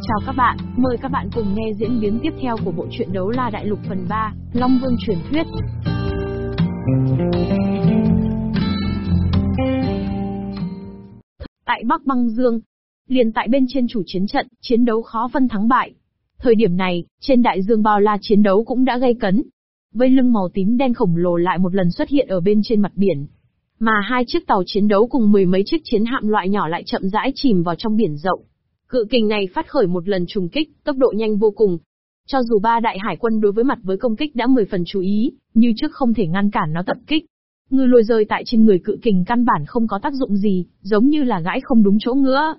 Chào các bạn, mời các bạn cùng nghe diễn biến tiếp theo của bộ truyện Đấu La Đại Lục phần 3, Long Vương truyền thuyết. Tại Bắc Băng Dương, liền tại bên trên chủ chiến trận, chiến đấu khó phân thắng bại. Thời điểm này, trên đại dương bao la chiến đấu cũng đã gây cấn. Vây lưng màu tím đen khổng lồ lại một lần xuất hiện ở bên trên mặt biển. Mà hai chiếc tàu chiến đấu cùng mười mấy chiếc chiến hạm loại nhỏ lại chậm rãi chìm vào trong biển rộng. Cự kình này phát khởi một lần trùng kích, tốc độ nhanh vô cùng. Cho dù ba đại hải quân đối với mặt với công kích đã mười phần chú ý, như trước không thể ngăn cản nó tập kích. Ngư lôi rơi tại trên người cự kình căn bản không có tác dụng gì, giống như là gãi không đúng chỗ ngứa.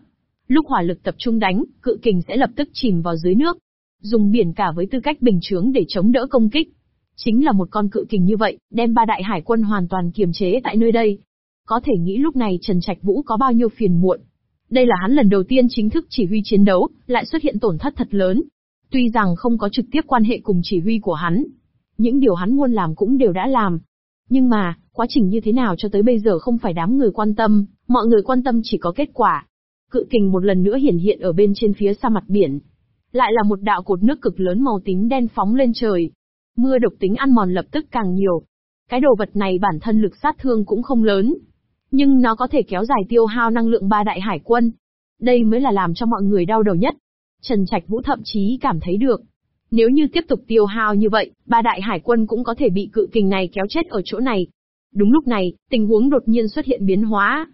Lúc hỏa lực tập trung đánh, cự kình sẽ lập tức chìm vào dưới nước. Dùng biển cả với tư cách bình chướng để chống đỡ công kích. Chính là một con cự kình như vậy, đem ba đại hải quân hoàn toàn kiềm chế tại nơi đây. Có thể nghĩ lúc này Trần Trạch Vũ có bao nhiêu phiền muộn. Đây là hắn lần đầu tiên chính thức chỉ huy chiến đấu, lại xuất hiện tổn thất thật lớn. Tuy rằng không có trực tiếp quan hệ cùng chỉ huy của hắn. Những điều hắn muốn làm cũng đều đã làm. Nhưng mà, quá trình như thế nào cho tới bây giờ không phải đám người quan tâm, mọi người quan tâm chỉ có kết quả. Cự kình một lần nữa hiển hiện ở bên trên phía xa mặt biển. Lại là một đạo cột nước cực lớn màu tím đen phóng lên trời. Mưa độc tính ăn mòn lập tức càng nhiều. Cái đồ vật này bản thân lực sát thương cũng không lớn, nhưng nó có thể kéo dài tiêu hao năng lượng ba đại hải quân. Đây mới là làm cho mọi người đau đầu nhất. Trần Trạch Vũ thậm chí cảm thấy được. Nếu như tiếp tục tiêu hao như vậy, ba đại hải quân cũng có thể bị cự kình này kéo chết ở chỗ này. Đúng lúc này, tình huống đột nhiên xuất hiện biến hóa.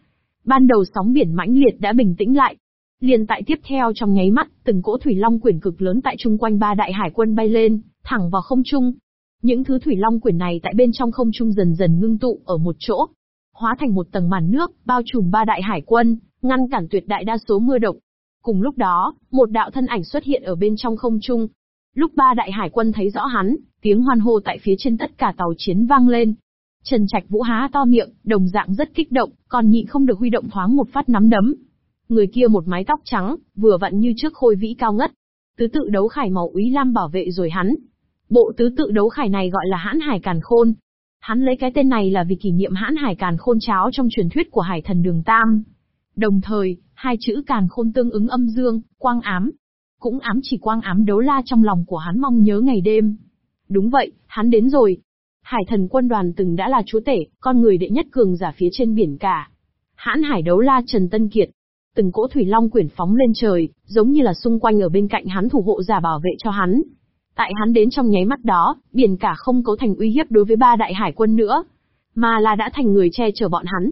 Ban đầu sóng biển mãnh liệt đã bình tĩnh lại. Liền tại tiếp theo trong nháy mắt, từng cỗ thủy long quyển cực lớn tại chung quanh ba đại hải quân bay lên, thẳng vào không trung. Những thứ thủy long quyển này tại bên trong không trung dần dần ngưng tụ ở một chỗ, hóa thành một tầng màn nước, bao trùm ba đại hải quân, ngăn cản tuyệt đại đa số mưa độc. Cùng lúc đó, một đạo thân ảnh xuất hiện ở bên trong không trung. Lúc ba đại hải quân thấy rõ hắn, tiếng hoan hô tại phía trên tất cả tàu chiến vang lên. Trần Trạch Vũ há to miệng, đồng dạng rất kích động, còn nhịn không được huy động thoáng một phát nắm đấm. Người kia một mái tóc trắng, vừa vặn như trước khôi vĩ cao ngất. Tứ tự đấu khải màu úy lam bảo vệ rồi hắn. Bộ tứ tự đấu khải này gọi là hãn hải càn khôn, Hắn lấy cái tên này là vì kỷ niệm hãn hải càn khôn cháo trong truyền thuyết của hải thần đường Tam. Đồng thời, hai chữ càn khôn tương ứng âm dương, quang ám. Cũng ám chỉ quang ám đấu la trong lòng của hắn mong nhớ ngày đêm. Đúng vậy, hắn đến rồi. Hải thần quân đoàn từng đã là chúa tể, con người đệ nhất cường giả phía trên biển cả. Hãn hải đấu la Trần Tân Kiệt. Từng cỗ thủy long quyển phóng lên trời, giống như là xung quanh ở bên cạnh hắn thủ hộ giả bảo vệ cho hắn, Tại hắn đến trong nháy mắt đó, biển cả không cấu thành uy hiếp đối với ba đại hải quân nữa, mà là đã thành người che chở bọn hắn.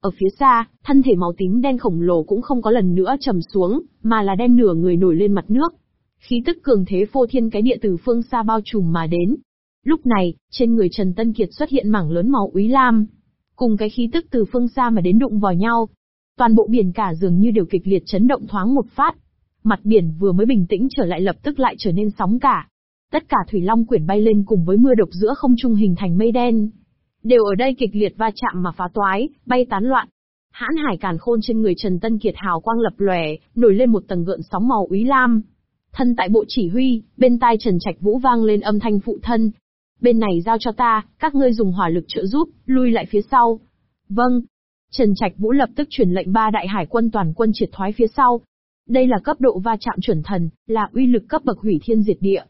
Ở phía xa, thân thể màu tím đen khổng lồ cũng không có lần nữa trầm xuống, mà là đem nửa người nổi lên mặt nước. Khí tức cường thế phô thiên cái địa từ phương xa bao trùm mà đến. Lúc này, trên người Trần Tân Kiệt xuất hiện mảng lớn màu úy lam, cùng cái khí tức từ phương xa mà đến đụng vào nhau. Toàn bộ biển cả dường như đều kịch liệt chấn động thoáng một phát. Mặt biển vừa mới bình tĩnh trở lại lập tức lại trở nên sóng cả. Tất cả thủy long quyển bay lên cùng với mưa độc giữa không trung hình thành mây đen. Đều ở đây kịch liệt va chạm mà phá toái, bay tán loạn. Hãn hải càn khôn trên người Trần Tân Kiệt hào quang lập lòe, nổi lên một tầng gợn sóng màu úy lam. Thân tại bộ chỉ huy, bên tai Trần Trạch Vũ vang lên âm thanh phụ thân. Bên này giao cho ta, các ngươi dùng hỏa lực trợ giúp, lui lại phía sau. Vâng. Trần Trạch Vũ lập tức truyền lệnh ba đại hải quân toàn quân triệt thoái phía sau. Đây là cấp độ va chạm chuẩn thần, là uy lực cấp bậc hủy thiên diệt địa.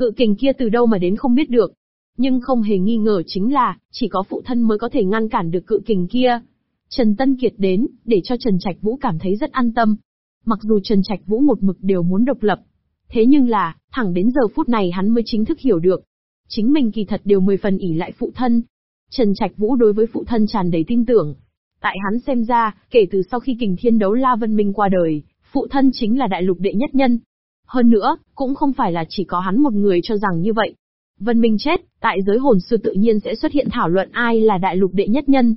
Cự kình kia từ đâu mà đến không biết được. Nhưng không hề nghi ngờ chính là, chỉ có phụ thân mới có thể ngăn cản được cự kình kia. Trần Tân Kiệt đến, để cho Trần Trạch Vũ cảm thấy rất an tâm. Mặc dù Trần Trạch Vũ một mực đều muốn độc lập. Thế nhưng là, thẳng đến giờ phút này hắn mới chính thức hiểu được. Chính mình kỳ thật đều mười phần ỉ lại phụ thân. Trần Trạch Vũ đối với phụ thân tràn đầy tin tưởng. Tại hắn xem ra, kể từ sau khi kình thiên đấu La Vân Minh qua đời, phụ thân chính là đại lục đệ nhất nhân, hơn nữa, cũng không phải là chỉ có hắn một người cho rằng như vậy. Vân Minh chết, tại giới hồn sư tự nhiên sẽ xuất hiện thảo luận ai là đại lục đệ nhất nhân.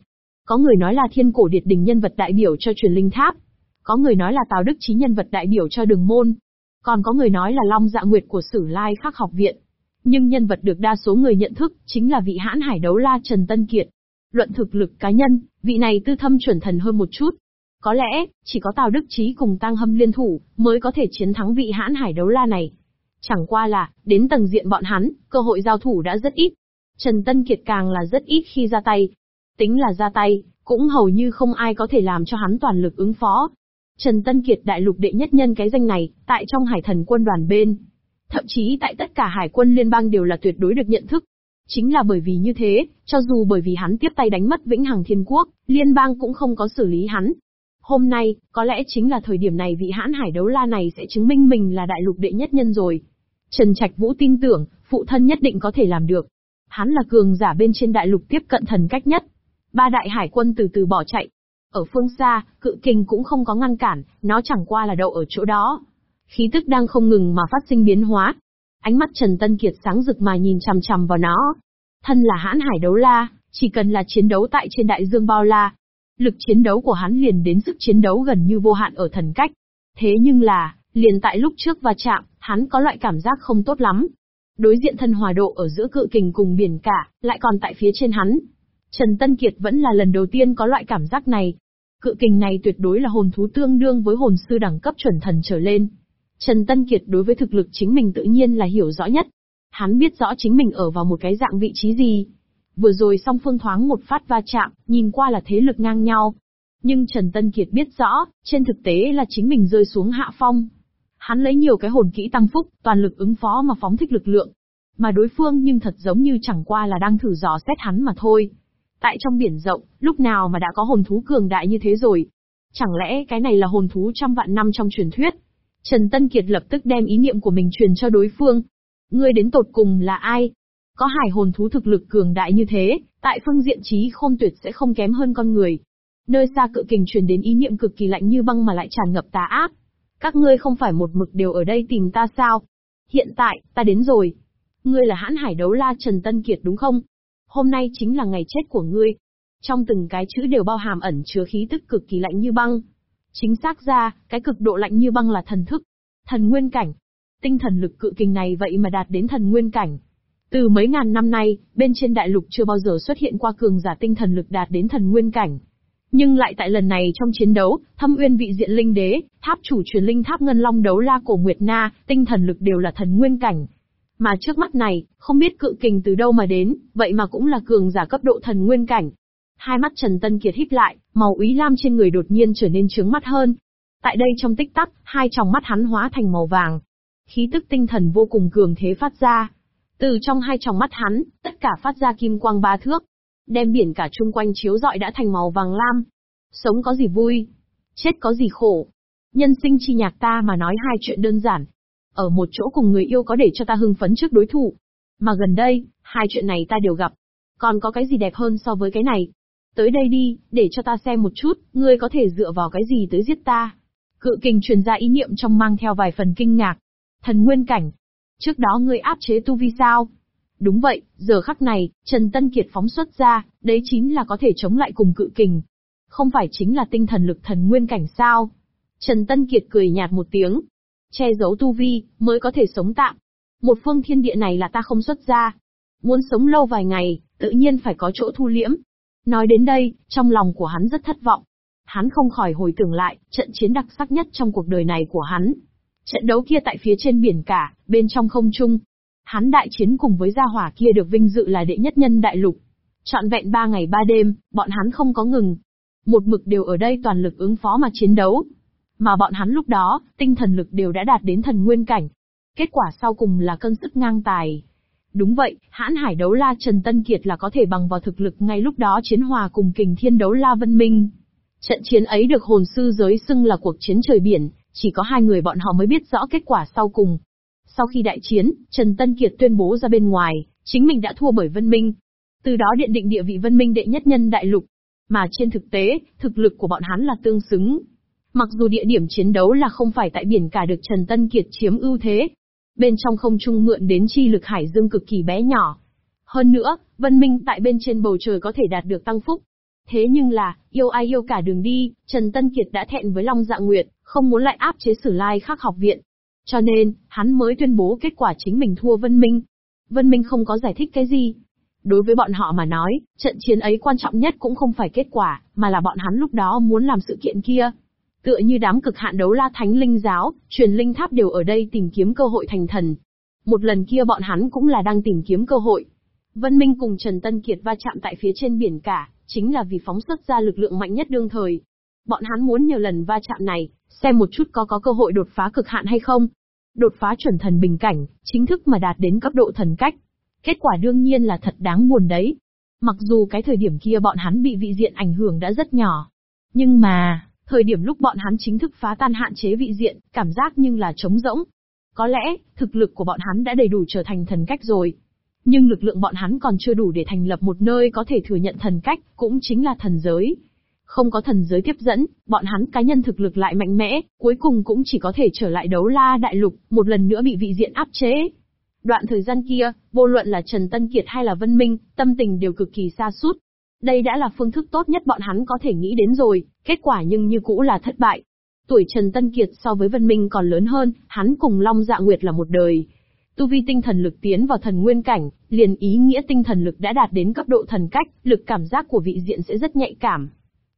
Có người nói là thiên cổ điệt đình nhân vật đại biểu cho truyền linh tháp. Có người nói là Tào Đức Chí nhân vật đại biểu cho đường môn. Còn có người nói là Long Dạ Nguyệt của Sử Lai Khắc học viện. Nhưng nhân vật được đa số người nhận thức, chính là vị hãn hải đấu la Trần Tân Kiệt. Luận thực lực cá nhân, vị này tư thâm chuẩn thần hơn một chút, có lẽ, chỉ có Tào Đức Chí cùng Tăng Hâm liên thủ, mới có thể chiến thắng vị hãn hải đấu la này. Chẳng qua là, đến tầng diện bọn hắn, cơ hội giao thủ đã rất ít. Trần Tân Kiệt càng là rất ít khi ra tay. Tính là ra tay, cũng hầu như không ai có thể làm cho hắn toàn lực ứng phó. Trần Tân Kiệt đại lục đệ nhất nhân cái danh này, tại trong hải thần quân đoàn bên. Thậm chí tại tất cả hải quân liên bang đều là tuyệt đối được nhận thức. Chính là bởi vì như thế, cho dù bởi vì hắn tiếp tay đánh mất Vĩnh Hằng Thiên Quốc, liên bang cũng không có xử lý hắn. Hôm nay, có lẽ chính là thời điểm này vị hãn hải đấu la này sẽ chứng minh mình là đại lục đệ nhất nhân rồi. Trần Trạch Vũ tin tưởng, phụ thân nhất định có thể làm được. Hắn là cường giả bên trên đại lục tiếp cận thần cách nhất. Ba đại hải quân từ từ bỏ chạy. Ở phương xa, cự kình cũng không có ngăn cản, nó chẳng qua là đậu ở chỗ đó. Khí tức đang không ngừng mà phát sinh biến hóa. Ánh mắt Trần Tân Kiệt sáng rực mà nhìn chằm chằm vào nó. Thân là hãn hải đấu la, chỉ cần là chiến đấu tại trên đại dương bao la. Lực chiến đấu của hắn liền đến sức chiến đấu gần như vô hạn ở thần cách. Thế nhưng là, liền tại lúc trước va chạm, hắn có loại cảm giác không tốt lắm. Đối diện thân hòa độ ở giữa cự kình cùng biển cả, lại còn tại phía trên hắn. Trần Tân Kiệt vẫn là lần đầu tiên có loại cảm giác này. Cự kình này tuyệt đối là hồn thú tương đương với hồn sư đẳng cấp chuẩn thần trở lên. Trần Tân Kiệt đối với thực lực chính mình tự nhiên là hiểu rõ nhất. Hắn biết rõ chính mình ở vào một cái dạng vị trí gì. Vừa rồi song phương thoáng một phát va chạm, nhìn qua là thế lực ngang nhau. Nhưng Trần Tân Kiệt biết rõ, trên thực tế là chính mình rơi xuống hạ phong. Hắn lấy nhiều cái hồn kỹ tăng phúc, toàn lực ứng phó mà phóng thích lực lượng. Mà đối phương nhưng thật giống như chẳng qua là đang thử dò xét hắn mà thôi. Tại trong biển rộng, lúc nào mà đã có hồn thú cường đại như thế rồi? Chẳng lẽ cái này là hồn thú trăm vạn năm trong truyền thuyết? Trần Tân Kiệt lập tức đem ý niệm của mình truyền cho đối phương. Ngươi đến tột cùng là ai? Có hải hồn thú thực lực cường đại như thế, tại phương diện trí khôn tuyệt sẽ không kém hơn con người. Nơi xa cự kình truyền đến ý niệm cực kỳ lạnh như băng mà lại tràn ngập tà ác. Các ngươi không phải một mực đều ở đây tìm ta sao? Hiện tại, ta đến rồi. Ngươi là hãn hải đấu la Trần Tân Kiệt đúng không? Hôm nay chính là ngày chết của ngươi. Trong từng cái chữ đều bao hàm ẩn chứa khí tức cực kỳ lạnh như băng. Chính xác ra, cái cực độ lạnh như băng là thần thức. Thần nguyên cảnh. Tinh thần lực cự kình này vậy mà đạt đến thần nguyên cảnh. Từ mấy ngàn năm nay, bên trên đại lục chưa bao giờ xuất hiện qua cường giả tinh thần lực đạt đến thần nguyên cảnh. Nhưng lại tại lần này trong chiến đấu, thâm uyên vị diện linh đế, tháp chủ truyền linh tháp ngân long đấu la cổ Nguyệt Na, tinh thần lực đều là thần nguyên cảnh. Mà trước mắt này, không biết cự kình từ đâu mà đến, vậy mà cũng là cường giả cấp độ thần nguyên cảnh. Hai mắt Trần Tân Kiệt híp lại, màu úy lam trên người đột nhiên trở nên trướng mắt hơn. Tại đây trong tích tắc, hai tròng mắt hắn hóa thành màu vàng. Khí tức tinh thần vô cùng cường thế phát ra. Từ trong hai tròng mắt hắn, tất cả phát ra kim quang ba thước, đem biển cả chung quanh chiếu rọi đã thành màu vàng lam. Sống có gì vui, chết có gì khổ. Nhân sinh chi nhạc ta mà nói hai chuyện đơn giản. Ở một chỗ cùng người yêu có để cho ta hưng phấn trước đối thủ. Mà gần đây, hai chuyện này ta đều gặp. Còn có cái gì đẹp hơn so với cái này? Tới đây đi, để cho ta xem một chút, ngươi có thể dựa vào cái gì tới giết ta. Cự kình truyền ra ý niệm trong mang theo vài phần kinh ngạc. Thần nguyên cảnh. Trước đó ngươi áp chế tu vi sao? Đúng vậy, giờ khắc này, Trần Tân Kiệt phóng xuất ra, đấy chính là có thể chống lại cùng cự kình. Không phải chính là tinh thần lực thần nguyên cảnh sao? Trần Tân Kiệt cười nhạt một tiếng. Che giấu tu vi, mới có thể sống tạm. Một phương thiên địa này là ta không xuất ra. Muốn sống lâu vài ngày, tự nhiên phải có chỗ thu liễm. Nói đến đây, trong lòng của hắn rất thất vọng. Hắn không khỏi hồi tưởng lại, trận chiến đặc sắc nhất trong cuộc đời này của hắn. Trận đấu kia tại phía trên biển cả, bên trong không trung, Hắn đại chiến cùng với gia hỏa kia được vinh dự là đệ nhất nhân đại lục. Chọn vẹn ba ngày ba đêm, bọn hắn không có ngừng. Một mực đều ở đây toàn lực ứng phó mà chiến đấu. Mà bọn hắn lúc đó, tinh thần lực đều đã đạt đến thần nguyên cảnh. Kết quả sau cùng là cân sức ngang tài. Đúng vậy, hãn hải đấu la Trần Tân Kiệt là có thể bằng vào thực lực ngay lúc đó chiến hòa cùng kình thiên đấu la Vân Minh. Trận chiến ấy được hồn sư giới xưng là cuộc chiến trời biển, chỉ có hai người bọn họ mới biết rõ kết quả sau cùng. Sau khi đại chiến, Trần Tân Kiệt tuyên bố ra bên ngoài, chính mình đã thua bởi Vân Minh. Từ đó điện định địa vị Vân Minh đệ nhất nhân đại lục. Mà trên thực tế, thực lực của bọn hắn là tương xứng. Mặc dù địa điểm chiến đấu là không phải tại biển cả được Trần Tân Kiệt chiếm ưu thế. Bên trong không trung mượn đến chi lực hải dương cực kỳ bé nhỏ. Hơn nữa, Vân Minh tại bên trên bầu trời có thể đạt được tăng phúc. Thế nhưng là, yêu ai yêu cả đường đi, Trần Tân Kiệt đã thẹn với Long Dạ Nguyệt, không muốn lại áp chế Sử Lai Khắc học viện, cho nên, hắn mới tuyên bố kết quả chính mình thua Vân Minh. Vân Minh không có giải thích cái gì. Đối với bọn họ mà nói, trận chiến ấy quan trọng nhất cũng không phải kết quả, mà là bọn hắn lúc đó muốn làm sự kiện kia. Tựa như đám cực hạn đấu la thánh linh giáo, truyền linh tháp đều ở đây tìm kiếm cơ hội thành thần. Một lần kia bọn hắn cũng là đang tìm kiếm cơ hội. Vân Minh cùng Trần Tân Kiệt va chạm tại phía trên biển cả, chính là vì phóng xuất ra lực lượng mạnh nhất đương thời. Bọn hắn muốn nhờ lần va chạm này, xem một chút có có cơ hội đột phá cực hạn hay không. Đột phá chuẩn thần bình cảnh, chính thức mà đạt đến cấp độ thần cách. Kết quả đương nhiên là thật đáng buồn đấy. Mặc dù cái thời điểm kia bọn hắn bị vị diện ảnh hưởng đã rất nhỏ. Nhưng mà, thời điểm lúc bọn hắn chính thức phá tan hạn chế vị diện, cảm giác nhưng là trống rỗng. Có lẽ, thực lực của bọn hắn đã đầy đủ trở thành thần cách rồi. Nhưng lực lượng bọn hắn còn chưa đủ để thành lập một nơi có thể thừa nhận thần cách, cũng chính là thần giới. Không có thần giới tiếp dẫn, bọn hắn cá nhân thực lực lại mạnh mẽ, cuối cùng cũng chỉ có thể trở lại đấu la đại lục, một lần nữa bị vị diện áp chế. Đoạn thời gian kia, vô luận là Trần Tân Kiệt hay là Vân Minh, tâm tình đều cực kỳ xa sút Đây đã là phương thức tốt nhất bọn hắn có thể nghĩ đến rồi, kết quả nhưng như cũ là thất bại. Tuổi Trần Tân Kiệt so với Vân Minh còn lớn hơn, hắn cùng Long Dạ Nguyệt là một đời. Tu vi tinh thần lực tiến vào thần nguyên cảnh, liền ý nghĩa tinh thần lực đã đạt đến cấp độ thần cách, lực cảm giác của vị diện sẽ rất nhạy cảm.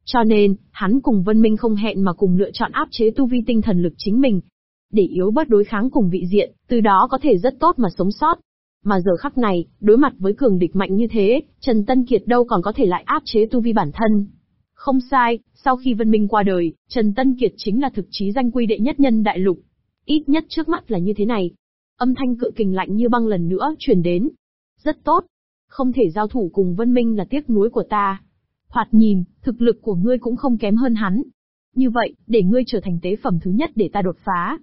Cho nên, hắn cùng Vân Minh không hẹn mà cùng lựa chọn áp chế tu vi tinh thần lực chính mình. Để yếu bớt đối kháng cùng vị diện, từ đó có thể rất tốt mà sống sót. Mà giờ khắc này, đối mặt với cường địch mạnh như thế, Trần Tân Kiệt đâu còn có thể lại áp chế tu vi bản thân. Không sai, sau khi Vân Minh qua đời, Trần Tân Kiệt chính là thực chí danh quy đệ nhất nhân đại lục. Ít nhất trước mắt là như thế này. Âm thanh cự kình lạnh như băng lần nữa truyền đến. Rất tốt. Không thể giao thủ cùng Vân Minh là tiếc nuối của ta. Thoạt nhìn, thực lực của ngươi cũng không kém hơn hắn. Như vậy, để ngươi trở thành tế phẩm thứ nhất để ta đột phá.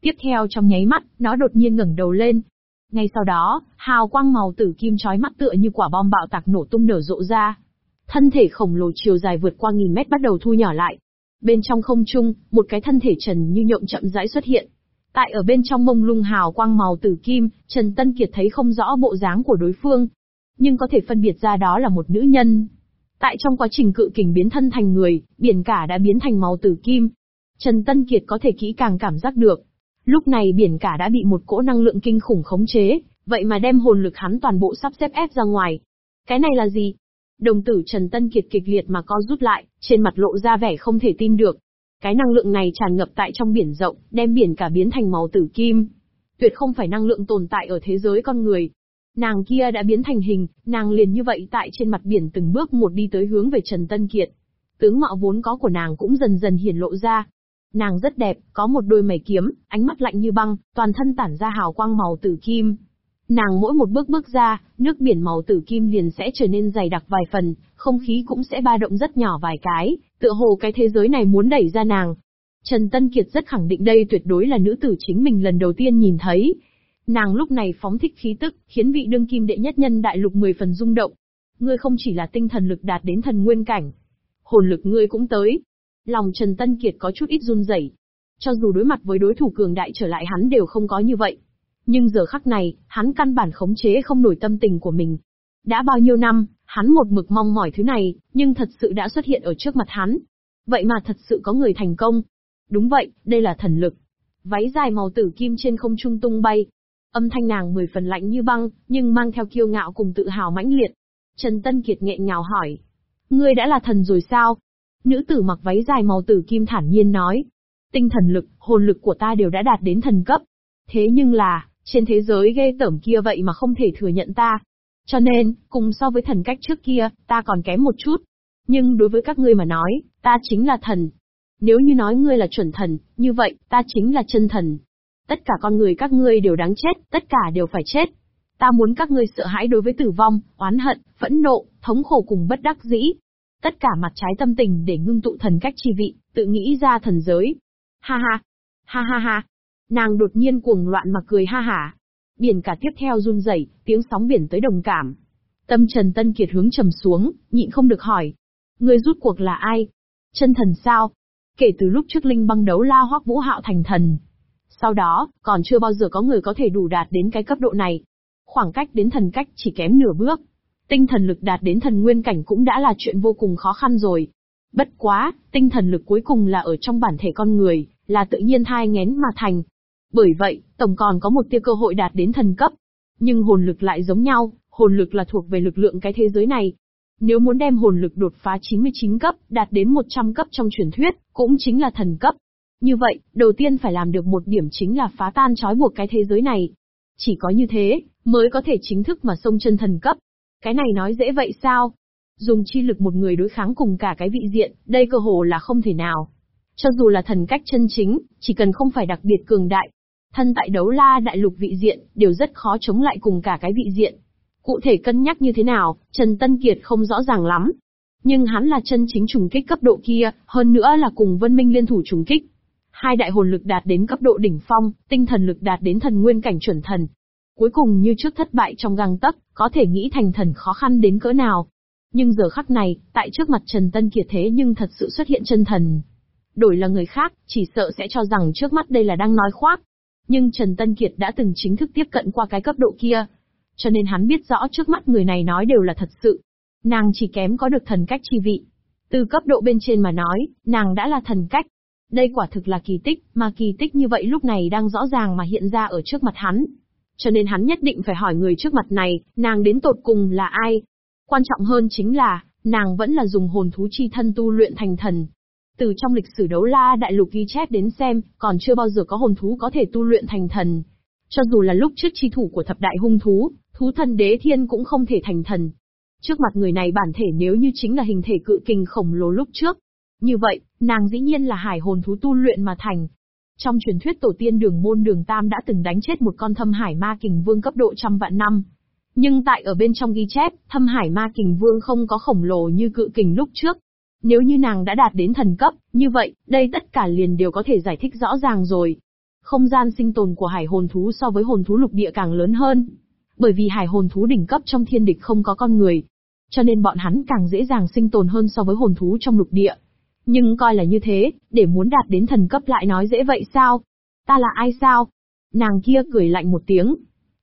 Tiếp theo trong nháy mắt, nó đột nhiên ngẩng đầu lên. Ngay sau đó, hào quang màu tử kim chói mắt tựa như quả bom bạo tạc nổ tung nở rộ ra. Thân thể khổng lồ chiều dài vượt qua nghìn mét bắt đầu thu nhỏ lại. Bên trong không trung, một cái thân thể trần như nhộng chậm rãi xuất hiện. Tại ở bên trong mông lung hào quang màu tử kim, Trần Tân Kiệt thấy không rõ bộ dáng của đối phương. Nhưng có thể phân biệt ra đó là một nữ nhân. Tại trong quá trình cự kình biến thân thành người, biển cả đã biến thành màu tử kim. Trần Tân Kiệt có thể kỹ càng cảm giác được. Lúc này biển cả đã bị một cỗ năng lượng kinh khủng khống chế, vậy mà đem hồn lực hắn toàn bộ sắp xếp ép ra ngoài. Cái này là gì? Đồng tử Trần Tân Kiệt kịch liệt mà co rút lại, trên mặt lộ ra vẻ không thể tin được. Cái năng lượng này tràn ngập tại trong biển rộng, đem biển cả biến thành màu tử kim. Tuyệt không phải năng lượng tồn tại ở thế giới con người, Nàng kia đã biến thành hình, nàng liền như vậy tại trên mặt biển từng bước một đi tới hướng về Trần Tân Kiệt. Tướng mạo vốn có của nàng cũng dần dần hiển lộ ra. Nàng rất đẹp, có một đôi mày kiếm, ánh mắt lạnh như băng, toàn thân tản ra hào quang màu tử kim. Nàng mỗi một bước bước ra, nước biển màu tử kim liền sẽ trở nên dày đặc vài phần, không khí cũng sẽ ba động rất nhỏ vài cái, tựa hồ cái thế giới này muốn đẩy ra nàng. Trần Tân Kiệt rất khẳng định đây tuyệt đối là nữ tử chính mình lần đầu tiên nhìn thấy, Nàng lúc này phóng thích khí tức, khiến vị đương kim đệ nhất nhân đại lục 10 phần rung động. Ngươi không chỉ là tinh thần lực đạt đến thần nguyên cảnh, hồn lực ngươi cũng tới. Lòng Trần Tân Kiệt có chút ít run rẩy. Cho dù đối mặt với đối thủ cường đại trở lại hắn đều không có như vậy. Nhưng giờ khắc này, hắn căn bản khống chế không nổi tâm tình của mình. Đã bao nhiêu năm, hắn một mực mong mỏi thứ này, nhưng thật sự đã xuất hiện ở trước mặt hắn. Vậy mà thật sự có người thành công. Đúng vậy, đây là thần lực. Váy dài màu tử kim trên không trung tung bay, Âm thanh nàng mười phần lạnh như băng, nhưng mang theo kiêu ngạo cùng tự hào mãnh liệt. Trần Tân Kiệt nghẹn ngào hỏi. Ngươi đã là thần rồi sao? Nữ tử mặc váy dài màu tử kim thản nhiên nói. Tinh thần lực, hồn lực của ta đều đã đạt đến thần cấp. Thế nhưng là, trên thế giới ghê tởm kia vậy mà không thể thừa nhận ta. Cho nên, cùng so với thần cách trước kia, ta còn kém một chút. Nhưng đối với các ngươi mà nói, ta chính là thần. Nếu như nói ngươi là chuẩn thần, như vậy, ta chính là chân thần. Tất cả con người các ngươi đều đáng chết, tất cả đều phải chết. Ta muốn các ngươi sợ hãi đối với tử vong, oán hận, phẫn nộ, thống khổ cùng bất đắc dĩ. Tất cả mặt trái tâm tình để ngưng tụ thần cách chi vị, tự nghĩ ra thần giới. Ha ha, ha ha ha. Nàng đột nhiên cuồng loạn mà cười ha hả. Biển cả tiếp theo run rẩy, tiếng sóng biển tới đồng cảm. Tâm Trần Tân Kiệt hướng trầm xuống, nhịn không được hỏi. Người rút cuộc là ai? Chân thần sao? Kể từ lúc trước Linh băng đấu la hoắc vũ hạo thành thần, sau đó, còn chưa bao giờ có người có thể đủ đạt đến cái cấp độ này. Khoảng cách đến thần cách chỉ kém nửa bước. Tinh thần lực đạt đến thần nguyên cảnh cũng đã là chuyện vô cùng khó khăn rồi. Bất quá, tinh thần lực cuối cùng là ở trong bản thể con người, là tự nhiên thai ngén mà thành. Bởi vậy, tổng còn có một tia cơ hội đạt đến thần cấp. Nhưng hồn lực lại giống nhau, hồn lực là thuộc về lực lượng cái thế giới này. Nếu muốn đem hồn lực đột phá 99 cấp, đạt đến 100 cấp trong truyền thuyết, cũng chính là thần cấp. Như vậy, đầu tiên phải làm được một điểm chính là phá tan trói buộc cái thế giới này. Chỉ có như thế, mới có thể chính thức mà xông chân thần cấp. Cái này nói dễ vậy sao? Dùng chi lực một người đối kháng cùng cả cái vị diện, đây cơ hồ là không thể nào. Cho dù là thần cách chân chính, chỉ cần không phải đặc biệt cường đại, thân tại đấu la đại lục vị diện, đều rất khó chống lại cùng cả cái vị diện. Cụ thể cân nhắc như thế nào, Trần Tân Kiệt không rõ ràng lắm. Nhưng hắn là chân chính trùng kích cấp độ kia, hơn nữa là cùng Vân Minh liên thủ trùng kích. Hai đại hồn lực đạt đến cấp độ đỉnh phong, tinh thần lực đạt đến thần nguyên cảnh chuẩn thần. Cuối cùng như trước thất bại trong găng tấc, có thể nghĩ thành thần khó khăn đến cỡ nào. Nhưng giờ khắc này, tại trước mặt Trần Tân Kiệt thế nhưng thật sự xuất hiện chân thần. Đổi là người khác, chỉ sợ sẽ cho rằng trước mắt đây là đang nói khoác. Nhưng Trần Tân Kiệt đã từng chính thức tiếp cận qua cái cấp độ kia. Cho nên hắn biết rõ trước mắt người này nói đều là thật sự. Nàng chỉ kém có được thần cách chi vị. Từ cấp độ bên trên mà nói, nàng đã là thần cách. Đây quả thực là kỳ tích, mà kỳ tích như vậy lúc này đang rõ ràng mà hiện ra ở trước mặt hắn. Cho nên hắn nhất định phải hỏi người trước mặt này, nàng đến tột cùng là ai? Quan trọng hơn chính là, nàng vẫn là dùng hồn thú chi thân tu luyện thành thần. Từ trong lịch sử đấu la đại lục ghi chép đến xem, còn chưa bao giờ có hồn thú có thể tu luyện thành thần. Cho dù là lúc trước chi thủ của thập đại hung thú, thú thần đế thiên cũng không thể thành thần. Trước mặt người này bản thể nếu như chính là hình thể cự kình khổng lồ lúc trước. Như vậy, nàng dĩ nhiên là hải hồn thú tu luyện mà thành. Trong truyền thuyết tổ tiên đường môn đường tam đã từng đánh chết một con thâm hải ma kình vương cấp độ trăm vạn năm. Nhưng tại ở bên trong ghi chép, thâm hải ma kình vương không có khổng lồ như cự kình lúc trước. Nếu như nàng đã đạt đến thần cấp, như vậy, đây tất cả liền đều có thể giải thích rõ ràng rồi. Không gian sinh tồn của hải hồn thú so với hồn thú lục địa càng lớn hơn. Bởi vì hải hồn thú đỉnh cấp trong thiên địch không có con người. Cho nên bọn hắn càng dễ dàng sinh tồn hơn so với hồn thú trong lục địa. Nhưng coi là như thế, để muốn đạt đến thần cấp lại nói dễ vậy sao? Ta là ai sao? Nàng kia cười lạnh một tiếng.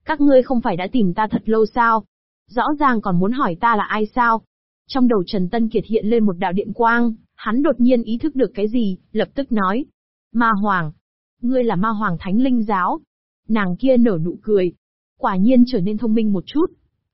Các ngươi không phải đã tìm ta thật lâu sao? Rõ ràng còn muốn hỏi ta là ai sao? Trong đầu Trần Tân Kiệt hiện lên một đạo điện quang, hắn đột nhiên ý thức được cái gì, lập tức nói. Ma Hoàng. Ngươi là Ma Hoàng Thánh Linh Giáo. Nàng kia nở nụ cười. Quả nhiên trở nên thông minh một chút.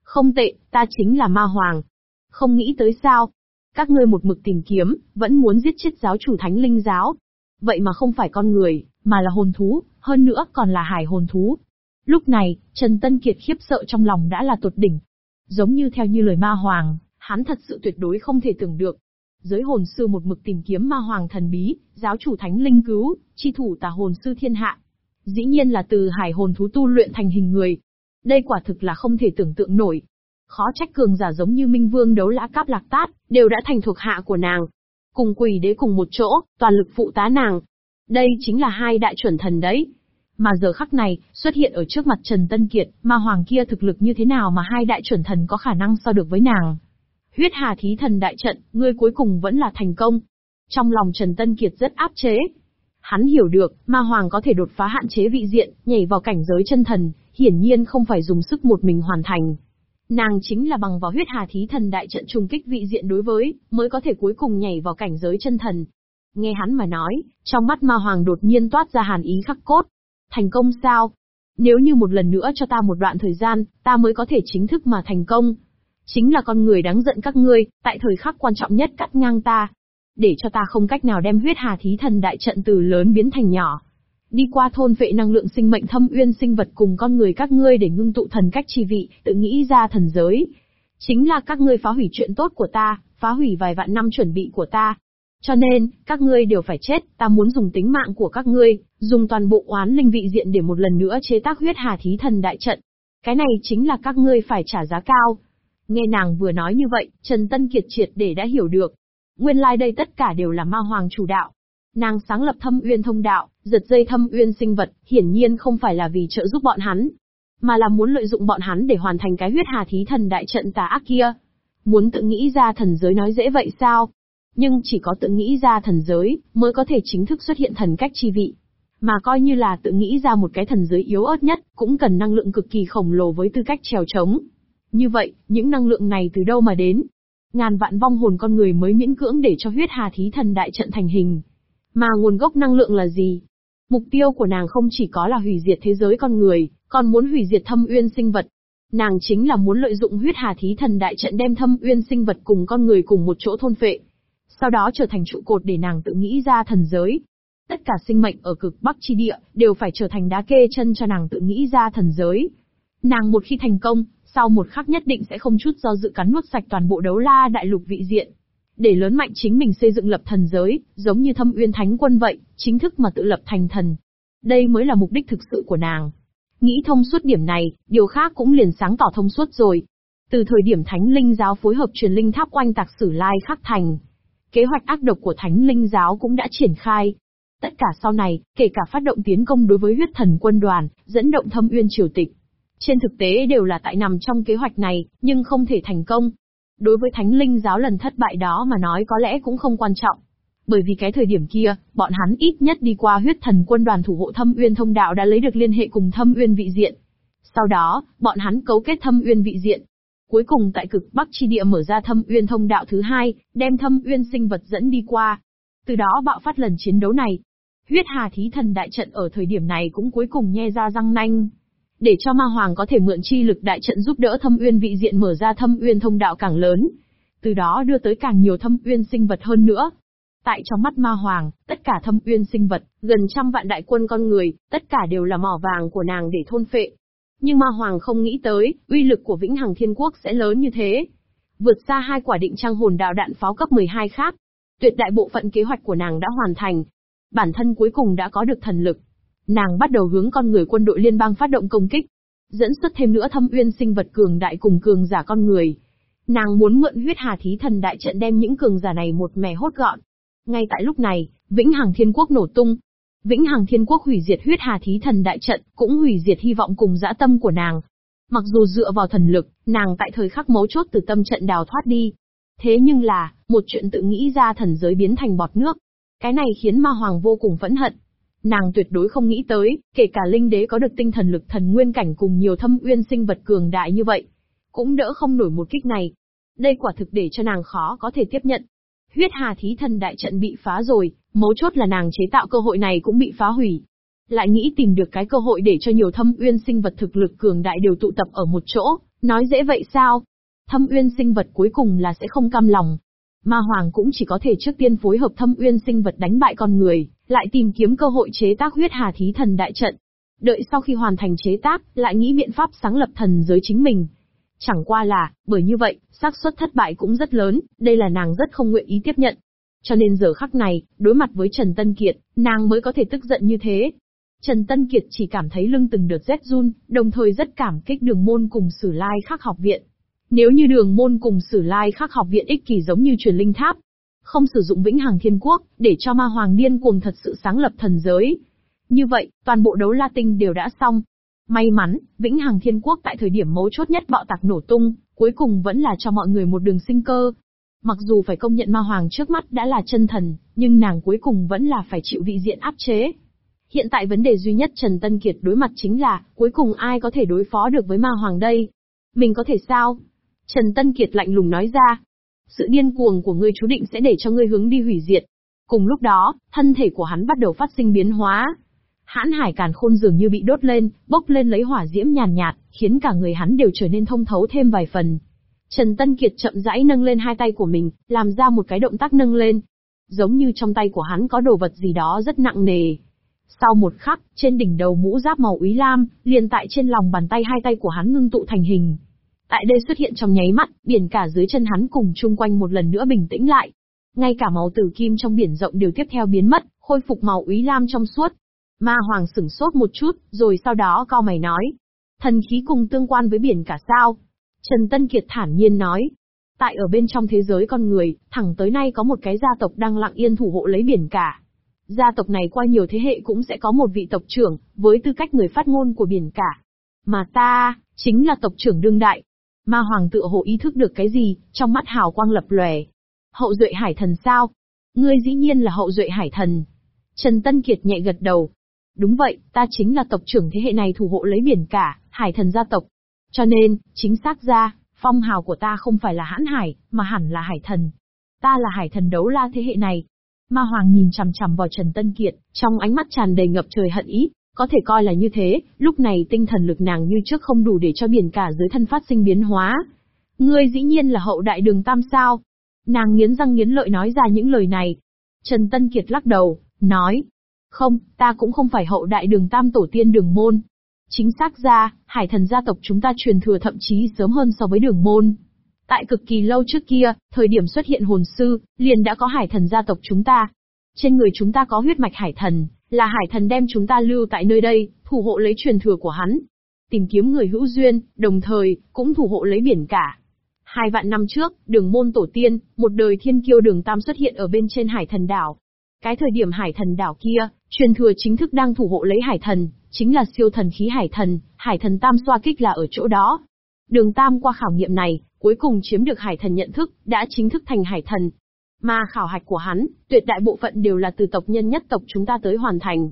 Không tệ, ta chính là Ma Hoàng. Không nghĩ tới sao, các ngươi một mực tìm kiếm, vẫn muốn giết chết giáo chủ thánh linh giáo. Vậy mà không phải con người, mà là hồn thú, hơn nữa còn là hải hồn thú. Lúc này, Trần Tân Kiệt khiếp sợ trong lòng đã là tột đỉnh. Giống như theo như lời ma hoàng, hắn thật sự tuyệt đối không thể tưởng được. Giới hồn sư một mực tìm kiếm ma hoàng thần bí, giáo chủ thánh linh cứu, chi thủ tà hồn sư thiên hạ. Dĩ nhiên là từ hải hồn thú tu luyện thành hình người. Đây quả thực là không thể tưởng tượng nổi. Khó trách cường giả giống như Minh Vương đấu lã cáp lạc tát, đều đã thành thuộc hạ của nàng. Cùng quỷ đế cùng một chỗ, toàn lực phụ tá nàng. Đây chính là hai đại chuẩn thần đấy. Mà giờ khắc này, xuất hiện ở trước mặt Trần Tân Kiệt, ma hoàng kia thực lực như thế nào mà hai đại chuẩn thần có khả năng so được với nàng. Huyết hà thí thần đại trận, ngươi cuối cùng vẫn là thành công. Trong lòng Trần Tân Kiệt rất áp chế. Hắn hiểu được, ma hoàng có thể đột phá hạn chế vị diện, nhảy vào cảnh giới chân thần, hiển nhiên không phải dùng sức một mình hoàn thành. Nàng chính là bằng vào huyết hà thí thần đại trận trùng kích vị diện đối với, mới có thể cuối cùng nhảy vào cảnh giới chân thần. Nghe hắn mà nói, trong mắt ma hoàng đột nhiên toát ra hàn ý khắc cốt. Thành công sao? Nếu như một lần nữa cho ta một đoạn thời gian, ta mới có thể chính thức mà thành công. Chính là con người đáng giận các ngươi, tại thời khắc quan trọng nhất cắt ngang ta. Để cho ta không cách nào đem huyết hà thí thần đại trận từ lớn biến thành nhỏ, đi qua thôn vệ năng lượng sinh mệnh thâm uyên sinh vật cùng con người các ngươi để ngưng tụ thần cách chi vị, tự nghĩ ra thần giới. Chính là các ngươi phá hủy chuyện tốt của ta, phá hủy vài vạn năm chuẩn bị của ta. Cho nên, các ngươi đều phải chết, ta muốn dùng tính mạng của các ngươi, dùng toàn bộ oán linh vị diện để một lần nữa chế tác huyết hà thí thần đại trận. Cái này chính là các ngươi phải trả giá cao. Nghe nàng vừa nói như vậy, Trần Tân Kiệt triệt để đã hiểu được. Nguyên lai like đây tất cả đều là ma hoàng chủ đạo. Nàng sáng lập thâm uyên thông đạo, giật dây thâm uyên sinh vật, hiển nhiên không phải là vì trợ giúp bọn hắn, mà là muốn lợi dụng bọn hắn để hoàn thành cái huyết hà thí thần đại trận tà ác kia. Muốn tự nghĩ ra thần giới nói dễ vậy sao? Nhưng chỉ có tự nghĩ ra thần giới, mới có thể chính thức xuất hiện thần cách chi vị. Mà coi như là tự nghĩ ra một cái thần giới yếu ớt nhất, cũng cần năng lượng cực kỳ khổng lồ với tư cách trèo trống. Như vậy, những năng lượng này từ đâu mà đến? Ngàn vạn vong hồn con người mới miễn cưỡng để cho huyết hà thí thần đại trận thành hình. Mà nguồn gốc năng lượng là gì? Mục tiêu của nàng không chỉ có là hủy diệt thế giới con người, còn muốn hủy diệt thâm uyên sinh vật. Nàng chính là muốn lợi dụng huyết hà thí thần đại trận đem thâm uyên sinh vật cùng con người cùng một chỗ thôn phệ. Sau đó trở thành trụ cột để nàng tự nghĩ ra thần giới. Tất cả sinh mệnh ở cực bắc chi địa đều phải trở thành đá kê chân cho nàng tự nghĩ ra thần giới. Nàng một khi thành công, sau một khắc nhất định sẽ không chút do dự cắn nuốt sạch toàn bộ đấu la đại lục vị diện để lớn mạnh chính mình xây dựng lập thần giới, giống như thâm uyên thánh quân vậy, chính thức mà tự lập thành thần. Đây mới là mục đích thực sự của nàng. Nghĩ thông suốt điểm này, điều khác cũng liền sáng tỏ thông suốt rồi. Từ thời điểm Thánh Linh giáo phối hợp truyền linh tháp quanh tạc sử lai khắc thành, kế hoạch ác độc của Thánh Linh giáo cũng đã triển khai. Tất cả sau này, kể cả phát động tiến công đối với huyết thần quân đoàn, dẫn động thâm uyên triều tịch. Trên thực tế đều là tại nằm trong kế hoạch này, nhưng không thể thành công. Đối với Thánh Linh giáo lần thất bại đó mà nói có lẽ cũng không quan trọng. Bởi vì cái thời điểm kia, bọn hắn ít nhất đi qua huyết thần quân đoàn thủ hộ thâm uyên thông đạo đã lấy được liên hệ cùng thâm uyên vị diện. Sau đó, bọn hắn cấu kết thâm uyên vị diện. Cuối cùng tại cực Bắc chi địa mở ra thâm uyên thông đạo thứ hai, đem thâm uyên sinh vật dẫn đi qua. Từ đó bạo phát lần chiến đấu này. Huyết Hà Thí Thần đại trận ở thời điểm này cũng cuối cùng nhe ra răng nanh. Để cho ma hoàng có thể mượn chi lực đại trận giúp đỡ thâm uyên vị diện mở ra thâm uyên thông đạo càng lớn. Từ đó đưa tới càng nhiều thâm uyên sinh vật hơn nữa. Tại trong mắt ma hoàng, tất cả thâm uyên sinh vật, gần trăm vạn đại quân con người, tất cả đều là mỏ vàng của nàng để thôn phệ. Nhưng ma hoàng không nghĩ tới, uy lực của vĩnh hằng thiên quốc sẽ lớn như thế. Vượt xa hai quả định trang hồn đạo đạn pháo cấp 12 khác. Tuyệt đại bộ phận kế hoạch của nàng đã hoàn thành. Bản thân cuối cùng đã có được thần lực. Nàng bắt đầu hướng con người quân đội liên bang phát động công kích. Dẫn xuất thêm nữa thâm uyên sinh vật cường đại cùng cường giả con người. Nàng muốn mượn huyết hà thí thần đại trận đem những cường giả này một mẻ hốt gọn. Ngay tại lúc này, Vĩnh Hằng Thiên Quốc nổ tung. Vĩnh Hằng Thiên Quốc hủy diệt huyết hà thí thần đại trận, cũng hủy diệt hy vọng cùng dã tâm của nàng. Mặc dù dựa vào thần lực, nàng tại thời khắc mấu chốt từ tâm trận đào thoát đi. Thế nhưng là, một chuyện tự nghĩ ra thần giới biến thành bọt nước. Cái này khiến ma hoàng vô cùng phẫn hận. Nàng tuyệt đối không nghĩ tới, kể cả linh đế có được tinh thần lực thần nguyên cảnh cùng nhiều thâm uyên sinh vật cường đại như vậy. Cũng đỡ không nổi một kích này. Đây quả thực để cho nàng khó có thể tiếp nhận. Huyết Hà Thí Thần đại trận bị phá rồi, mấu chốt là nàng chế tạo cơ hội này cũng bị phá hủy. Lại nghĩ tìm được cái cơ hội để cho nhiều thâm uyên sinh vật thực lực cường đại đều tụ tập ở một chỗ, nói dễ vậy sao? Thâm uyên sinh vật cuối cùng là sẽ không cam lòng. Ma Hoàng cũng chỉ có thể trước tiên phối hợp thâm uyên sinh vật đánh bại con người, lại tìm kiếm cơ hội chế tác huyết hà thí thần đại trận. Đợi sau khi hoàn thành chế tác, lại nghĩ biện pháp sáng lập thần giới chính mình, Chẳng qua là, bởi như vậy, xác suất thất bại cũng rất lớn, đây là nàng rất không nguyện ý tiếp nhận. Cho nên giờ khắc này, đối mặt với Trần Tân Kiệt, nàng mới có thể tức giận như thế. Trần Tân Kiệt chỉ cảm thấy lưng từng đợt rét run, đồng thời rất cảm kích đường môn cùng sử lai khắc học viện. Nếu như đường môn cùng sử lai khắc học viện ích kỳ giống như truyền linh tháp, không sử dụng vĩnh hằng thiên quốc, để cho ma hoàng điên cuồng thật sự sáng lập thần giới. Như vậy, toàn bộ đấu la tinh đều đã xong, May mắn, Vĩnh Hằng Thiên Quốc tại thời điểm mấu chốt nhất bạo tạc nổ tung, cuối cùng vẫn là cho mọi người một đường sinh cơ. Mặc dù phải công nhận ma hoàng trước mắt đã là chân thần, nhưng nàng cuối cùng vẫn là phải chịu vị diện áp chế. Hiện tại vấn đề duy nhất Trần Tân Kiệt đối mặt chính là, cuối cùng ai có thể đối phó được với ma hoàng đây? Mình có thể sao? Trần Tân Kiệt lạnh lùng nói ra. Sự điên cuồng của ngươi chú định sẽ để cho ngươi hướng đi hủy diệt. Cùng lúc đó, thân thể của hắn bắt đầu phát sinh biến hóa, Hãn hải càn khôn dường như bị đốt lên, bốc lên lấy hỏa diễm nhàn nhạt, khiến cả người hắn đều trở nên thông thấu thêm vài phần. Trần Tân Kiệt chậm rãi nâng lên hai tay của mình, làm ra một cái động tác nâng lên. Giống như trong tay của hắn có đồ vật gì đó rất nặng nề. Sau một khắc, trên đỉnh đầu mũ giáp màu úy lam, liền tại trên lòng bàn tay hai tay của hắn ngưng tụ thành hình. Tại đây xuất hiện trong nháy mắt, biển cả dưới chân hắn cùng chung quanh một lần nữa bình tĩnh lại. Ngay cả máu tử kim trong biển rộng đều tiếp theo biến mất, khôi phục màu úy lam trong suốt. Ma Hoàng sửng sốt một chút, rồi sau đó cao mày nói. Thần khí cùng tương quan với biển cả sao? Trần Tân Kiệt thản nhiên nói. Tại ở bên trong thế giới con người, thẳng tới nay có một cái gia tộc đang lặng yên thủ hộ lấy biển cả. Gia tộc này qua nhiều thế hệ cũng sẽ có một vị tộc trưởng, với tư cách người phát ngôn của biển cả. Mà ta, chính là tộc trưởng đương đại. Ma Hoàng tự hồ ý thức được cái gì, trong mắt hào quang lập lòe. Hậu duệ hải thần sao? Ngươi dĩ nhiên là hậu duệ hải thần. Trần Tân Kiệt nhẹ gật đầu, Đúng vậy, ta chính là tộc trưởng thế hệ này thủ hộ lấy biển cả, hải thần gia tộc. Cho nên, chính xác ra, phong hào của ta không phải là hãn hải, mà hẳn là hải thần. Ta là hải thần đấu la thế hệ này. Ma Hoàng nhìn chằm chằm vào Trần Tân Kiệt, trong ánh mắt tràn đầy ngập trời hận ý, có thể coi là như thế, lúc này tinh thần lực nàng như trước không đủ để cho biển cả dưới thân phát sinh biến hóa. Ngươi dĩ nhiên là hậu đại đường tam sao. Nàng nghiến răng nghiến lợi nói ra những lời này. Trần Tân Kiệt lắc đầu, nói, không, ta cũng không phải hậu đại đường tam tổ tiên đường môn. Chính xác ra, hải thần gia tộc chúng ta truyền thừa thậm chí sớm hơn so với đường môn. Tại cực kỳ lâu trước kia, thời điểm xuất hiện hồn sư, liền đã có hải thần gia tộc chúng ta. Trên người chúng ta có huyết mạch hải thần, là hải thần đem chúng ta lưu tại nơi đây, thủ hộ lấy truyền thừa của hắn. Tìm kiếm người hữu duyên, đồng thời, cũng thủ hộ lấy biển cả. Hai vạn năm trước, đường môn tổ tiên, một đời thiên kiêu đường tam xuất hiện ở bên trên hải thần đảo. Cái thời điểm hải thần đảo kia, truyền thừa chính thức đang thủ hộ lấy hải thần, chính là siêu thần khí hải thần, hải thần tam xoa kích là ở chỗ đó. Đường tam qua khảo nghiệm này, cuối cùng chiếm được hải thần nhận thức, đã chính thức thành hải thần. Mà khảo hạch của hắn, tuyệt đại bộ phận đều là từ tộc nhân nhất tộc chúng ta tới hoàn thành.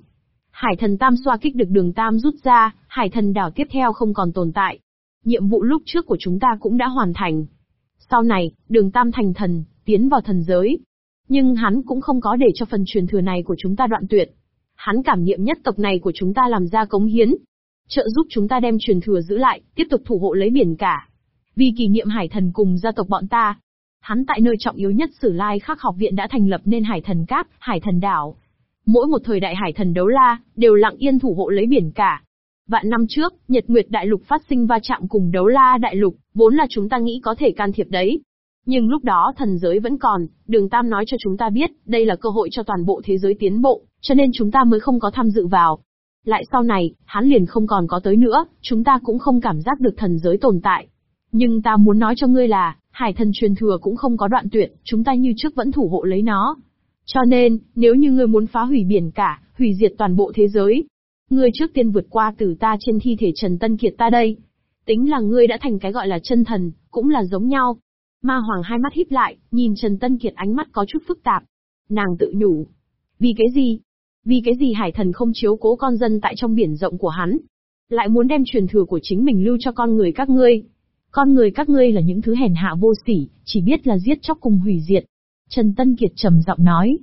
Hải thần tam xoa kích được đường tam rút ra, hải thần đảo tiếp theo không còn tồn tại. Nhiệm vụ lúc trước của chúng ta cũng đã hoàn thành. Sau này, đường tam thành thần, tiến vào thần giới. Nhưng hắn cũng không có để cho phần truyền thừa này của chúng ta đoạn tuyệt. Hắn cảm nghiệm nhất tộc này của chúng ta làm ra cống hiến. Trợ giúp chúng ta đem truyền thừa giữ lại, tiếp tục thủ hộ lấy biển cả. Vì kỷ niệm hải thần cùng gia tộc bọn ta, hắn tại nơi trọng yếu nhất Sử Lai Khắc học viện đã thành lập nên Hải Thần Cáp, Hải Thần Đảo. Mỗi một thời đại Hải Thần đấu la, đều lặng yên thủ hộ lấy biển cả. Vạn năm trước, Nhật Nguyệt Đại Lục phát sinh va chạm cùng đấu la Đại Lục, vốn là chúng ta nghĩ có thể can thiệp đấy. Nhưng lúc đó thần giới vẫn còn, đường Tam nói cho chúng ta biết, đây là cơ hội cho toàn bộ thế giới tiến bộ, cho nên chúng ta mới không có tham dự vào. Lại sau này, hắn liền không còn có tới nữa, chúng ta cũng không cảm giác được thần giới tồn tại. Nhưng ta muốn nói cho ngươi là, hải thần truyền thừa cũng không có đoạn tuyệt, chúng ta như trước vẫn thủ hộ lấy nó. Cho nên, nếu như ngươi muốn phá hủy biển cả, hủy diệt toàn bộ thế giới, ngươi trước tiên vượt qua từ ta trên thi thể Trần Tân Kiệt ta đây. Tính là ngươi đã thành cái gọi là chân thần, cũng là giống nhau. Ma Hoàng hai mắt híp lại, nhìn Trần Tân Kiệt ánh mắt có chút phức tạp. Nàng tự nhủ. Vì cái gì? Vì cái gì hải thần không chiếu cố con dân tại trong biển rộng của hắn? Lại muốn đem truyền thừa của chính mình lưu cho con người các ngươi? Con người các ngươi là những thứ hèn hạ vô sỉ, chỉ biết là giết chóc cùng hủy diệt. Trần Tân Kiệt trầm giọng nói.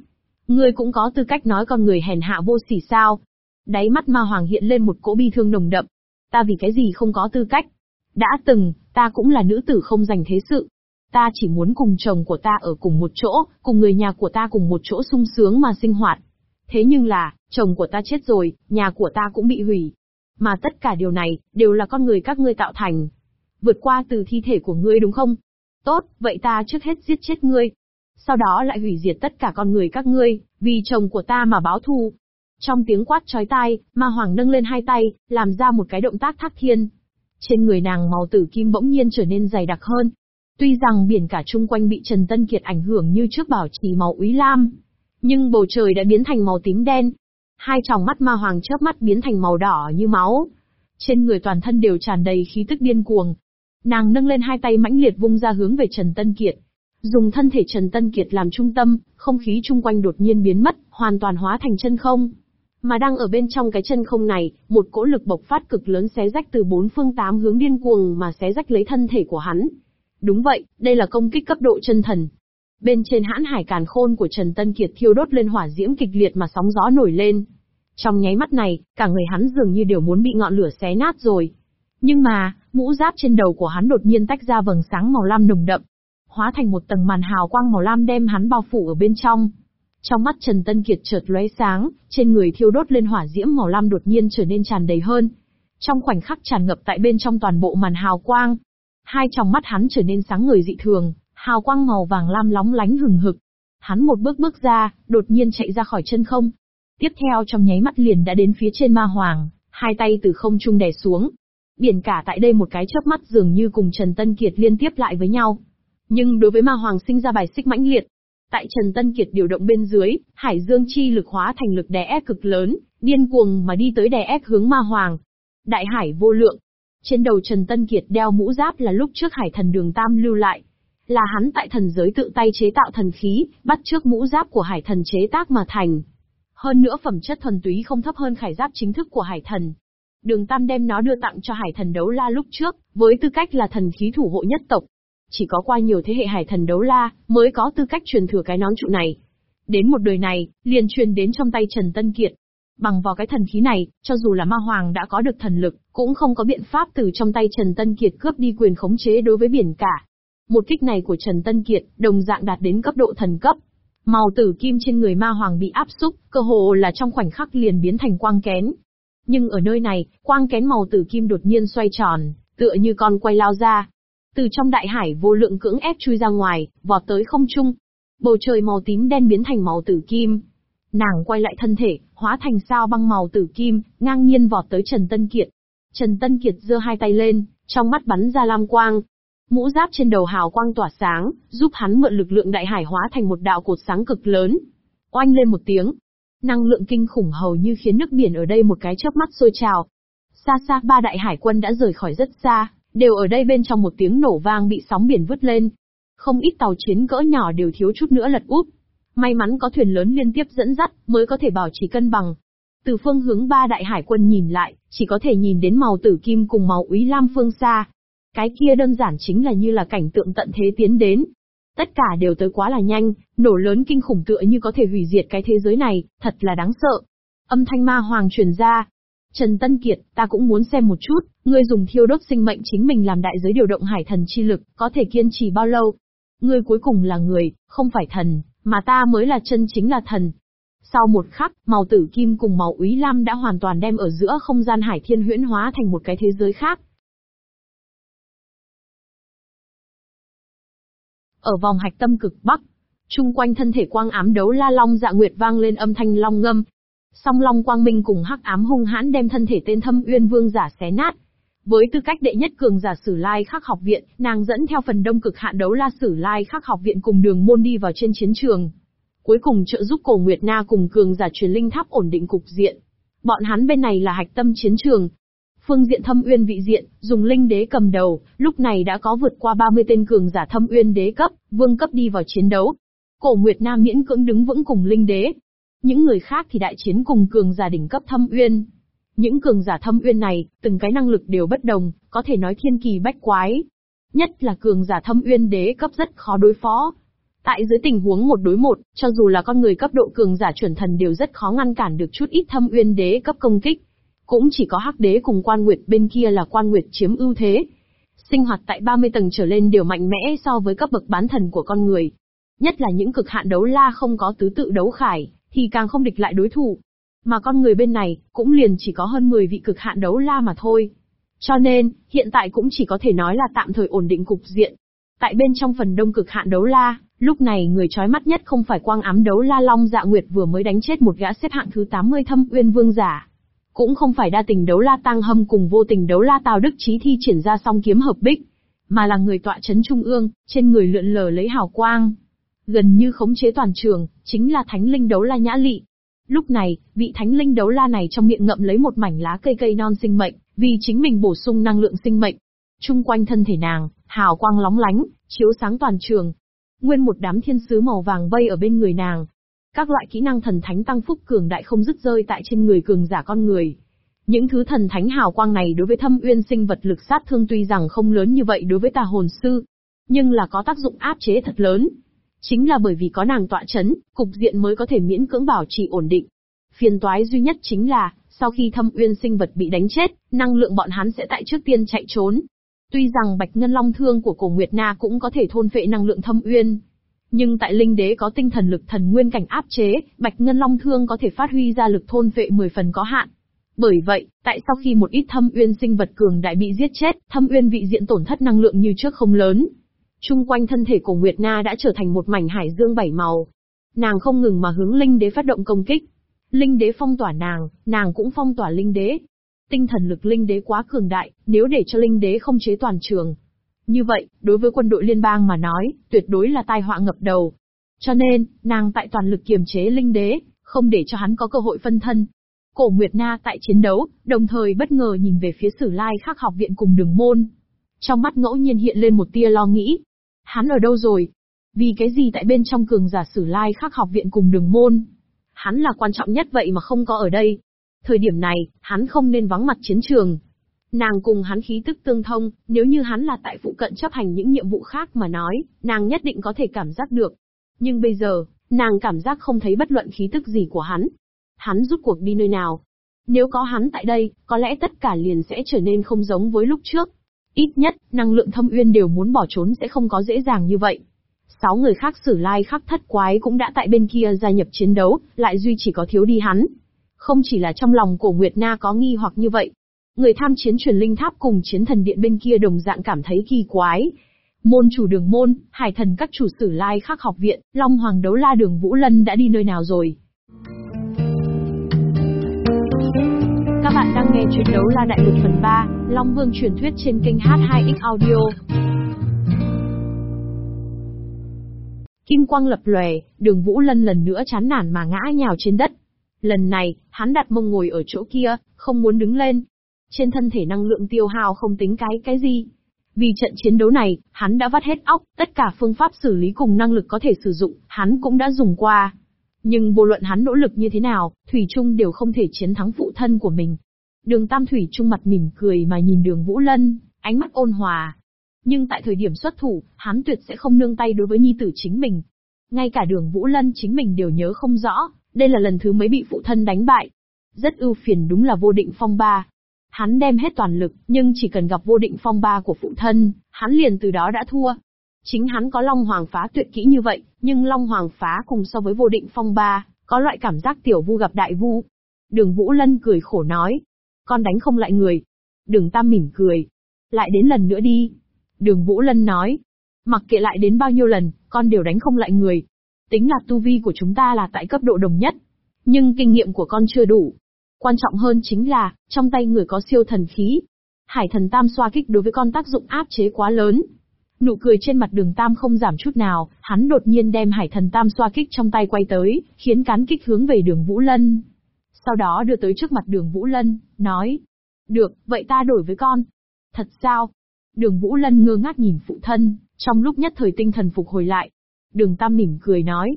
Ngươi cũng có tư cách nói con người hèn hạ vô sỉ sao? Đáy mắt ma hoàng hiện lên một cỗ bi thương nồng đậm. Ta vì cái gì không có tư cách? Đã từng, ta cũng là nữ tử không dành thế sự. Ta chỉ muốn cùng chồng của ta ở cùng một chỗ, cùng người nhà của ta cùng một chỗ sung sướng mà sinh hoạt. Thế nhưng là, chồng của ta chết rồi, nhà của ta cũng bị hủy. Mà tất cả điều này, đều là con người các ngươi tạo thành vượt qua từ thi thể của ngươi đúng không? Tốt, vậy ta trước hết giết chết ngươi. Sau đó lại hủy diệt tất cả con người các ngươi, vì chồng của ta mà báo thù. Trong tiếng quát chói tai, ma hoàng nâng lên hai tay, làm ra một cái động tác thác thiên. Trên người nàng màu tử kim bỗng nhiên trở nên dày đặc hơn. Tuy rằng biển cả chung quanh bị Trần Tân Kiệt ảnh hưởng như trước bảo trì màu úy lam, nhưng bầu trời đã biến thành màu tím đen. Hai tròng mắt ma hoàng chớp mắt biến thành màu đỏ như máu. Trên người toàn thân đều tràn đầy khí tức điên cuồng, Nàng nâng lên hai tay mãnh liệt vung ra hướng về Trần Tân Kiệt. Dùng thân thể Trần Tân Kiệt làm trung tâm, không khí chung quanh đột nhiên biến mất, hoàn toàn hóa thành chân không. Mà đang ở bên trong cái chân không này, một cỗ lực bộc phát cực lớn xé rách từ bốn phương tám hướng điên cuồng mà xé rách lấy thân thể của hắn. Đúng vậy, đây là công kích cấp độ chân thần. Bên trên hãn hải càn khôn của Trần Tân Kiệt thiêu đốt lên hỏa diễm kịch liệt mà sóng gió nổi lên. Trong nháy mắt này, cả người hắn dường như đều muốn bị ngọn lửa xé nát rồi. Nhưng mà, mũ giáp trên đầu của hắn đột nhiên tách ra vầng sáng màu lam nồng đậm, hóa thành một tầng màn hào quang màu lam đem hắn bao phủ ở bên trong. Trong mắt Trần Tân Kiệt chợt lóe sáng, trên người thiêu đốt lên hỏa diễm màu lam đột nhiên trở nên tràn đầy hơn. Trong khoảnh khắc tràn ngập tại bên trong toàn bộ màn hào quang, hai tròng mắt hắn trở nên sáng ngời dị thường, hào quang màu vàng lam lóng lánh hừng hực. Hắn một bước bước ra, đột nhiên chạy ra khỏi chân không. Tiếp theo trong nháy mắt liền đã đến phía trên ma hoàng, hai tay từ không trung đè xuống, Biển cả tại đây một cái chớp mắt dường như cùng Trần Tân Kiệt liên tiếp lại với nhau. Nhưng đối với ma hoàng sinh ra bài xích mãnh liệt. Tại Trần Tân Kiệt điều động bên dưới, hải dương chi lực hóa thành lực đè ép cực lớn, điên cuồng mà đi tới đè ép hướng ma hoàng. Đại hải vô lượng. Trên đầu Trần Tân Kiệt đeo mũ giáp là lúc trước hải thần đường Tam lưu lại. Là hắn tại thần giới tự tay chế tạo thần khí, bắt trước mũ giáp của hải thần chế tác mà thành. Hơn nữa phẩm chất thuần túy không thấp hơn khải giáp chính thức của hải thần, Đường Tam đem nó đưa tặng cho hải thần đấu la lúc trước, với tư cách là thần khí thủ hộ nhất tộc. Chỉ có qua nhiều thế hệ hải thần đấu la, mới có tư cách truyền thừa cái nón trụ này. Đến một đời này, liền truyền đến trong tay Trần Tân Kiệt. Bằng vào cái thần khí này, cho dù là ma hoàng đã có được thần lực, cũng không có biện pháp từ trong tay Trần Tân Kiệt cướp đi quyền khống chế đối với biển cả. Một kích này của Trần Tân Kiệt, đồng dạng đạt đến cấp độ thần cấp. Màu tử kim trên người ma hoàng bị áp xúc, cơ hồ là trong khoảnh khắc liền biến thành quang kén, nhưng ở nơi này, quang kén màu tử kim đột nhiên xoay tròn, tựa như con quay lao ra. Từ trong đại hải vô lượng cưỡng ép chui ra ngoài, vọt tới không trung. Bầu trời màu tím đen biến thành màu tử kim. Nàng quay lại thân thể, hóa thành sao băng màu tử kim, ngang nhiên vọt tới Trần Tân Kiệt. Trần Tân Kiệt giơ hai tay lên, trong mắt bắn ra lam quang. Mũ giáp trên đầu hào quang tỏa sáng, giúp hắn mượn lực lượng đại hải hóa thành một đạo cột sáng cực lớn. Oanh lên một tiếng. Năng lượng kinh khủng hầu như khiến nước biển ở đây một cái chớp mắt sôi trào. Xa xa ba đại hải quân đã rời khỏi rất xa, đều ở đây bên trong một tiếng nổ vang bị sóng biển vứt lên. Không ít tàu chiến cỡ nhỏ đều thiếu chút nữa lật úp. May mắn có thuyền lớn liên tiếp dẫn dắt, mới có thể bảo trì cân bằng. Từ phương hướng ba đại hải quân nhìn lại, chỉ có thể nhìn đến màu tử kim cùng màu úy lam phương xa. Cái kia đơn giản chính là như là cảnh tượng tận thế tiến đến. Tất cả đều tới quá là nhanh, nổ lớn kinh khủng tựa như có thể hủy diệt cái thế giới này, thật là đáng sợ. Âm thanh ma hoàng truyền ra. Trần Tân Kiệt, ta cũng muốn xem một chút, ngươi dùng thiêu đốt sinh mệnh chính mình làm đại giới điều động hải thần chi lực, có thể kiên trì bao lâu? Ngươi cuối cùng là người, không phải thần, mà ta mới là chân chính là thần, sau một khắc, màu tử kim cùng màu úy lam đã hoàn toàn đem ở giữa không gian hải thiên huyễn hóa thành một cái thế giới khác. Ở vòng hạch tâm cực bắc, chung quanh thân thể quang ám đấu la long dạ nguyệt vang lên âm thanh long ngâm. Song long quang minh cùng hắc ám hung hãn đem thân thể tên thâm uyên vương giả xé nát. Với tư cách đệ nhất cường giả sử lai khắc học viện, nàng dẫn theo phần đông cực hạn đấu la sử lai khắc học viện cùng đường môn đi vào trên chiến trường cuối cùng trợ giúp cổ Nguyệt Na cùng cường giả truyền linh tháp ổn định cục diện. Bọn hắn bên này là hạch tâm chiến trường. Phương diện thâm uyên vị diện, dùng linh đế cầm đầu, lúc này đã có vượt qua 30 tên cường giả thâm uyên đế cấp, vương cấp đi vào chiến đấu. Cổ Nguyệt nam miễn cưỡng đứng vững cùng linh đế. Những người khác thì đại chiến cùng cường giả đỉnh cấp thâm uyên. Những cường giả thâm uyên này, từng cái năng lực đều bất đồng, có thể nói thiên kỳ bách quái. Nhất là cường giả thâm uyên đế cấp rất khó đối phó, Tại dưới tình huống một đối một, cho dù là con người cấp độ cường giả chuẩn thần đều rất khó ngăn cản được chút ít thâm uyên đế cấp công kích. Cũng chỉ có hắc đế cùng quan nguyệt bên kia là quan nguyệt chiếm ưu thế. Sinh hoạt tại 30 tầng trở lên đều mạnh mẽ so với cấp bậc bán thần của con người. Nhất là những cực hạn đấu la không có tứ tự đấu khải, thì càng không địch lại đối thủ. Mà con người bên này, cũng liền chỉ có hơn 10 vị cực hạn đấu la mà thôi. Cho nên, hiện tại cũng chỉ có thể nói là tạm thời ổn định cục diện. Tại bên trong phần đông cực hạn đấu la, Lúc này người chói mắt nhất không phải quang ám đấu la long dạ nguyệt vừa mới đánh chết một gã xếp hạng thứ 80 thâm uyên vương giả. Cũng không phải đa tình đấu la tăng hâm cùng vô tình đấu la tào đức trí thi triển ra song kiếm hợp bích, mà là người tọa chấn trung ương, trên người lượn lờ lấy hào quang. Gần như khống chế toàn trường, chính là thánh linh đấu la nhã lị. Lúc này, vị thánh linh đấu la này trong miệng ngậm lấy một mảnh lá cây cây non sinh mệnh, vì chính mình bổ sung năng lượng sinh mệnh. Trung quanh thân thể nàng, hào quang lóng lánh, chiếu sáng toàn trường, Nguyên một đám thiên sứ màu vàng vây ở bên người nàng. Các loại kỹ năng thần thánh tăng phúc cường đại không dứt rơi tại trên người cường giả con người. Những thứ thần thánh hào quang này đối với thâm uyên sinh vật lực sát thương tuy rằng không lớn như vậy đối với tà hồn sư, nhưng là có tác dụng áp chế thật lớn. Chính là bởi vì có nàng tọa chấn, cục diện mới có thể miễn cưỡng bảo trì ổn định. Phiền toái duy nhất chính là, sau khi thâm uyên sinh vật bị đánh chết, năng lượng bọn hắn sẽ tại trước tiên chạy trốn, Tuy rằng Bạch Ngân Long Thương của cổ Nguyệt Na cũng có thể thôn phệ năng lượng thâm uyên, nhưng tại linh đế có tinh thần lực thần nguyên cảnh áp chế, Bạch Ngân Long Thương có thể phát huy ra lực thôn vệ 10 phần có hạn. Bởi vậy, tại sau khi một ít thâm uyên sinh vật cường đại bị giết chết, thâm uyên vị diện tổn thất năng lượng như trước không lớn. Trung quanh thân thể của Nguyệt Na đã trở thành một mảnh hải dương bảy màu. Nàng không ngừng mà hướng linh đế phát động công kích. Linh đế phong tỏa nàng, nàng cũng phong tỏa linh đế, Tinh thần lực linh đế quá cường đại, nếu để cho linh đế không chế toàn trường. Như vậy, đối với quân đội liên bang mà nói, tuyệt đối là tai họa ngập đầu. Cho nên, nàng tại toàn lực kiềm chế linh đế, không để cho hắn có cơ hội phân thân. Cổ Nguyệt Na tại chiến đấu, đồng thời bất ngờ nhìn về phía Sử Lai Khắc học viện cùng đường môn. Trong mắt ngẫu nhiên hiện lên một tia lo nghĩ. Hắn ở đâu rồi? Vì cái gì tại bên trong cường giả Sử Lai Khắc học viện cùng đường môn? Hắn là quan trọng nhất vậy mà không có ở đây. Thời điểm này, hắn không nên vắng mặt chiến trường. Nàng cùng hắn khí tức tương thông, nếu như hắn là tại phụ cận chấp hành những nhiệm vụ khác mà nói, nàng nhất định có thể cảm giác được. Nhưng bây giờ, nàng cảm giác không thấy bất luận khí tức gì của hắn. Hắn rút cuộc đi nơi nào? Nếu có hắn tại đây, có lẽ tất cả liền sẽ trở nên không giống với lúc trước. Ít nhất, năng lượng thâm uyên đều muốn bỏ trốn sẽ không có dễ dàng như vậy. Sáu người khác sử lai khắc thất quái cũng đã tại bên kia gia nhập chiến đấu, lại duy chỉ có thiếu đi hắn. Không chỉ là trong lòng cổ Nguyệt Na có nghi hoặc như vậy. Người tham chiến truyền linh tháp cùng chiến thần điện bên kia đồng dạng cảm thấy kỳ quái. Môn chủ đường môn, hải thần các chủ sử lai khắc học viện, Long Hoàng đấu la đường Vũ Lân đã đi nơi nào rồi? Các bạn đang nghe chuyện đấu la đại lục phần 3, Long Vương truyền thuyết trên kênh H2X Audio. Kim quang lập lòe, đường Vũ Lân lần nữa chán nản mà ngã nhào trên đất. Lần này, hắn đặt mông ngồi ở chỗ kia, không muốn đứng lên. Trên thân thể năng lượng tiêu hao không tính cái cái gì. Vì trận chiến đấu này, hắn đã vắt hết óc, tất cả phương pháp xử lý cùng năng lực có thể sử dụng, hắn cũng đã dùng qua. Nhưng vô luận hắn nỗ lực như thế nào, Thủy Trung đều không thể chiến thắng phụ thân của mình. Đường Tam Thủy Trung mặt mỉm cười mà nhìn đường Vũ Lân, ánh mắt ôn hòa. Nhưng tại thời điểm xuất thủ, hắn tuyệt sẽ không nương tay đối với nhi tử chính mình. Ngay cả đường Vũ Lân chính mình đều nhớ không rõ, đây là lần thứ mấy bị phụ thân đánh bại. Rất ưu phiền đúng là vô định phong ba. Hắn đem hết toàn lực, nhưng chỉ cần gặp vô định phong ba của phụ thân, hắn liền từ đó đã thua. Chính hắn có Long Hoàng phá tuyệt kỹ như vậy, nhưng Long Hoàng phá cùng so với vô định phong ba, có loại cảm giác tiểu vu gặp đại vu. Đường Vũ Lân cười khổ nói, con đánh không lại người. Đường Tam mỉm cười, lại đến lần nữa đi. Đường Vũ Lân nói, mặc kệ lại đến bao nhiêu lần, con đều đánh không lại người. Tính là tu vi của chúng ta là tại cấp độ đồng nhất. Nhưng kinh nghiệm của con chưa đủ. Quan trọng hơn chính là, trong tay người có siêu thần khí. Hải thần tam xoa kích đối với con tác dụng áp chế quá lớn. Nụ cười trên mặt đường tam không giảm chút nào, hắn đột nhiên đem hải thần tam xoa kích trong tay quay tới, khiến cán kích hướng về đường Vũ Lân. Sau đó đưa tới trước mặt đường Vũ Lân, nói. Được, vậy ta đổi với con. Thật sao? Đường Vũ Lân ngơ ngác nhìn phụ thân, trong lúc nhất thời tinh thần phục hồi lại. Đường Tam mỉm cười nói.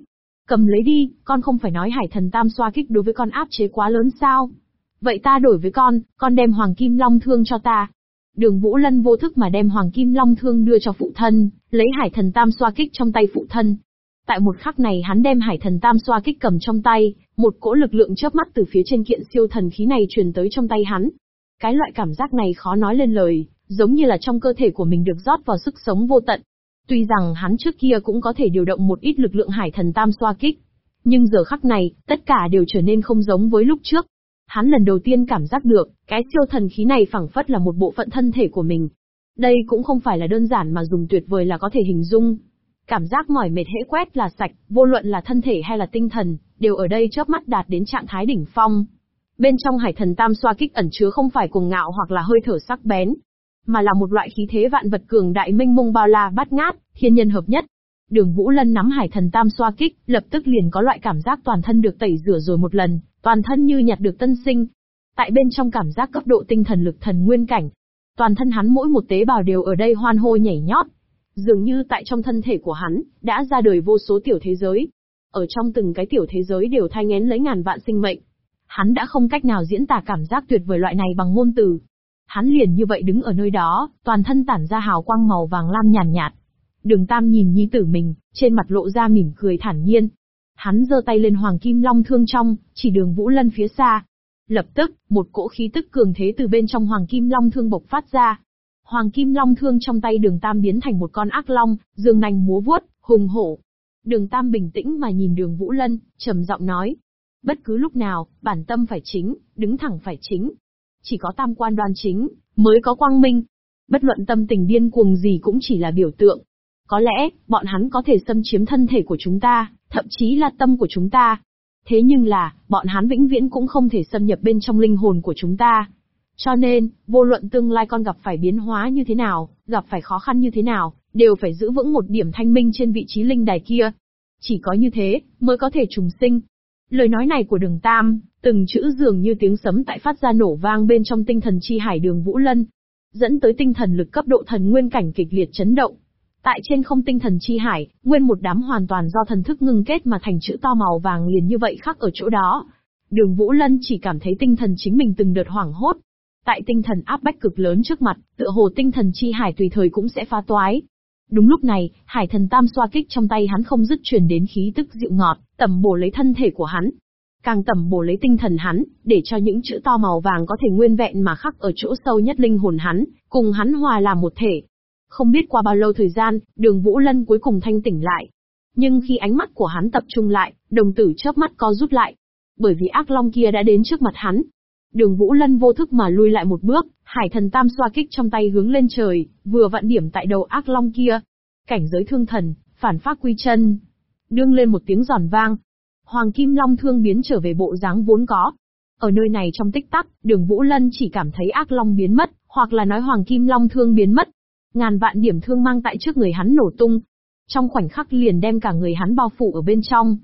Cầm lấy đi, con không phải nói hải thần Tam xoa kích đối với con áp chế quá lớn sao? Vậy ta đổi với con, con đem Hoàng Kim Long Thương cho ta. Đường Vũ Lân vô thức mà đem Hoàng Kim Long Thương đưa cho phụ thân, lấy hải thần Tam xoa kích trong tay phụ thân. Tại một khắc này hắn đem hải thần Tam xoa kích cầm trong tay, một cỗ lực lượng chớp mắt từ phía trên kiện siêu thần khí này truyền tới trong tay hắn. Cái loại cảm giác này khó nói lên lời, giống như là trong cơ thể của mình được rót vào sức sống vô tận. Tuy rằng hắn trước kia cũng có thể điều động một ít lực lượng hải thần tam xoa kích, nhưng giờ khắc này, tất cả đều trở nên không giống với lúc trước. Hắn lần đầu tiên cảm giác được, cái siêu thần khí này phẳng phất là một bộ phận thân thể của mình. Đây cũng không phải là đơn giản mà dùng tuyệt vời là có thể hình dung. Cảm giác mỏi mệt hễ quét là sạch, vô luận là thân thể hay là tinh thần, đều ở đây chớp mắt đạt đến trạng thái đỉnh phong. Bên trong hải thần tam xoa kích ẩn chứa không phải cuồng ngạo hoặc là hơi thở sắc bén, mà là một loại khí thế vạn vật cường đại minh mông bao la bát ngát, thiên nhân hợp nhất. Đường Vũ Lân nắm hải thần tam xoa kích, lập tức liền có loại cảm giác toàn thân được tẩy rửa rồi một lần, toàn thân như nhặt được tân sinh. Tại bên trong cảm giác cấp độ tinh thần lực thần nguyên cảnh, toàn thân hắn mỗi một tế bào đều ở đây hoan hô nhảy nhót. Dường như tại trong thân thể của hắn, đã ra đời vô số tiểu thế giới. Ở trong từng cái tiểu thế giới đều thai ngén lấy ngàn vạn sinh mệnh. Hắn đã không cách nào diễn tả cảm giác tuyệt vời loại này bằng ngôn từ. Hắn liền như vậy đứng ở nơi đó, toàn thân tản ra hào quang màu vàng lam nhàn nhạt, Đường Tam nhìn nhi tử mình, trên mặt lộ ra mỉm cười thản nhiên. Hắn giơ tay lên Hoàng Kim Long thương trong, chỉ đường Vũ Lân phía xa. Lập tức, một cỗ khí tức cường thế từ bên trong Hoàng Kim Long thương bộc phát ra. Hoàng Kim Long thương trong tay đường Tam biến thành một con ác long, dương nành múa vuốt, hùng hổ. Đường Tam bình tĩnh mà nhìn đường Vũ Lân, trầm giọng nói. Bất cứ lúc nào, bản tâm phải chính, đứng thẳng phải chính, chỉ có tam quan đoan chính, mới có quang minh. Bất luận tâm tình điên cuồng gì cũng chỉ là biểu tượng. Có lẽ, bọn hắn có thể xâm chiếm thân thể của chúng ta, thậm chí là tâm của chúng ta. Thế nhưng là, bọn hắn vĩnh viễn cũng không thể xâm nhập bên trong linh hồn của chúng ta. Cho nên, vô luận tương lai con gặp phải biến hóa như thế nào, gặp phải khó khăn như thế nào, đều phải giữ vững một điểm thanh minh trên vị trí linh đài kia. Chỉ có như thế, mới có thể trùng sinh. Lời nói này của đường Tam, Từng chữ dường như tiếng sấm tại phát ra nổ vang bên trong tinh thần chi hải đường Vũ Lân, dẫn tới tinh thần lực cấp độ thần nguyên cảnh kịch liệt chấn động. Tại trên không tinh thần chi hải, nguyên một đám hoàn toàn do thần thức ngưng kết mà thành chữ to màu vàng liền như vậy khắc ở chỗ đó. Đường Vũ Lân chỉ cảm thấy tinh thần chính mình từng đợt hoảng hốt. Tại tinh thần áp bách cực lớn trước mặt, tựa hồ tinh thần chi hải tùy thời cũng sẽ phá toái. Đúng lúc này, hải thần tam xoa kích trong tay hắn không dứt truyền đến khí tức dịu ngọt, tẩm bổ lấy thân thể của hắn, càng tẩm bổ lấy tinh thần hắn, để cho những chữ to màu vàng có thể nguyên vẹn mà khắc ở chỗ sâu nhất linh hồn hắn, cùng hắn hòa làm một thể. Không biết qua bao lâu thời gian, đường Vũ Lân cuối cùng thanh tỉnh lại. Nhưng khi ánh mắt của hắn tập trung lại, đồng tử chớp mắt co rút lại. Bởi vì ác long kia đã đến trước mặt hắn. Đường Vũ Lân vô thức mà lui lại một bước, hải thần tam xoa kích trong tay hướng lên trời, vừa vặn điểm tại đầu ác long kia. Cảnh giới thương thần, phản phát quy chân. Đương lên một tiếng giòn vang. Hoàng Kim Long thương biến trở về bộ dáng vốn có. Ở nơi này trong tích tắc, đường Vũ Lân chỉ cảm thấy ác long biến mất, hoặc là nói Hoàng Kim Long thương biến mất. Ngàn vạn điểm thương mang tại trước người hắn nổ tung. Trong khoảnh khắc liền đem cả người hắn bao phủ ở bên trong.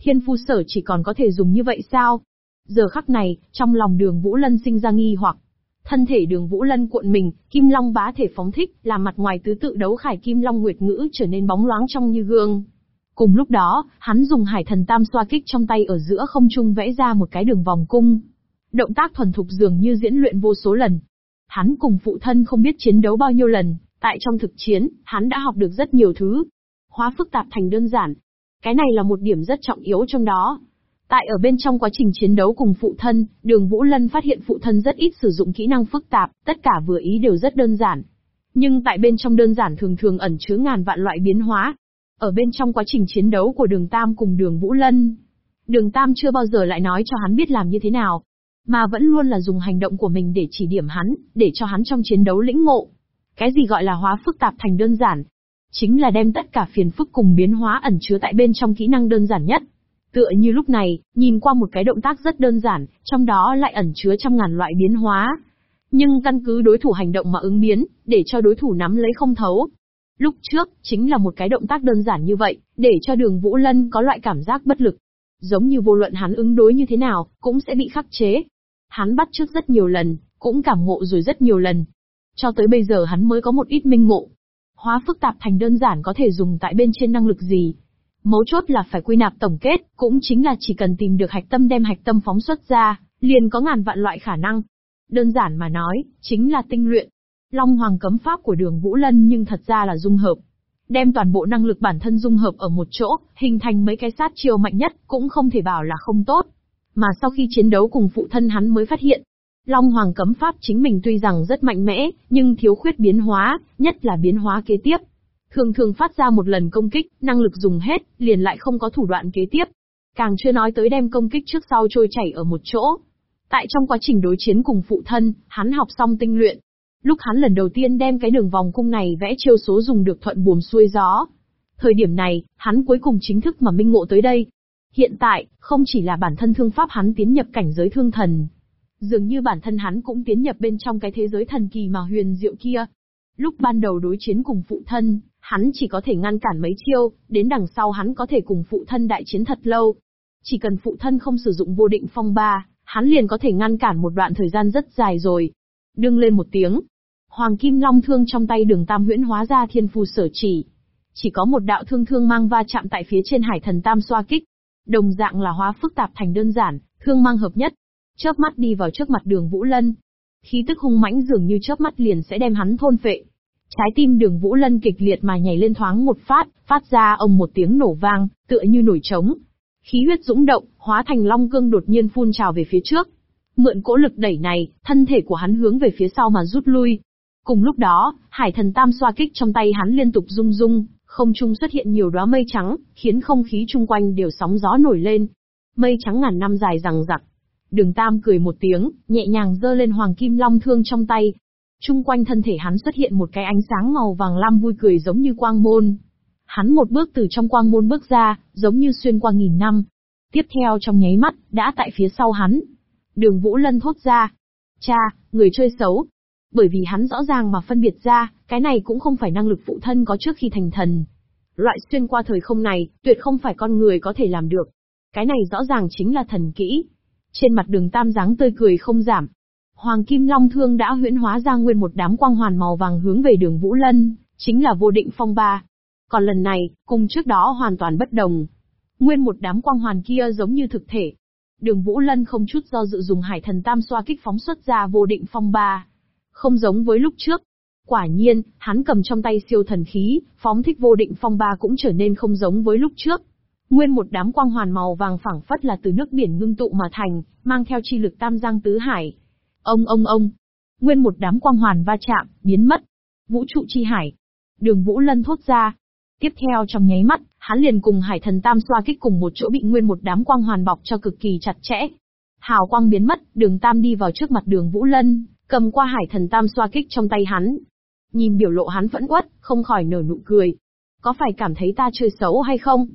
Thiên phu sở chỉ còn có thể dùng như vậy sao? Giờ khắc này, trong lòng đường Vũ Lân sinh ra nghi hoặc. Thân thể đường Vũ Lân cuộn mình, kim long bá thể phóng thích, làm mặt ngoài tứ tự đấu khải kim long nguyệt ngữ trở nên bóng loáng trong như gương. Cùng lúc đó, hắn dùng hải thần tam xoa kích trong tay ở giữa không trung vẽ ra một cái đường vòng cung. Động tác thuần thục dường như diễn luyện vô số lần. Hắn cùng phụ thân không biết chiến đấu bao nhiêu lần, tại trong thực chiến, hắn đã học được rất nhiều thứ. Hóa phức tạp thành đơn giản. Cái này là một điểm rất trọng yếu trong đó. Tại ở bên trong quá trình chiến đấu cùng phụ thân, đường Vũ Lân phát hiện phụ thân rất ít sử dụng kỹ năng phức tạp, tất cả vừa ý đều rất đơn giản. Nhưng tại bên trong đơn giản thường thường ẩn chứa ngàn vạn loại biến hóa. Ở bên trong quá trình chiến đấu của đường Tam cùng đường Vũ Lân, đường Tam chưa bao giờ lại nói cho hắn biết làm như thế nào, mà vẫn luôn là dùng hành động của mình để chỉ điểm hắn, để cho hắn trong chiến đấu lĩnh ngộ. Cái gì gọi là hóa phức tạp thành đơn giản? Chính là đem tất cả phiền phức cùng biến hóa ẩn chứa tại bên trong kỹ năng đơn giản nhất. Tựa như lúc này, nhìn qua một cái động tác rất đơn giản, trong đó lại ẩn chứa trăm ngàn loại biến hóa. Nhưng căn cứ đối thủ hành động mà ứng biến, để cho đối thủ nắm lấy không thấu. Lúc trước, chính là một cái động tác đơn giản như vậy, để cho đường Vũ Lân có loại cảm giác bất lực. Giống như vô luận hắn ứng đối như thế nào, cũng sẽ bị khắc chế. Hắn bắt trước rất nhiều lần, cũng cảm ngộ rồi rất nhiều lần. Cho tới bây giờ hắn mới có một ít minh ngộ. Hóa phức tạp thành đơn giản có thể dùng tại bên trên năng lực gì, Mấu chốt là phải quy nạp tổng kết, cũng chính là chỉ cần tìm được hạch tâm đem hạch tâm phóng xuất ra, liền có ngàn vạn loại khả năng. Đơn giản mà nói, chính là tinh luyện. Long Hoàng cấm pháp của đường Vũ Lân nhưng thật ra là dung hợp. Đem toàn bộ năng lực bản thân dung hợp ở một chỗ, hình thành mấy cái sát chiêu mạnh nhất, cũng không thể bảo là không tốt. Mà sau khi chiến đấu cùng phụ thân hắn mới phát hiện, Long Hoàng cấm pháp chính mình tuy rằng rất mạnh mẽ, nhưng thiếu khuyết biến hóa, nhất là biến hóa kế tiếp. Thường thường phát ra một lần công kích, năng lực dùng hết, liền lại không có thủ đoạn kế tiếp. Càng chưa nói tới đem công kích trước sau trôi chảy ở một chỗ. Tại trong quá trình đối chiến cùng phụ thân, hắn học xong tinh luyện. Lúc hắn lần đầu tiên đem cái đường vòng cung này vẽ chiêu số dùng được thuận buồm xuôi gió. Thời điểm này, hắn cuối cùng chính thức mà minh ngộ tới đây. Hiện tại, không chỉ là bản thân thương pháp hắn tiến nhập cảnh giới thương thần. Dường như bản thân hắn cũng tiến nhập bên trong cái thế giới thần kỳ mà huyền diệu kia. Lúc ban đầu đối chiến cùng phụ thân, Hắn chỉ có thể ngăn cản mấy chiêu, đến đằng sau hắn có thể cùng phụ thân đại chiến thật lâu. Chỉ cần phụ thân không sử dụng vô định phong ba, hắn liền có thể ngăn cản một đoạn thời gian rất dài rồi. Đương lên một tiếng. Hoàng Kim Long thương trong tay đường Tam huyễn hóa ra thiên phù sở chỉ. Chỉ có một đạo thương thương mang va chạm tại phía trên hải thần Tam xoa kích. Đồng dạng là hóa phức tạp thành đơn giản, thương mang hợp nhất. Chớp mắt đi vào trước mặt đường Vũ Lân. Khí tức hung mãnh dường như chớp mắt liền sẽ đem hắn thôn phệ. Trái tim đường Vũ Lân kịch liệt mà nhảy lên thoáng một phát, phát ra ông một tiếng nổ vang, tựa như nổi trống. Khí huyết dũng động, hóa thành long cương đột nhiên phun trào về phía trước. Mượn cỗ lực đẩy này, thân thể của hắn hướng về phía sau mà rút lui. Cùng lúc đó, hải thần tam xoa kích trong tay hắn liên tục rung rung, không trung xuất hiện nhiều đóa mây trắng, khiến không khí chung quanh đều sóng gió nổi lên. Mây trắng ngàn năm dài rằng rặc. Đường Tam cười một tiếng, nhẹ nhàng giơ lên hoàng kim long thương trong tay, Trung quanh thân thể hắn xuất hiện một cái ánh sáng màu vàng lam vui cười giống như quang môn. Hắn một bước từ trong quang môn bước ra, giống như xuyên qua nghìn năm. Tiếp theo trong nháy mắt, đã tại phía sau hắn. Đường Vũ Lân thốt ra. Cha, người chơi xấu. Bởi vì hắn rõ ràng mà phân biệt ra, cái này cũng không phải năng lực phụ thân có trước khi thành thần. Loại xuyên qua thời không này, tuyệt không phải con người có thể làm được. Cái này rõ ràng chính là thần kỹ. Trên mặt đường tam dáng tươi cười không giảm, Hoàng Kim Long Thương đã huyễn hóa ra nguyên một đám quang hoàn màu vàng hướng về đường Vũ Lân, chính là vô định phong ba. Còn lần này, cùng trước đó hoàn toàn bất đồng. Nguyên một đám quang hoàn kia giống như thực thể. Đường Vũ Lân không chút do dự dùng hải thần tam xoa kích phóng xuất ra vô định phong ba. Không giống với lúc trước. Quả nhiên, hắn cầm trong tay siêu thần khí, phóng thích vô định phong ba cũng trở nên không giống với lúc trước. Nguyên một đám quang hoàn màu vàng phẳng phất là từ nước biển ngưng tụ mà thành, mang theo chi lực tam giang tứ hải, Ông ông ông. Nguyên một đám quang hoàn va chạm, biến mất. Vũ trụ chi hải. Đường Vũ Lân thốt ra. Tiếp theo trong nháy mắt, hắn liền cùng hải thần tam xoa kích cùng một chỗ bị nguyên một đám quang hoàn bọc cho cực kỳ chặt chẽ. Hào quang biến mất, đường Tam đi vào trước mặt đường Vũ Lân, cầm qua hải thần Tam xoa kích trong tay hắn. Nhìn biểu lộ hắn vẫn uất, không khỏi nở nụ cười. Có phải cảm thấy ta chơi xấu hay không?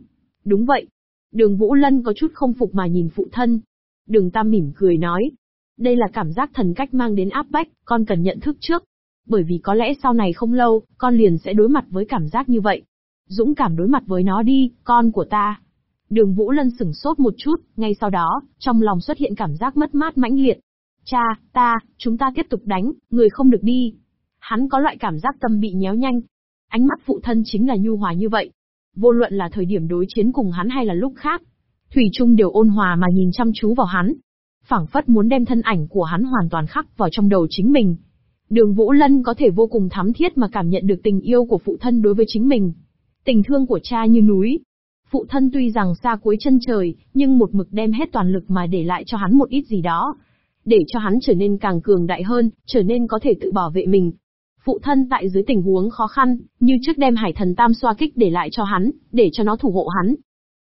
Đúng vậy. Đường Vũ Lân có chút không phục mà nhìn phụ thân. Đường Tam mỉm cười nói. Đây là cảm giác thần cách mang đến áp bách, con cần nhận thức trước. Bởi vì có lẽ sau này không lâu, con liền sẽ đối mặt với cảm giác như vậy. Dũng cảm đối mặt với nó đi, con của ta. Đường Vũ Lân sửng sốt một chút, ngay sau đó, trong lòng xuất hiện cảm giác mất mát mãnh liệt. Cha, ta, chúng ta tiếp tục đánh, người không được đi. Hắn có loại cảm giác tâm bị nhéo nhanh. Ánh mắt phụ thân chính là nhu hòa như vậy. Vô luận là thời điểm đối chiến cùng hắn hay là lúc khác. Thủy Trung đều ôn hòa mà nhìn chăm chú vào hắn phảng phất muốn đem thân ảnh của hắn hoàn toàn khắc vào trong đầu chính mình. Đường Vũ Lân có thể vô cùng thắm thiết mà cảm nhận được tình yêu của phụ thân đối với chính mình. Tình thương của cha như núi, Phụ thân tuy rằng xa cuối chân trời, nhưng một mực đem hết toàn lực mà để lại cho hắn một ít gì đó. Để cho hắn trở nên càng cường đại hơn, trở nên có thể tự bảo vệ mình. Phụ thân tại dưới tình huống khó khăn, như trước đem hải thần tam xoa kích để lại cho hắn, để cho nó thủ hộ hắn.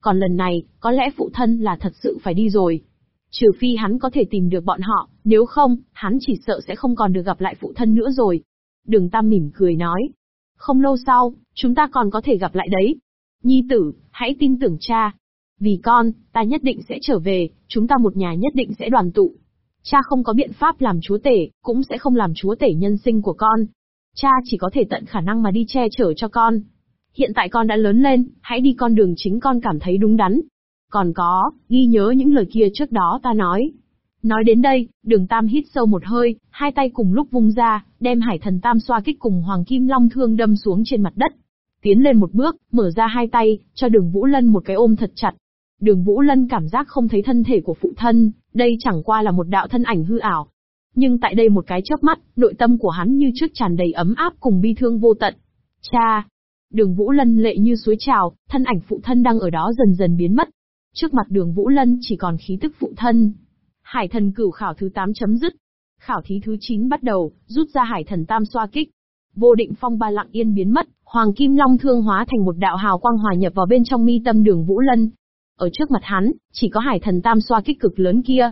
Còn lần này, có lẽ phụ thân là thật sự phải đi rồi. Trừ phi hắn có thể tìm được bọn họ, nếu không, hắn chỉ sợ sẽ không còn được gặp lại phụ thân nữa rồi. Đường Tam mỉm cười nói. Không lâu sau, chúng ta còn có thể gặp lại đấy. Nhi tử, hãy tin tưởng cha. Vì con, ta nhất định sẽ trở về, chúng ta một nhà nhất định sẽ đoàn tụ. Cha không có biện pháp làm chúa tể, cũng sẽ không làm chúa tể nhân sinh của con. Cha chỉ có thể tận khả năng mà đi che chở cho con. Hiện tại con đã lớn lên, hãy đi con đường chính con cảm thấy đúng đắn. Còn có, ghi nhớ những lời kia trước đó ta nói. Nói đến đây, đường Tam hít sâu một hơi, hai tay cùng lúc vung ra, đem hải thần Tam xoa kích cùng Hoàng Kim Long thương đâm xuống trên mặt đất tiến lên một bước, mở ra hai tay, cho đường Vũ Lân một cái ôm thật chặt. Đường Vũ Lân cảm giác không thấy thân thể của phụ thân, đây chẳng qua là một đạo thân ảnh hư ảo. Nhưng tại đây một cái chớp mắt, nội tâm của hắn như trước tràn đầy ấm áp cùng bi thương vô tận. Cha! Đường Vũ Lân lệ như suối trào, thân ảnh phụ thân đang ở đó dần dần biến mất. Trước mặt đường Vũ Lân chỉ còn khí tức phụ thân. Hải thần cửu khảo thứ 8 chấm dứt. Khảo thí thứ 9 bắt đầu, rút ra hải thần tam xoa kích. Vô định phong ba lặng yên biến mất, Hoàng Kim Long thương hóa thành một đạo hào quang hòa nhập vào bên trong mi tâm đường Vũ Lân. Ở trước mặt hắn, chỉ có hải thần tam xoa kích cực lớn kia.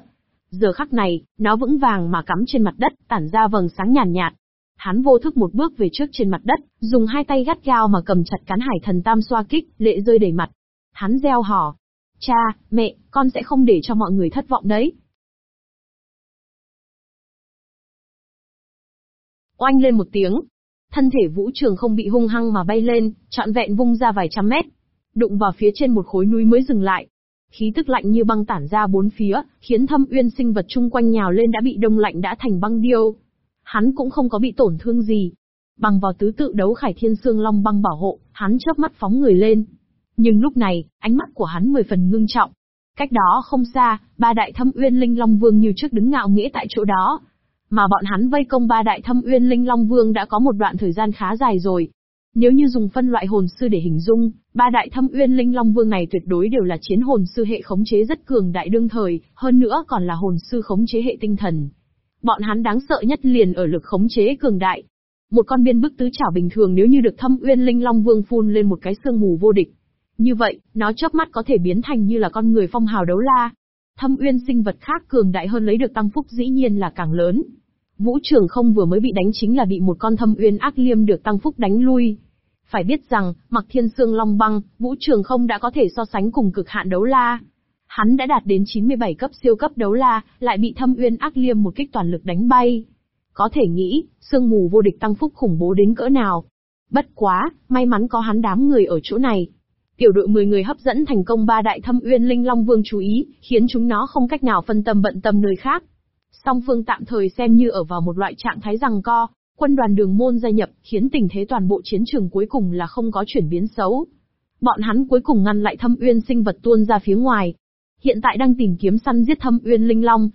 Giờ khắc này, nó vững vàng mà cắm trên mặt đất, tản ra vầng sáng nhàn nhạt, Hắn vô thức một bước về trước trên mặt đất, dùng hai tay gắt gao mà cầm chặt cán hải thần tam xoa kích, lệ rơi đầy mặt. Hắn reo hò. Cha, mẹ, con sẽ không để cho mọi người thất vọng đấy. Oanh lên một tiếng, Thân thể vũ trường không bị hung hăng mà bay lên, trọn vẹn vung ra vài trăm mét. Đụng vào phía trên một khối núi mới dừng lại. Khí tức lạnh như băng tản ra bốn phía, khiến thâm uyên sinh vật chung quanh nhào lên đã bị đông lạnh đã thành băng điêu. Hắn cũng không có bị tổn thương gì. Bằng vào tứ tự đấu khải thiên xương long băng bảo hộ, hắn chớp mắt phóng người lên. Nhưng lúc này, ánh mắt của hắn mười phần ngưng trọng. Cách đó không xa, ba đại thâm uyên linh long vương như trước đứng ngạo nghĩa tại chỗ đó, mà bọn hắn vây công ba đại thâm uyên linh long vương đã có một đoạn thời gian khá dài rồi. Nếu như dùng phân loại hồn sư để hình dung, ba đại thâm uyên linh long vương này tuyệt đối đều là chiến hồn sư hệ khống chế rất cường đại đương thời, hơn nữa còn là hồn sư khống chế hệ tinh thần. Bọn hắn đáng sợ nhất liền ở lực khống chế cường đại. Một con biên bức tứ chảo bình thường nếu như được thâm uyên linh long vương phun lên một cái sương mù vô địch. Như vậy, nó chớp mắt có thể biến thành như là con người phong hào đấu la, thâm uyên sinh vật khác cường đại hơn lấy được tăng phúc dĩ nhiên là càng lớn. Vũ Trường không vừa mới bị đánh chính là bị một con thâm uyên ác liêm được tăng phúc đánh lui. Phải biết rằng, mặc thiên sương long băng, Vũ Trường không đã có thể so sánh cùng cực hạn đấu la. Hắn đã đạt đến 97 cấp siêu cấp đấu la, lại bị thâm uyên ác liêm một kích toàn lực đánh bay. Có thể nghĩ, sương mù vô địch tăng phúc khủng bố đến cỡ nào. Bất quá, may mắn có hắn đám người ở chỗ này. Tiểu đội 10 người hấp dẫn thành công ba đại thâm uyên linh long vương chú ý, khiến chúng nó không cách nào phân tâm bận tâm nơi khác. Song phương tạm thời xem như ở vào một loại trạng thái rằng co, quân đoàn đường môn gia nhập, khiến tình thế toàn bộ chiến trường cuối cùng là không có chuyển biến xấu. Bọn hắn cuối cùng ngăn lại thâm uyên sinh vật tuôn ra phía ngoài. Hiện tại đang tìm kiếm săn giết thâm uyên linh long.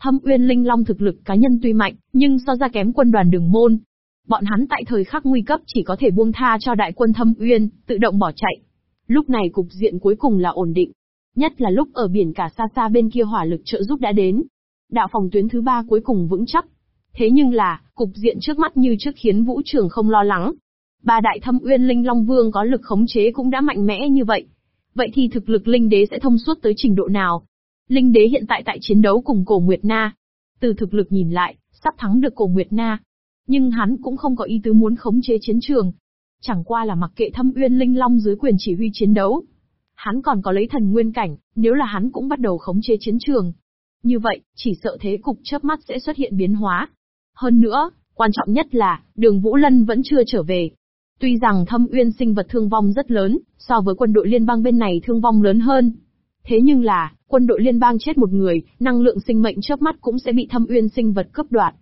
Thâm uyên linh long thực lực cá nhân tuy mạnh, nhưng so ra kém quân đoàn đường môn. Bọn hắn tại thời khắc nguy cấp chỉ có thể buông tha cho đại quân thâm uyên, tự động bỏ chạy. Lúc này cục diện cuối cùng là ổn định. Nhất là lúc ở biển cả xa xa bên kia hỏa lực trợ giúp đã đến, đạo phòng tuyến thứ ba cuối cùng vững chắc. Thế nhưng là, cục diện trước mắt như trước khiến Vũ Trường không lo lắng. Ba đại thâm uyên linh Long Vương có lực khống chế cũng đã mạnh mẽ như vậy. Vậy thì thực lực linh đế sẽ thông suốt tới trình độ nào? Linh đế hiện tại tại chiến đấu cùng cổ Nguyệt Na. Từ thực lực nhìn lại, sắp thắng được cổ Nguyệt Na. Nhưng hắn cũng không có ý tứ muốn khống chế chiến trường. Chẳng qua là mặc kệ thâm uyên linh long dưới quyền chỉ huy chiến đấu. Hắn còn có lấy thần nguyên cảnh, nếu là hắn cũng bắt đầu khống chế chiến trường. Như vậy, chỉ sợ thế cục chớp mắt sẽ xuất hiện biến hóa. Hơn nữa, quan trọng nhất là, đường Vũ Lân vẫn chưa trở về. Tuy rằng thâm uyên sinh vật thương vong rất lớn, so với quân đội liên bang bên này thương vong lớn hơn. Thế nhưng là, quân đội liên bang chết một người, năng lượng sinh mệnh chớp mắt cũng sẽ bị thâm uyên sinh vật cướp đoạt.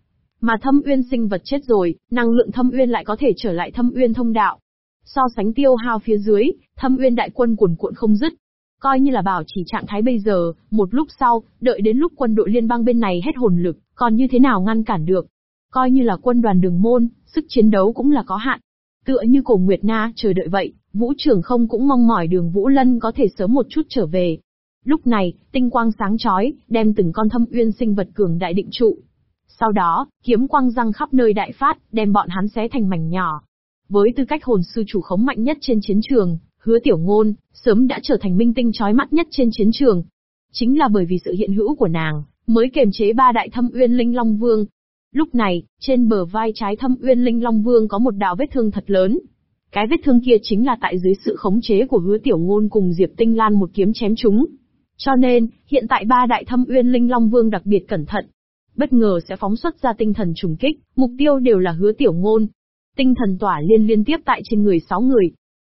Mà thâm uyên sinh vật chết rồi, năng lượng thâm uyên lại có thể trở lại thâm uyên thông đạo. So sánh tiêu hao phía dưới, thâm uyên đại quân cuồn cuộn không dứt. Coi như là bảo chỉ trạng thái bây giờ, một lúc sau, đợi đến lúc quân đội liên bang bên này hết hồn lực, còn như thế nào ngăn cản được. Coi như là quân đoàn đường môn, sức chiến đấu cũng là có hạn. Tựa như cổ Nguyệt Na chờ đợi vậy, Vũ trưởng không cũng mong mỏi đường Vũ Lân có thể sớm một chút trở về. Lúc này, tinh quang sáng chói, đem từng con thâm uyên sinh vật cường đại định trụ. Sau đó, kiếm quang răng khắp nơi đại phát, đem bọn hắn xé thành mảnh nhỏ. Với tư cách hồn sư chủ khống mạnh nhất trên chiến trường, hứa tiểu ngôn, sớm đã trở thành minh tinh chói mắt nhất trên chiến trường. Chính là bởi vì sự hiện hữu của nàng, mới kềm chế ba đại thâm uyên linh long vương. Lúc này, trên bờ vai trái thâm uyên linh long vương có một đạo vết thương thật lớn. Cái vết thương kia chính là tại dưới sự khống chế của hứa tiểu ngôn cùng Diệp Tinh Lan một kiếm chém chúng. Cho nên, hiện tại ba đại thâm uyên linh long vương đặc biệt cẩn thận. Bất ngờ sẽ phóng xuất ra tinh thần trùng kích, mục tiêu đều là hứa tiểu ngôn. Tinh thần tỏa liên liên tiếp tại trên người sáu người.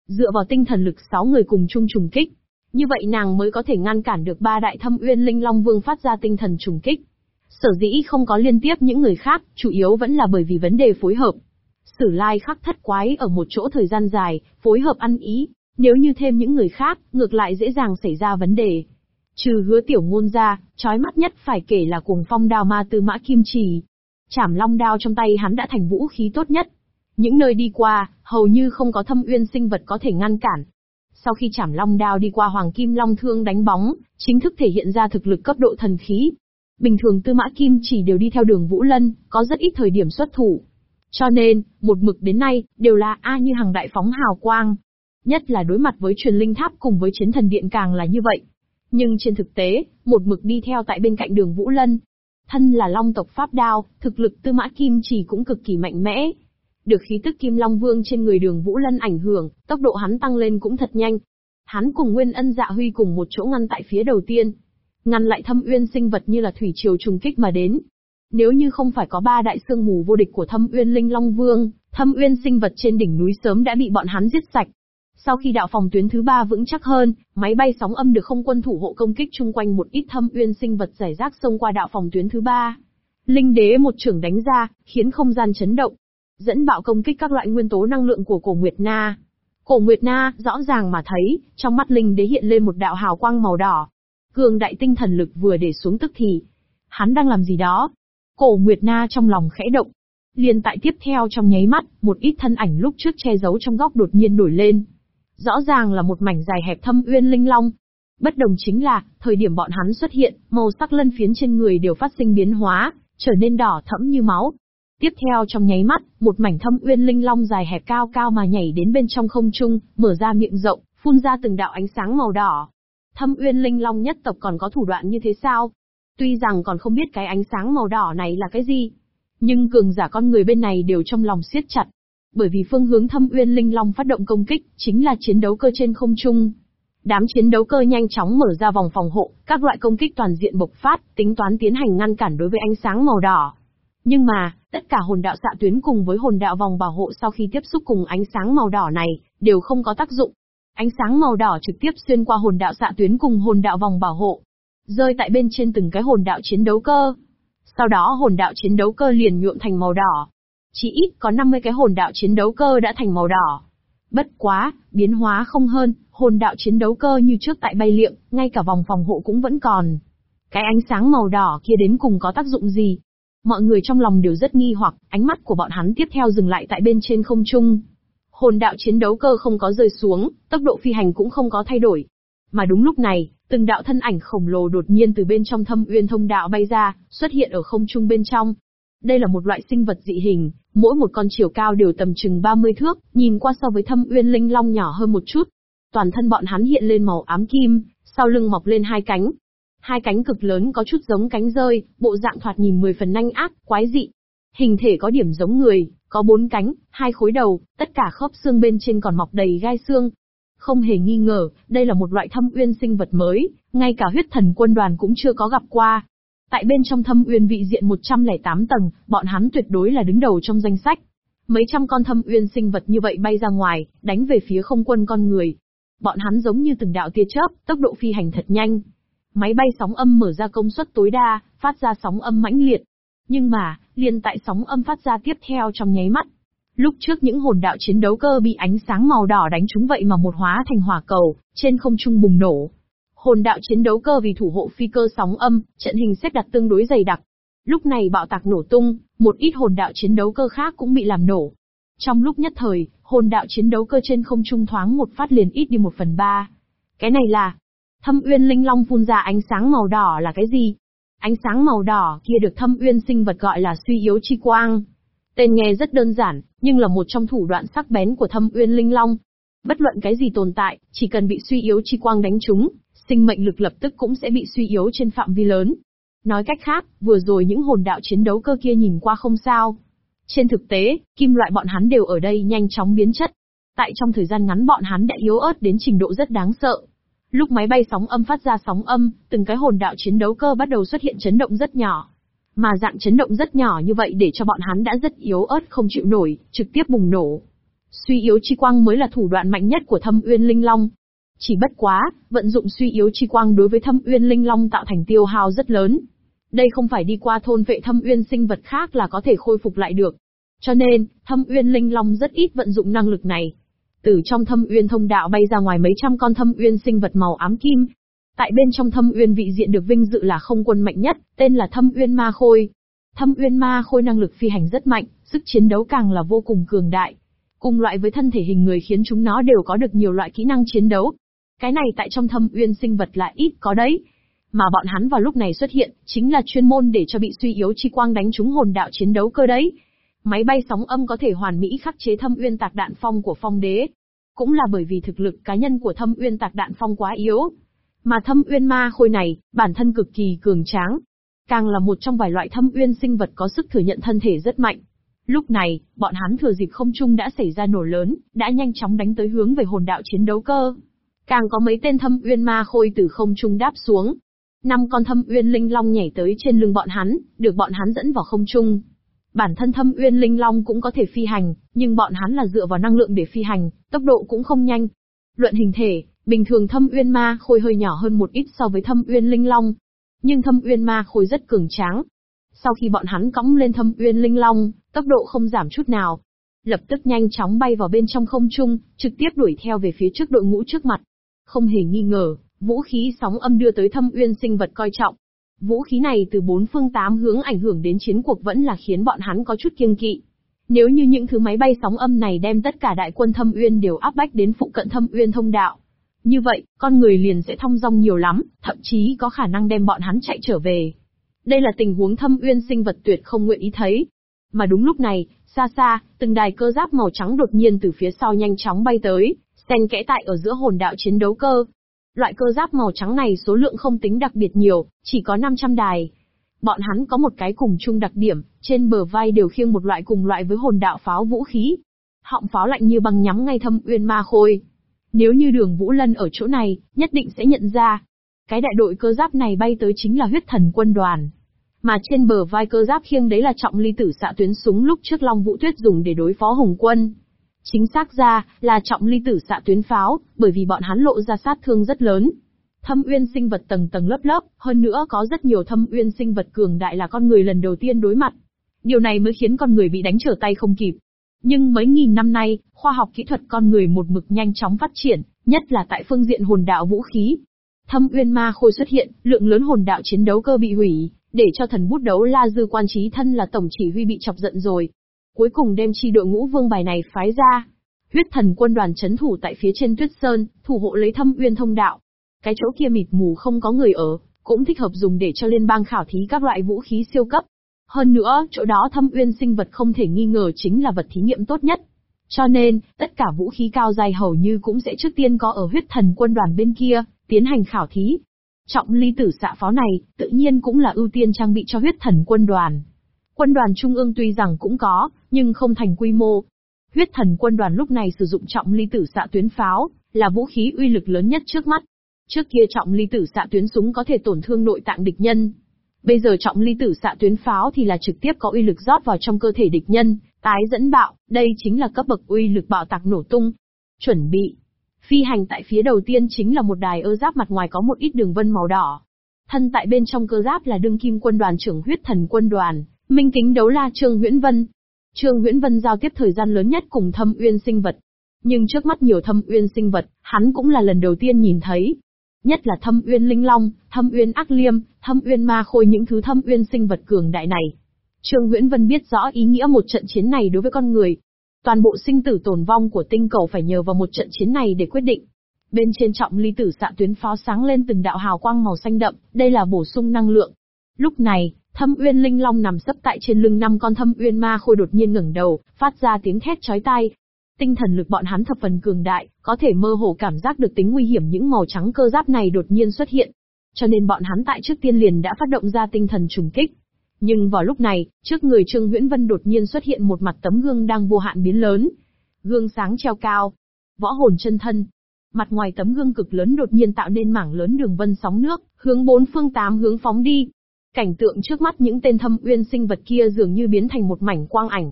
Dựa vào tinh thần lực sáu người cùng chung trùng kích. Như vậy nàng mới có thể ngăn cản được ba đại thâm uyên linh long vương phát ra tinh thần trùng kích. Sở dĩ không có liên tiếp những người khác, chủ yếu vẫn là bởi vì vấn đề phối hợp. Sử lai khắc thất quái ở một chỗ thời gian dài, phối hợp ăn ý. Nếu như thêm những người khác, ngược lại dễ dàng xảy ra vấn đề. Trừ hứa tiểu ngôn ra, chói mắt nhất phải kể là cuồng phong đao ma tư mã kim trì. Chảm long đao trong tay hắn đã thành vũ khí tốt nhất. Những nơi đi qua, hầu như không có thâm uyên sinh vật có thể ngăn cản. Sau khi chảm long đao đi qua hoàng kim long thương đánh bóng, chính thức thể hiện ra thực lực cấp độ thần khí. Bình thường tư mã kim chỉ đều đi theo đường Vũ Lân, có rất ít thời điểm xuất thủ. Cho nên, một mực đến nay, đều là A như hàng đại phóng hào quang. Nhất là đối mặt với truyền linh tháp cùng với chiến thần điện càng là như vậy. Nhưng trên thực tế, một mực đi theo tại bên cạnh đường Vũ Lân. Thân là long tộc Pháp Đao, thực lực tư mã kim chỉ cũng cực kỳ mạnh mẽ. Được khí tức Kim Long Vương trên người đường Vũ Lân ảnh hưởng, tốc độ hắn tăng lên cũng thật nhanh. Hắn cùng Nguyên Ân Dạ Huy cùng một chỗ ngăn tại phía đầu tiên. Ngăn lại thâm uyên sinh vật như là thủy triều trùng kích mà đến. Nếu như không phải có ba đại sương mù vô địch của thâm uyên linh Long Vương, thâm uyên sinh vật trên đỉnh núi sớm đã bị bọn hắn giết sạch. Sau khi đạo phòng tuyến thứ ba vững chắc hơn, máy bay sóng âm được không quân thủ hộ công kích chung quanh một ít thâm uyên sinh vật giải rác xông qua đạo phòng tuyến thứ ba. Linh đế một trưởng đánh ra, khiến không gian chấn động. Dẫn bạo công kích các loại nguyên tố năng lượng của cổ Nguyệt Na. Cổ Nguyệt Na, rõ ràng mà thấy, trong mắt linh đế hiện lên một đạo hào quang màu đỏ. Cường đại tinh thần lực vừa để xuống tức thì. Hắn đang làm gì đó? Cổ Nguyệt Na trong lòng khẽ động. Liên tại tiếp theo trong nháy mắt, một ít thân ảnh lúc trước che giấu trong góc đột nhiên nổi lên, Rõ ràng là một mảnh dài hẹp thâm uyên linh long. Bất đồng chính là, thời điểm bọn hắn xuất hiện, màu sắc lân phiến trên người đều phát sinh biến hóa, trở nên đỏ thẫm như máu. Tiếp theo trong nháy mắt, một mảnh thâm uyên linh long dài hẹp cao cao mà nhảy đến bên trong không trung, mở ra miệng rộng, phun ra từng đạo ánh sáng màu đỏ. Thâm uyên linh long nhất tộc còn có thủ đoạn như thế sao? Tuy rằng còn không biết cái ánh sáng màu đỏ này là cái gì, nhưng cường giả con người bên này đều trong lòng siết chặt, bởi vì phương hướng thâm uyên linh long phát động công kích, chính là chiến đấu cơ trên không trung. Đám chiến đấu cơ nhanh chóng mở ra vòng phòng hộ, các loại công kích toàn diện bộc phát, tính toán tiến hành ngăn cản đối với ánh sáng màu đỏ. Nhưng mà, tất cả hồn đạo xạ tuyến cùng với hồn đạo vòng bảo hộ sau khi tiếp xúc cùng ánh sáng màu đỏ này, đều không có tác dụng. Ánh sáng màu đỏ trực tiếp xuyên qua hồn đạo xạ tuyến cùng hồn đạo vòng bảo hộ, rơi tại bên trên từng cái hồn đạo chiến đấu cơ. Sau đó hồn đạo chiến đấu cơ liền nhuộm thành màu đỏ, chỉ ít có 50 cái hồn đạo chiến đấu cơ đã thành màu đỏ. Bất quá, biến hóa không hơn, hồn đạo chiến đấu cơ như trước tại bay liệng, ngay cả vòng phòng hộ cũng vẫn còn. Cái ánh sáng màu đỏ kia đến cùng có tác dụng gì? Mọi người trong lòng đều rất nghi hoặc, ánh mắt của bọn hắn tiếp theo dừng lại tại bên trên không trung. Hồn đạo chiến đấu cơ không có rơi xuống, tốc độ phi hành cũng không có thay đổi. Mà đúng lúc này, từng đạo thân ảnh khổng lồ đột nhiên từ bên trong thâm uyên thông đạo bay ra, xuất hiện ở không trung bên trong. Đây là một loại sinh vật dị hình, mỗi một con chiều cao đều tầm chừng 30 thước, nhìn qua so với thâm uyên linh long nhỏ hơn một chút. Toàn thân bọn hắn hiện lên màu ám kim, sau lưng mọc lên hai cánh. Hai cánh cực lớn có chút giống cánh rơi, bộ dạng thoạt nhìn mười phần nhanh ác, quái dị. Hình thể có điểm giống người, có bốn cánh, hai khối đầu, tất cả khớp xương bên trên còn mọc đầy gai xương. Không hề nghi ngờ, đây là một loại thâm uyên sinh vật mới, ngay cả huyết thần quân đoàn cũng chưa có gặp qua. Tại bên trong thâm uyên vị diện 108 tầng, bọn hắn tuyệt đối là đứng đầu trong danh sách. Mấy trăm con thâm uyên sinh vật như vậy bay ra ngoài, đánh về phía không quân con người. Bọn hắn giống như từng đạo tia chớp, tốc độ phi hành thật nhanh. Máy bay sóng âm mở ra công suất tối đa, phát ra sóng âm mãnh liệt. Nhưng mà, liền tại sóng âm phát ra tiếp theo trong nháy mắt. Lúc trước những hồn đạo chiến đấu cơ bị ánh sáng màu đỏ đánh trúng vậy mà một hóa thành hỏa cầu, trên không trung bùng nổ. Hồn đạo chiến đấu cơ vì thủ hộ phi cơ sóng âm, trận hình xếp đặt tương đối dày đặc. Lúc này bạo tạc nổ tung, một ít hồn đạo chiến đấu cơ khác cũng bị làm nổ. Trong lúc nhất thời, hồn đạo chiến đấu cơ trên không trung thoáng một phát liền ít đi một phần ba. Cái này là, thâm uyên linh long phun ra ánh sáng màu đỏ là cái gì? Ánh sáng màu đỏ kia được thâm uyên sinh vật gọi là suy yếu chi quang. Tên nghe rất đơn giản, nhưng là một trong thủ đoạn sắc bén của thâm uyên linh long. Bất luận cái gì tồn tại, chỉ cần bị suy yếu chi quang đánh trúng, sinh mệnh lực lập tức cũng sẽ bị suy yếu trên phạm vi lớn. Nói cách khác, vừa rồi những hồn đạo chiến đấu cơ kia nhìn qua không sao. Trên thực tế, kim loại bọn hắn đều ở đây nhanh chóng biến chất. Tại trong thời gian ngắn bọn hắn đã yếu ớt đến trình độ rất đáng sợ. Lúc máy bay sóng âm phát ra sóng âm, từng cái hồn đạo chiến đấu cơ bắt đầu xuất hiện chấn động rất nhỏ. Mà dạng chấn động rất nhỏ như vậy để cho bọn hắn đã rất yếu ớt không chịu nổi, trực tiếp bùng nổ. Suy yếu chi quang mới là thủ đoạn mạnh nhất của thâm uyên linh long. Chỉ bất quá, vận dụng suy yếu chi quang đối với thâm uyên linh long tạo thành tiêu hao rất lớn. Đây không phải đi qua thôn vệ thâm uyên sinh vật khác là có thể khôi phục lại được. Cho nên, thâm uyên linh long rất ít vận dụng năng lực này. Từ trong thâm uyên thông đạo bay ra ngoài mấy trăm con thâm uyên sinh vật màu ám kim. Tại bên trong thâm uyên vị diện được vinh dự là không quân mạnh nhất, tên là thâm uyên ma khôi. Thâm uyên ma khôi năng lực phi hành rất mạnh, sức chiến đấu càng là vô cùng cường đại. Cùng loại với thân thể hình người khiến chúng nó đều có được nhiều loại kỹ năng chiến đấu. Cái này tại trong thâm uyên sinh vật là ít có đấy. Mà bọn hắn vào lúc này xuất hiện, chính là chuyên môn để cho bị suy yếu chi quang đánh trúng hồn đạo chiến đấu cơ đấy. Máy bay sóng âm có thể hoàn mỹ khắc chế thâm uyên tạc đạn phong của phong đế. Cũng là bởi vì thực lực cá nhân của thâm uyên tạc đạn phong quá yếu. Mà thâm uyên ma khôi này, bản thân cực kỳ cường tráng. Càng là một trong vài loại thâm uyên sinh vật có sức thừa nhận thân thể rất mạnh. Lúc này, bọn hắn thừa dịp không trung đã xảy ra nổ lớn, đã nhanh chóng đánh tới hướng về hồn đạo chiến đấu cơ. Càng có mấy tên thâm uyên ma khôi từ không trung đáp xuống. Năm con thâm uyên linh long nhảy tới trên lưng bọn hắn, được bọn hắn dẫn vào không trung. Bản thân thâm uyên linh long cũng có thể phi hành, nhưng bọn hắn là dựa vào năng lượng để phi hành, tốc độ cũng không nhanh. Luận hình thể, bình thường thâm uyên ma khôi hơi nhỏ hơn một ít so với thâm uyên linh long. Nhưng thâm uyên ma khôi rất cường tráng. Sau khi bọn hắn cõng lên thâm uyên linh long, tốc độ không giảm chút nào. Lập tức nhanh chóng bay vào bên trong không trung, trực tiếp đuổi theo về phía trước đội ngũ trước mặt. Không hề nghi ngờ, vũ khí sóng âm đưa tới thâm uyên sinh vật coi trọng. Vũ khí này từ bốn phương tám hướng ảnh hưởng đến chiến cuộc vẫn là khiến bọn hắn có chút kiêng kỵ. Nếu như những thứ máy bay sóng âm này đem tất cả đại quân thâm uyên đều áp bách đến phụ cận thâm uyên thông đạo. Như vậy, con người liền sẽ thông dong nhiều lắm, thậm chí có khả năng đem bọn hắn chạy trở về. Đây là tình huống thâm uyên sinh vật tuyệt không nguyện ý thấy. Mà đúng lúc này, xa xa, từng đài cơ giáp màu trắng đột nhiên từ phía sau nhanh chóng bay tới, xen kẽ tại ở giữa hồn đạo chiến đấu cơ. Loại cơ giáp màu trắng này số lượng không tính đặc biệt nhiều, chỉ có 500 đài. Bọn hắn có một cái cùng chung đặc điểm, trên bờ vai đều khiêng một loại cùng loại với hồn đạo pháo vũ khí. Họng pháo lạnh như băng nhắm ngay thâm uyên ma khôi. Nếu như đường Vũ Lân ở chỗ này, nhất định sẽ nhận ra. Cái đại đội cơ giáp này bay tới chính là huyết thần quân đoàn. Mà trên bờ vai cơ giáp khiêng đấy là trọng ly tử xạ tuyến súng lúc trước Long Vũ Tuyết dùng để đối phó Hùng quân. Chính xác ra, là trọng ly tử xạ tuyến pháo, bởi vì bọn hắn lộ ra sát thương rất lớn. Thâm uyên sinh vật tầng tầng lớp lớp, hơn nữa có rất nhiều thâm uyên sinh vật cường đại là con người lần đầu tiên đối mặt. Điều này mới khiến con người bị đánh trở tay không kịp. Nhưng mấy nghìn năm nay, khoa học kỹ thuật con người một mực nhanh chóng phát triển, nhất là tại phương diện hồn đạo vũ khí. Thâm uyên ma khôi xuất hiện, lượng lớn hồn đạo chiến đấu cơ bị hủy, để cho thần bút đấu la dư quan trí thân là tổng chỉ huy bị chọc giận rồi, cuối cùng đem chi đội ngũ vương bài này phái ra. Huyết thần quân đoàn chấn thủ tại phía trên tuyết sơn, thủ hộ lấy thâm uyên thông đạo. Cái chỗ kia mịt mù không có người ở, cũng thích hợp dùng để cho liên bang khảo thí các loại vũ khí siêu cấp. Hơn nữa, chỗ đó thâm uyên sinh vật không thể nghi ngờ chính là vật thí nghiệm tốt nhất. Cho nên, tất cả vũ khí cao dài hầu như cũng sẽ trước tiên có ở huyết thần quân đoàn bên kia, tiến hành khảo thí. Trọng ly tử xạ pháo này, tự nhiên cũng là ưu tiên trang bị cho huyết thần quân đoàn. Quân đoàn trung ương tuy rằng cũng có, nhưng không thành quy mô. Huyết thần quân đoàn lúc này sử dụng trọng ly tử xạ tuyến pháo, là vũ khí uy lực lớn nhất trước mắt. Trước kia trọng ly tử xạ tuyến súng có thể tổn thương nội tạng địch nhân. Bây giờ trọng ly tử xạ tuyến pháo thì là trực tiếp có uy lực rót vào trong cơ thể địch nhân, tái dẫn bạo, đây chính là cấp bậc uy lực bạo tạc nổ tung. Chuẩn bị. Phi hành tại phía đầu tiên chính là một đài ơ giáp mặt ngoài có một ít đường vân màu đỏ. Thân tại bên trong cơ giáp là đương kim quân đoàn trưởng huyết thần quân đoàn, minh kính đấu la Trương Huyễn Vân. Trương Huyễn Vân giao tiếp thời gian lớn nhất cùng thâm uyên sinh vật. Nhưng trước mắt nhiều thâm uyên sinh vật, hắn cũng là lần đầu tiên nhìn thấy. Nhất là thâm uyên linh long, thâm uyên ác liêm, thâm uyên ma khôi những thứ thâm uyên sinh vật cường đại này. Trương Nguyễn Vân biết rõ ý nghĩa một trận chiến này đối với con người. Toàn bộ sinh tử tồn vong của tinh cầu phải nhờ vào một trận chiến này để quyết định. Bên trên trọng ly tử xạ tuyến pháo sáng lên từng đạo hào quang màu xanh đậm, đây là bổ sung năng lượng. Lúc này, Thâm Uyên Linh Long nằm sấp tại trên lưng năm con Thâm Uyên Ma Khôi đột nhiên ngẩng đầu, phát ra tiếng thét chói tai. Tinh thần lực bọn hắn thập phần cường đại, có thể mơ hồ cảm giác được tính nguy hiểm những màu trắng cơ giáp này đột nhiên xuất hiện. Cho nên bọn hắn tại trước tiên liền đã phát động ra tinh thần trùng kích. Nhưng vào lúc này, trước người Trương Huyễn Vân đột nhiên xuất hiện một mặt tấm gương đang vô hạn biến lớn. Gương sáng treo cao. Võ hồn chân thân. Mặt ngoài tấm gương cực lớn đột nhiên tạo nên mảng lớn đường vân sóng nước, hướng bốn phương tám hướng phóng đi. Cảnh tượng trước mắt những tên thâm uyên sinh vật kia dường như biến thành một mảnh quang ảnh.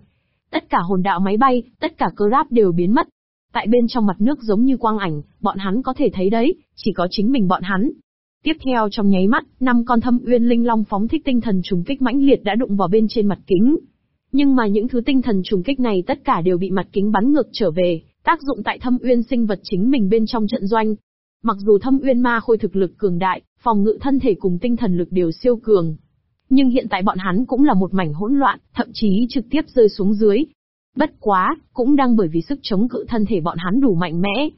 Tất cả hồn đạo máy bay, tất cả cơ ráp đều biến mất. Tại bên trong mặt nước giống như quang ảnh, bọn hắn có thể thấy đấy, chỉ có chính mình bọn hắn. Tiếp theo trong nháy mắt, năm con thâm uyên linh long phóng thích tinh thần trùng kích mãnh liệt đã đụng vào bên trên mặt kính. Nhưng mà những thứ tinh thần trùng kích này tất cả đều bị mặt kính bắn ngược trở về, tác dụng tại thâm uyên sinh vật chính mình bên trong trận doanh. Mặc dù thâm uyên ma khôi thực lực cường đại, phòng ngự thân thể cùng tinh thần lực đều siêu cường. Nhưng hiện tại bọn hắn cũng là một mảnh hỗn loạn, thậm chí trực tiếp rơi xuống dưới. Bất quá, cũng đang bởi vì sức chống cự thân thể bọn hắn đủ mạnh mẽ.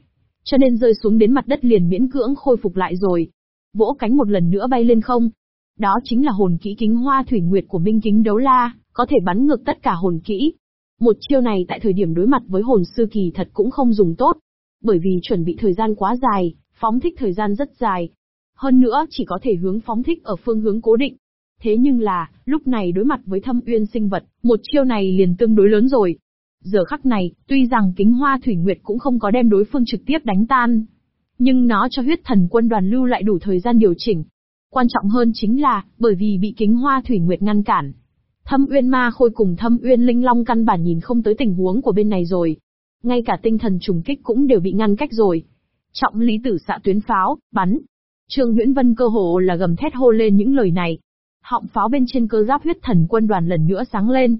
Cho nên rơi xuống đến mặt đất liền miễn cưỡng khôi phục lại rồi. Vỗ cánh một lần nữa bay lên không. Đó chính là hồn kỹ kính hoa thủy nguyệt của Minh Kính Đấu La, có thể bắn ngược tất cả hồn kỹ. Một chiêu này tại thời điểm đối mặt với hồn sư kỳ thật cũng không dùng tốt. Bởi vì chuẩn bị thời gian quá dài, phóng thích thời gian rất dài, hơn nữa chỉ có thể hướng phóng thích ở phương hướng cố định. Thế nhưng là, lúc này đối mặt với thâm uyên sinh vật, một chiêu này liền tương đối lớn rồi. Giờ khắc này, tuy rằng kính hoa thủy nguyệt cũng không có đem đối phương trực tiếp đánh tan. Nhưng nó cho huyết thần quân đoàn lưu lại đủ thời gian điều chỉnh. Quan trọng hơn chính là, bởi vì bị kính hoa thủy nguyệt ngăn cản. Thâm uyên ma khôi cùng thâm uyên linh long căn bản nhìn không tới tình huống của bên này rồi. Ngay cả tinh thần trùng kích cũng đều bị ngăn cách rồi. Trọng lý tử xạ tuyến pháo, bắn, Trương Nguyễn Vân cơ hồ là gầm thét hô lên những lời này. Họng pháo bên trên cơ giáp huyết thần quân đoàn lần nữa sáng lên.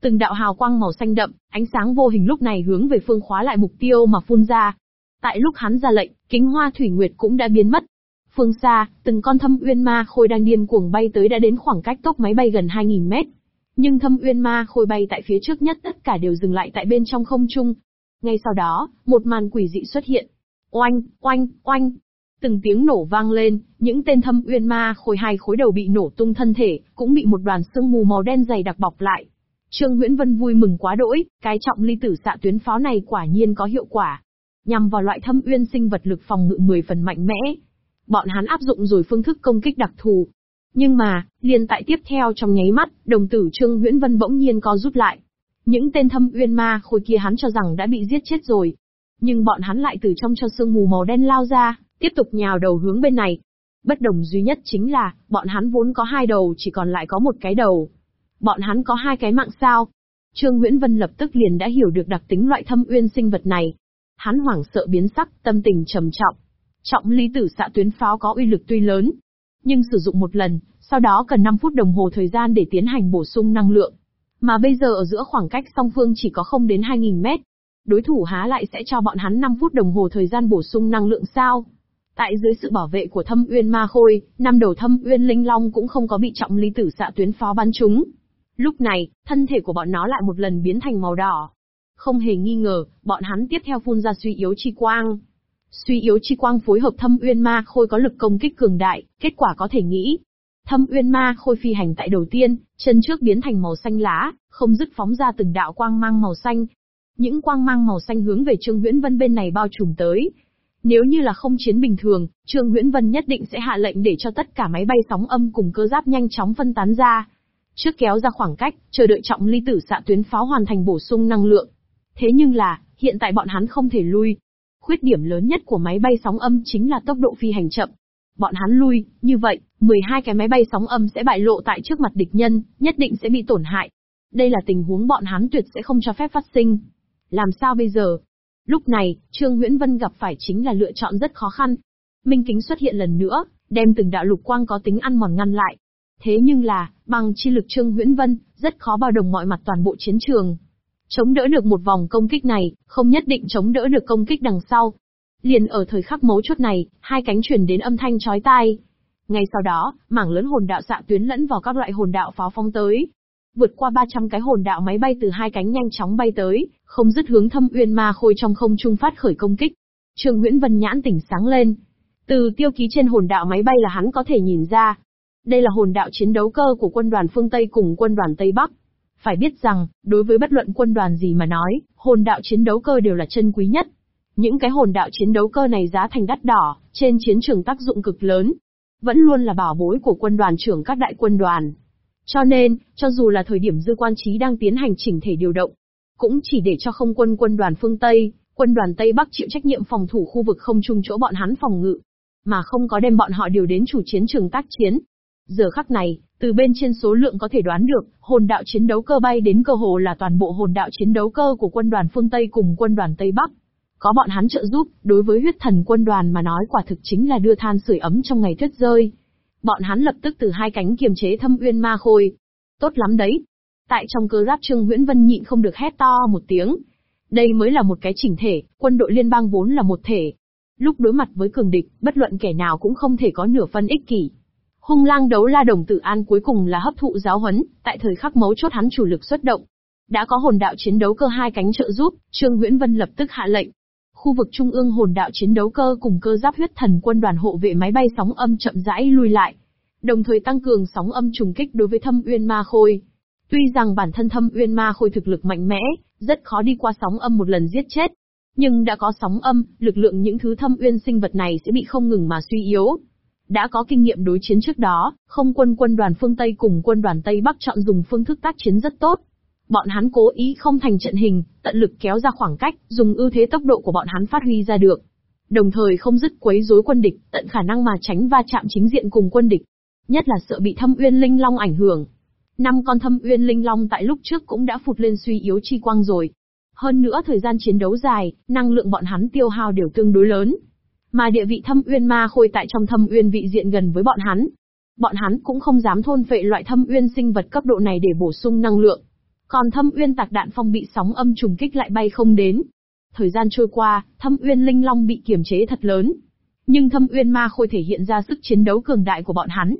Từng đạo hào quang màu xanh đậm, ánh sáng vô hình lúc này hướng về phương khóa lại mục tiêu mà phun ra. Tại lúc hắn ra lệnh, kính hoa thủy nguyệt cũng đã biến mất. Phương xa, từng con thâm uyên ma khôi đang điên cuồng bay tới đã đến khoảng cách tốc máy bay gần 2.000 mét. Nhưng thâm uyên ma khôi bay tại phía trước nhất tất cả đều dừng lại tại bên trong không trung. Ngay sau đó, một màn quỷ dị xuất hiện. Oanh, oanh, oanh, Từng tiếng nổ vang lên, những tên thâm uyên ma khối hai khối đầu bị nổ tung thân thể, cũng bị một đoàn sương mù màu đen dày đặc bọc lại. Trương Nguyễn Vân vui mừng quá đỗi, cái trọng ly tử xạ tuyến pháo này quả nhiên có hiệu quả. Nhằm vào loại thâm uyên sinh vật lực phòng ngự 10 phần mạnh mẽ. Bọn hắn áp dụng rồi phương thức công kích đặc thù. Nhưng mà, liền tại tiếp theo trong nháy mắt, đồng tử Trương Nguyễn Vân bỗng nhiên co rút lại. Những tên thâm uyên ma khối kia hắn cho rằng đã bị giết chết rồi. Nhưng bọn hắn lại từ trong cho sương mù màu đen lao ra, tiếp tục nhào đầu hướng bên này. Bất đồng duy nhất chính là, bọn hắn vốn có hai đầu chỉ còn lại có một cái đầu. Bọn hắn có hai cái mạng sao. Trương Nguyễn Vân lập tức liền đã hiểu được đặc tính loại thâm uyên sinh vật này. Hắn hoảng sợ biến sắc, tâm tình trầm trọng. Trọng lý tử xạ tuyến pháo có uy lực tuy lớn, nhưng sử dụng một lần, sau đó cần 5 phút đồng hồ thời gian để tiến hành bổ sung năng lượng. Mà bây giờ ở giữa khoảng cách song phương chỉ có không đến 2.000 mét. Đối thủ há lại sẽ cho bọn hắn 5 phút đồng hồ thời gian bổ sung năng lượng sao? Tại dưới sự bảo vệ của thâm uyên ma khôi, năm đầu thâm uyên linh long cũng không có bị trọng ly tử xạ tuyến pháo bắn trúng. Lúc này, thân thể của bọn nó lại một lần biến thành màu đỏ. Không hề nghi ngờ, bọn hắn tiếp theo phun ra suy yếu chi quang. Suy yếu chi quang phối hợp thâm uyên ma khôi có lực công kích cường đại, kết quả có thể nghĩ. Thâm uyên ma khôi phi hành tại đầu tiên, chân trước biến thành màu xanh lá, không dứt phóng ra từng đạo quang mang màu xanh. Những quang mang màu xanh hướng về Trương Nguyễn Vân bên này bao trùm tới, Nếu như là không chiến bình thường, Trương Nguyễn Vân nhất định sẽ hạ lệnh để cho tất cả máy bay sóng âm cùng cơ giáp nhanh chóng phân tán ra. Trước kéo ra khoảng cách, chờ đợi trọng ly tử xạ tuyến pháo hoàn thành bổ sung năng lượng. Thế nhưng là, hiện tại bọn hắn không thể lui. Khuyết điểm lớn nhất của máy bay sóng âm chính là tốc độ phi hành chậm. Bọn hắn lui, như vậy, 12 cái máy bay sóng âm sẽ bại lộ tại trước mặt địch nhân, nhất định sẽ bị tổn hại. Đây là tình huống bọn hắn tuyệt sẽ không cho phép phát sinh. Làm sao bây giờ? Lúc này, Trương Nguyễn Vân gặp phải chính là lựa chọn rất khó khăn. Minh kính xuất hiện lần nữa, đem từng đạo lục quang có tính ăn mòn ngăn lại. Thế nhưng là, bằng chi lực Trương Nguyễn Vân, rất khó bao đồng mọi mặt toàn bộ chiến trường. Chống đỡ được một vòng công kích này, không nhất định chống đỡ được công kích đằng sau. Liền ở thời khắc mấu chốt này, hai cánh truyền đến âm thanh chói tai. Ngay sau đó, mảng lớn hồn đạo xạ tuyến lẫn vào các loại hồn đạo pháo phong tới, vượt qua 300 cái hồn đạo máy bay từ hai cánh nhanh chóng bay tới, không dứt hướng thâm uyên ma khôi trong không trung phát khởi công kích. Trương Nguyễn Vân nhãn tỉnh sáng lên. Từ tiêu ký trên hồn đạo máy bay là hắn có thể nhìn ra. Đây là hồn đạo chiến đấu cơ của quân đoàn phương Tây cùng quân đoàn Tây Bắc. Phải biết rằng, đối với bất luận quân đoàn gì mà nói, hồn đạo chiến đấu cơ đều là chân quý nhất. Những cái hồn đạo chiến đấu cơ này giá thành đắt đỏ, trên chiến trường tác dụng cực lớn. Vẫn luôn là bảo bối của quân đoàn trưởng các đại quân đoàn. Cho nên, cho dù là thời điểm dư quan trí đang tiến hành chỉnh thể điều động, cũng chỉ để cho không quân quân đoàn phương Tây, quân đoàn Tây Bắc chịu trách nhiệm phòng thủ khu vực không chung chỗ bọn hắn phòng ngự, mà không có đem bọn họ điều đến chủ chiến trường tác chiến. Giờ khắc này, từ bên trên số lượng có thể đoán được, hồn đạo chiến đấu cơ bay đến cơ hồ là toàn bộ hồn đạo chiến đấu cơ của quân đoàn phương Tây cùng quân đoàn Tây Bắc. Có bọn hắn trợ giúp, đối với huyết thần quân đoàn mà nói quả thực chính là đưa than sưởi ấm trong ngày tuyết rơi. Bọn hắn lập tức từ hai cánh kiềm chế thâm uyên ma khôi. Tốt lắm đấy. Tại trong cơ giáp Trương Nguyễn Vân nhịn không được hét to một tiếng. Đây mới là một cái chỉnh thể, quân đội liên bang vốn là một thể. Lúc đối mặt với cường địch, bất luận kẻ nào cũng không thể có nửa phân ích kỷ. Hung lang đấu la đồng tử an cuối cùng là hấp thụ giáo huấn, tại thời khắc mấu chốt hắn chủ lực xuất động. Đã có hồn đạo chiến đấu cơ hai cánh trợ giúp, Trương Nguyễn Vân lập tức hạ lệnh, Khu vực trung ương hồn đạo chiến đấu cơ cùng cơ giáp huyết thần quân đoàn hộ vệ máy bay sóng âm chậm rãi lui lại, đồng thời tăng cường sóng âm trùng kích đối với Thâm Uyên Ma Khôi. Tuy rằng bản thân Thâm Uyên Ma Khôi thực lực mạnh mẽ, rất khó đi qua sóng âm một lần giết chết, nhưng đã có sóng âm, lực lượng những thứ Thâm Uyên sinh vật này sẽ bị không ngừng mà suy yếu. Đã có kinh nghiệm đối chiến trước đó, không quân quân đoàn phương Tây cùng quân đoàn Tây Bắc chọn dùng phương thức tác chiến rất tốt. Bọn hắn cố ý không thành trận hình, tận lực kéo ra khoảng cách, dùng ưu thế tốc độ của bọn hắn phát huy ra được. Đồng thời không dứt quấy rối quân địch, tận khả năng mà tránh va chạm chính diện cùng quân địch. Nhất là sợ bị thâm uyên linh long ảnh hưởng. Năm con thâm uyên linh long tại lúc trước cũng đã phụt lên suy yếu chi quang rồi. Hơn nữa thời gian chiến đấu dài, năng lượng bọn hắn tiêu hao đều tương đối lớn. Mà địa vị thâm uyên ma khôi tại trong thâm uyên vị diện gần với bọn hắn. Bọn hắn cũng không dám thôn phệ loại thâm uyên sinh vật cấp độ này để bổ sung năng lượng. Còn thâm uyên tạc đạn phong bị sóng âm trùng kích lại bay không đến. Thời gian trôi qua, thâm uyên linh long bị kiềm chế thật lớn. Nhưng thâm uyên ma khôi thể hiện ra sức chiến đấu cường đại của bọn hắn.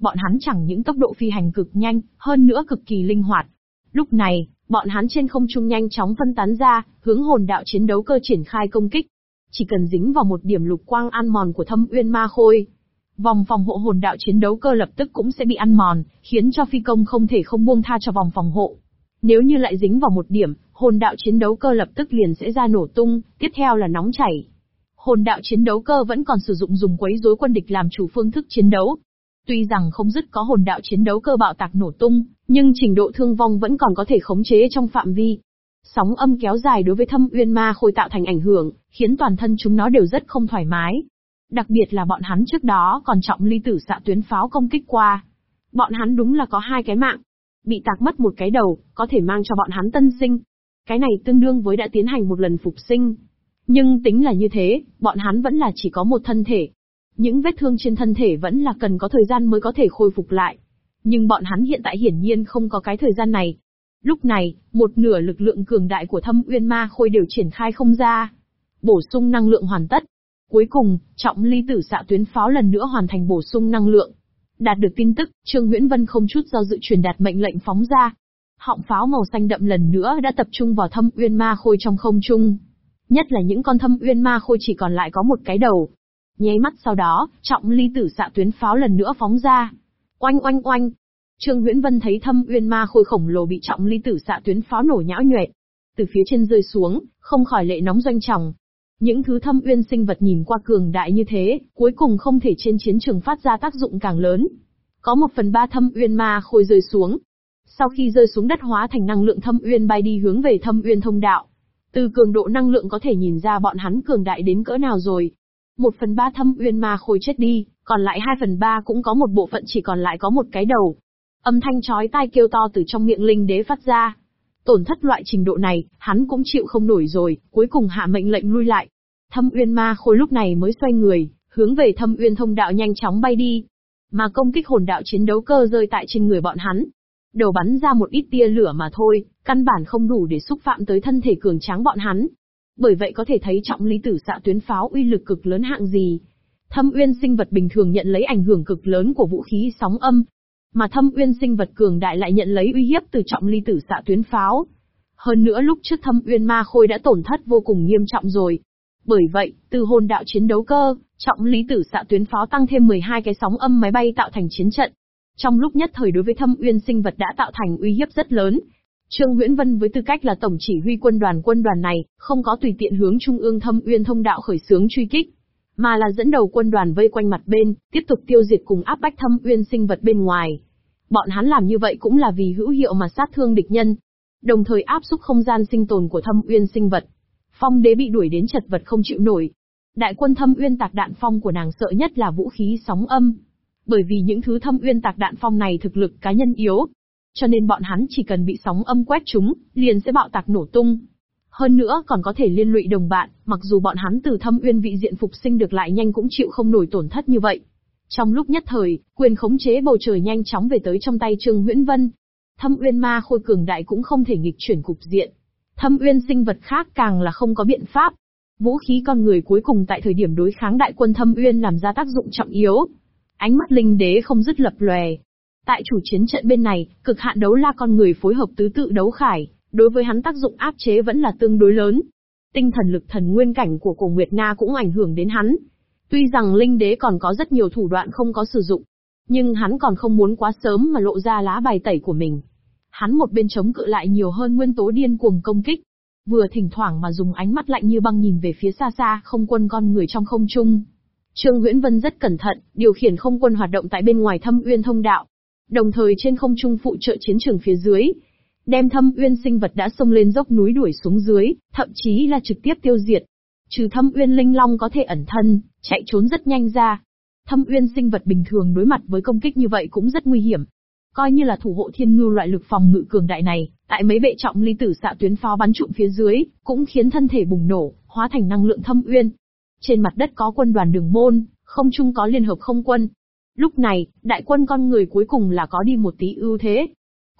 Bọn hắn chẳng những tốc độ phi hành cực nhanh, hơn nữa cực kỳ linh hoạt. Lúc này, bọn hắn trên không trung nhanh chóng phân tán ra, hướng hồn đạo chiến đấu cơ triển khai công kích. Chỉ cần dính vào một điểm lục quang ăn mòn của thâm uyên ma khôi, vòng phòng hộ hồn đạo chiến đấu cơ lập tức cũng sẽ bị ăn mòn, khiến cho phi công không thể không buông tha cho vòng phòng hộ. Nếu như lại dính vào một điểm, hồn đạo chiến đấu cơ lập tức liền sẽ ra nổ tung, tiếp theo là nóng chảy. Hồn đạo chiến đấu cơ vẫn còn sử dụng dùng quấy rối quân địch làm chủ phương thức chiến đấu. Tuy rằng không dứt có hồn đạo chiến đấu cơ bạo tạc nổ tung, nhưng trình độ thương vong vẫn còn có thể khống chế trong phạm vi. Sóng âm kéo dài đối với thâm uyên ma khôi tạo thành ảnh hưởng, khiến toàn thân chúng nó đều rất không thoải mái. Đặc biệt là bọn hắn trước đó còn trọng ly tử xạ tuyến pháo công kích qua. Bọn hắn đúng là có hai cái mạng, Bị tạc mất một cái đầu, có thể mang cho bọn hắn tân sinh. Cái này tương đương với đã tiến hành một lần phục sinh. Nhưng tính là như thế, bọn hắn vẫn là chỉ có một thân thể. Những vết thương trên thân thể vẫn là cần có thời gian mới có thể khôi phục lại. Nhưng bọn hắn hiện tại hiển nhiên không có cái thời gian này. Lúc này, một nửa lực lượng cường đại của thâm uyên ma khôi đều triển khai không ra. Bổ sung năng lượng hoàn tất. Cuối cùng, trọng ly tử xạ tuyến pháo lần nữa hoàn thành bổ sung năng lượng. Đạt được tin tức, Trương Nguyễn Vân không chút do dự truyền đạt mệnh lệnh phóng ra. Họng pháo màu xanh đậm lần nữa đã tập trung vào thâm uyên ma khôi trong không trung. Nhất là những con thâm uyên ma khôi chỉ còn lại có một cái đầu. Nháy mắt sau đó, trọng ly tử xạ tuyến pháo lần nữa phóng ra. Oanh oanh oanh. Trương Nguyễn Vân thấy thâm uyên ma khôi khổng lồ bị trọng ly tử xạ tuyến pháo nổ nhão nhuệ. Từ phía trên rơi xuống, không khỏi lệ nóng doanh tròng. Những thứ thâm uyên sinh vật nhìn qua cường đại như thế, cuối cùng không thể trên chiến trường phát ra tác dụng càng lớn. Có một phần ba thâm uyên ma khôi rơi xuống. Sau khi rơi xuống đất hóa thành năng lượng thâm uyên bay đi hướng về thâm uyên thông đạo. Từ cường độ năng lượng có thể nhìn ra bọn hắn cường đại đến cỡ nào rồi. Một phần ba thâm uyên ma khôi chết đi, còn lại hai phần ba cũng có một bộ phận chỉ còn lại có một cái đầu. Âm thanh chói tai kêu to từ trong miệng linh đế phát ra. Tổn thất loại trình độ này, hắn cũng chịu không nổi rồi, cuối cùng hạ mệnh lệnh lui lại. Thâm uyên ma khôi lúc này mới xoay người, hướng về thâm uyên thông đạo nhanh chóng bay đi. Mà công kích hồn đạo chiến đấu cơ rơi tại trên người bọn hắn. Đầu bắn ra một ít tia lửa mà thôi, căn bản không đủ để xúc phạm tới thân thể cường tráng bọn hắn. Bởi vậy có thể thấy trọng lý tử xạ tuyến pháo uy lực cực lớn hạng gì. Thâm uyên sinh vật bình thường nhận lấy ảnh hưởng cực lớn của vũ khí sóng âm, mà thâm uyên sinh vật cường đại lại nhận lấy uy hiếp từ trọng ly tử xạ tuyến pháo. Hơn nữa lúc trước thâm uyên ma khôi đã tổn thất vô cùng nghiêm trọng rồi. Bởi vậy, từ hồn đạo chiến đấu cơ, trọng lý tử xạ tuyến pháo tăng thêm 12 cái sóng âm máy bay tạo thành chiến trận. Trong lúc nhất thời đối với thâm uyên sinh vật đã tạo thành uy hiếp rất lớn. Trương Nguyễn Vân với tư cách là tổng chỉ huy quân đoàn quân đoàn này, không có tùy tiện hướng trung ương thâm uyên thông đạo khởi xướng truy kích, mà là dẫn đầu quân đoàn vây quanh mặt bên, tiếp tục tiêu diệt cùng áp bách thâm uyên sinh vật bên ngoài. Bọn hắn làm như vậy cũng là vì hữu hiệu mà sát thương địch nhân, đồng thời áp xúc không gian sinh tồn của thâm uyên sinh vật. Phong đế bị đuổi đến chật vật không chịu nổi. Đại quân thâm uyên tạc đạn phong của nàng sợ nhất là vũ khí sóng âm. Bởi vì những thứ thâm uyên tạc đạn phong này thực lực cá nhân yếu. Cho nên bọn hắn chỉ cần bị sóng âm quét chúng, liền sẽ bạo tạc nổ tung. Hơn nữa còn có thể liên lụy đồng bạn, mặc dù bọn hắn từ thâm uyên vị diện phục sinh được lại nhanh cũng chịu không nổi tổn thất như vậy. Trong lúc nhất thời, quyền khống chế bầu trời nhanh chóng về tới trong tay Trương Huyễn Vân. Thâm uyên ma khôi cường đại cũng không thể nghịch chuyển cục diện. Thâm uyên sinh vật khác càng là không có biện pháp. Vũ khí con người cuối cùng tại thời điểm đối kháng đại quân thâm uyên làm ra tác dụng trọng yếu. Ánh mắt linh đế không dứt lập lòe. Tại chủ chiến trận bên này, cực hạn đấu la con người phối hợp tứ tự đấu khải, đối với hắn tác dụng áp chế vẫn là tương đối lớn. Tinh thần lực thần nguyên cảnh của cổ Nguyệt Na cũng ảnh hưởng đến hắn. Tuy rằng linh đế còn có rất nhiều thủ đoạn không có sử dụng, nhưng hắn còn không muốn quá sớm mà lộ ra lá bài tẩy của mình. Hắn một bên chống cự lại nhiều hơn nguyên tố điên cuồng công kích, vừa thỉnh thoảng mà dùng ánh mắt lạnh như băng nhìn về phía xa xa không quân con người trong không trung. Trương Nguyễn Vân rất cẩn thận, điều khiển không quân hoạt động tại bên ngoài thâm uyên thông đạo. Đồng thời trên không trung phụ trợ chiến trường phía dưới, đem thâm uyên sinh vật đã xông lên dốc núi đuổi xuống dưới, thậm chí là trực tiếp tiêu diệt. Trừ thâm uyên linh long có thể ẩn thân, chạy trốn rất nhanh ra. Thâm uyên sinh vật bình thường đối mặt với công kích như vậy cũng rất nguy hiểm. Coi như là thủ hộ thiên ngưu loại lực phòng ngự cường đại này, tại mấy vệ trọng ly tử xạ tuyến pháo bắn trụm phía dưới, cũng khiến thân thể bùng nổ, hóa thành năng lượng thâm uyên. Trên mặt đất có quân đoàn đường môn, không chung có liên hợp không quân. Lúc này, đại quân con người cuối cùng là có đi một tí ưu thế,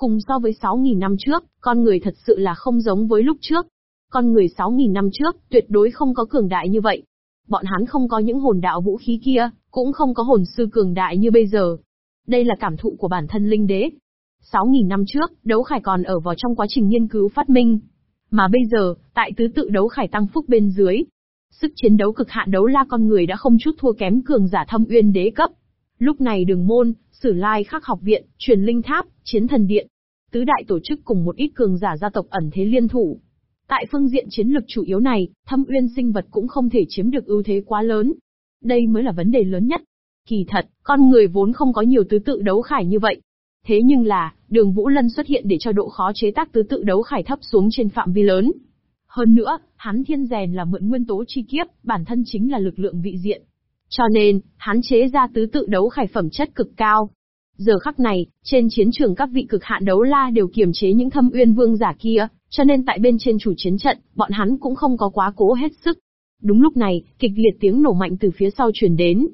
Cùng so với 6.000 năm trước, con người thật sự là không giống với lúc trước. Con người 6.000 năm trước, tuyệt đối không có cường đại như vậy. Bọn hắn không có những hồn đạo vũ khí kia, cũng không có hồn sư cường đại như bây giờ. Đây là cảm thụ của bản thân linh đế. 6.000 năm trước, đấu khải còn ở vào trong quá trình nghiên cứu phát minh. Mà bây giờ, tại tứ tự đấu khải tăng phúc bên dưới, sức chiến đấu cực hạn đấu la con người đã không chút thua kém cường giả thâm uyên đế cấp. Lúc này đường môn, sử lai khắc học viện, truyền linh tháp, chiến thần điện, tứ đại tổ chức cùng một ít cường giả gia tộc ẩn thế liên thủ. Tại phương diện chiến lược chủ yếu này, thâm uyên sinh vật cũng không thể chiếm được ưu thế quá lớn. Đây mới là vấn đề lớn nhất. Kỳ thật, con người vốn không có nhiều tứ tự đấu khải như vậy. Thế nhưng là, đường Vũ Lân xuất hiện để cho độ khó chế tác tứ tự đấu khải thấp xuống trên phạm vi lớn. Hơn nữa, hắn thiên rèn là mượn nguyên tố chi kiếp, bản thân chính là lực lượng vị diện. Cho nên, hắn chế ra tứ tự đấu khải phẩm chất cực cao. Giờ khắc này, trên chiến trường các vị cực hạn đấu la đều kiềm chế những thâm uyên vương giả kia, cho nên tại bên trên chủ chiến trận, bọn hắn cũng không có quá cố hết sức. Đúng lúc này, kịch liệt tiếng nổ mạnh từ phía sau truyền đến.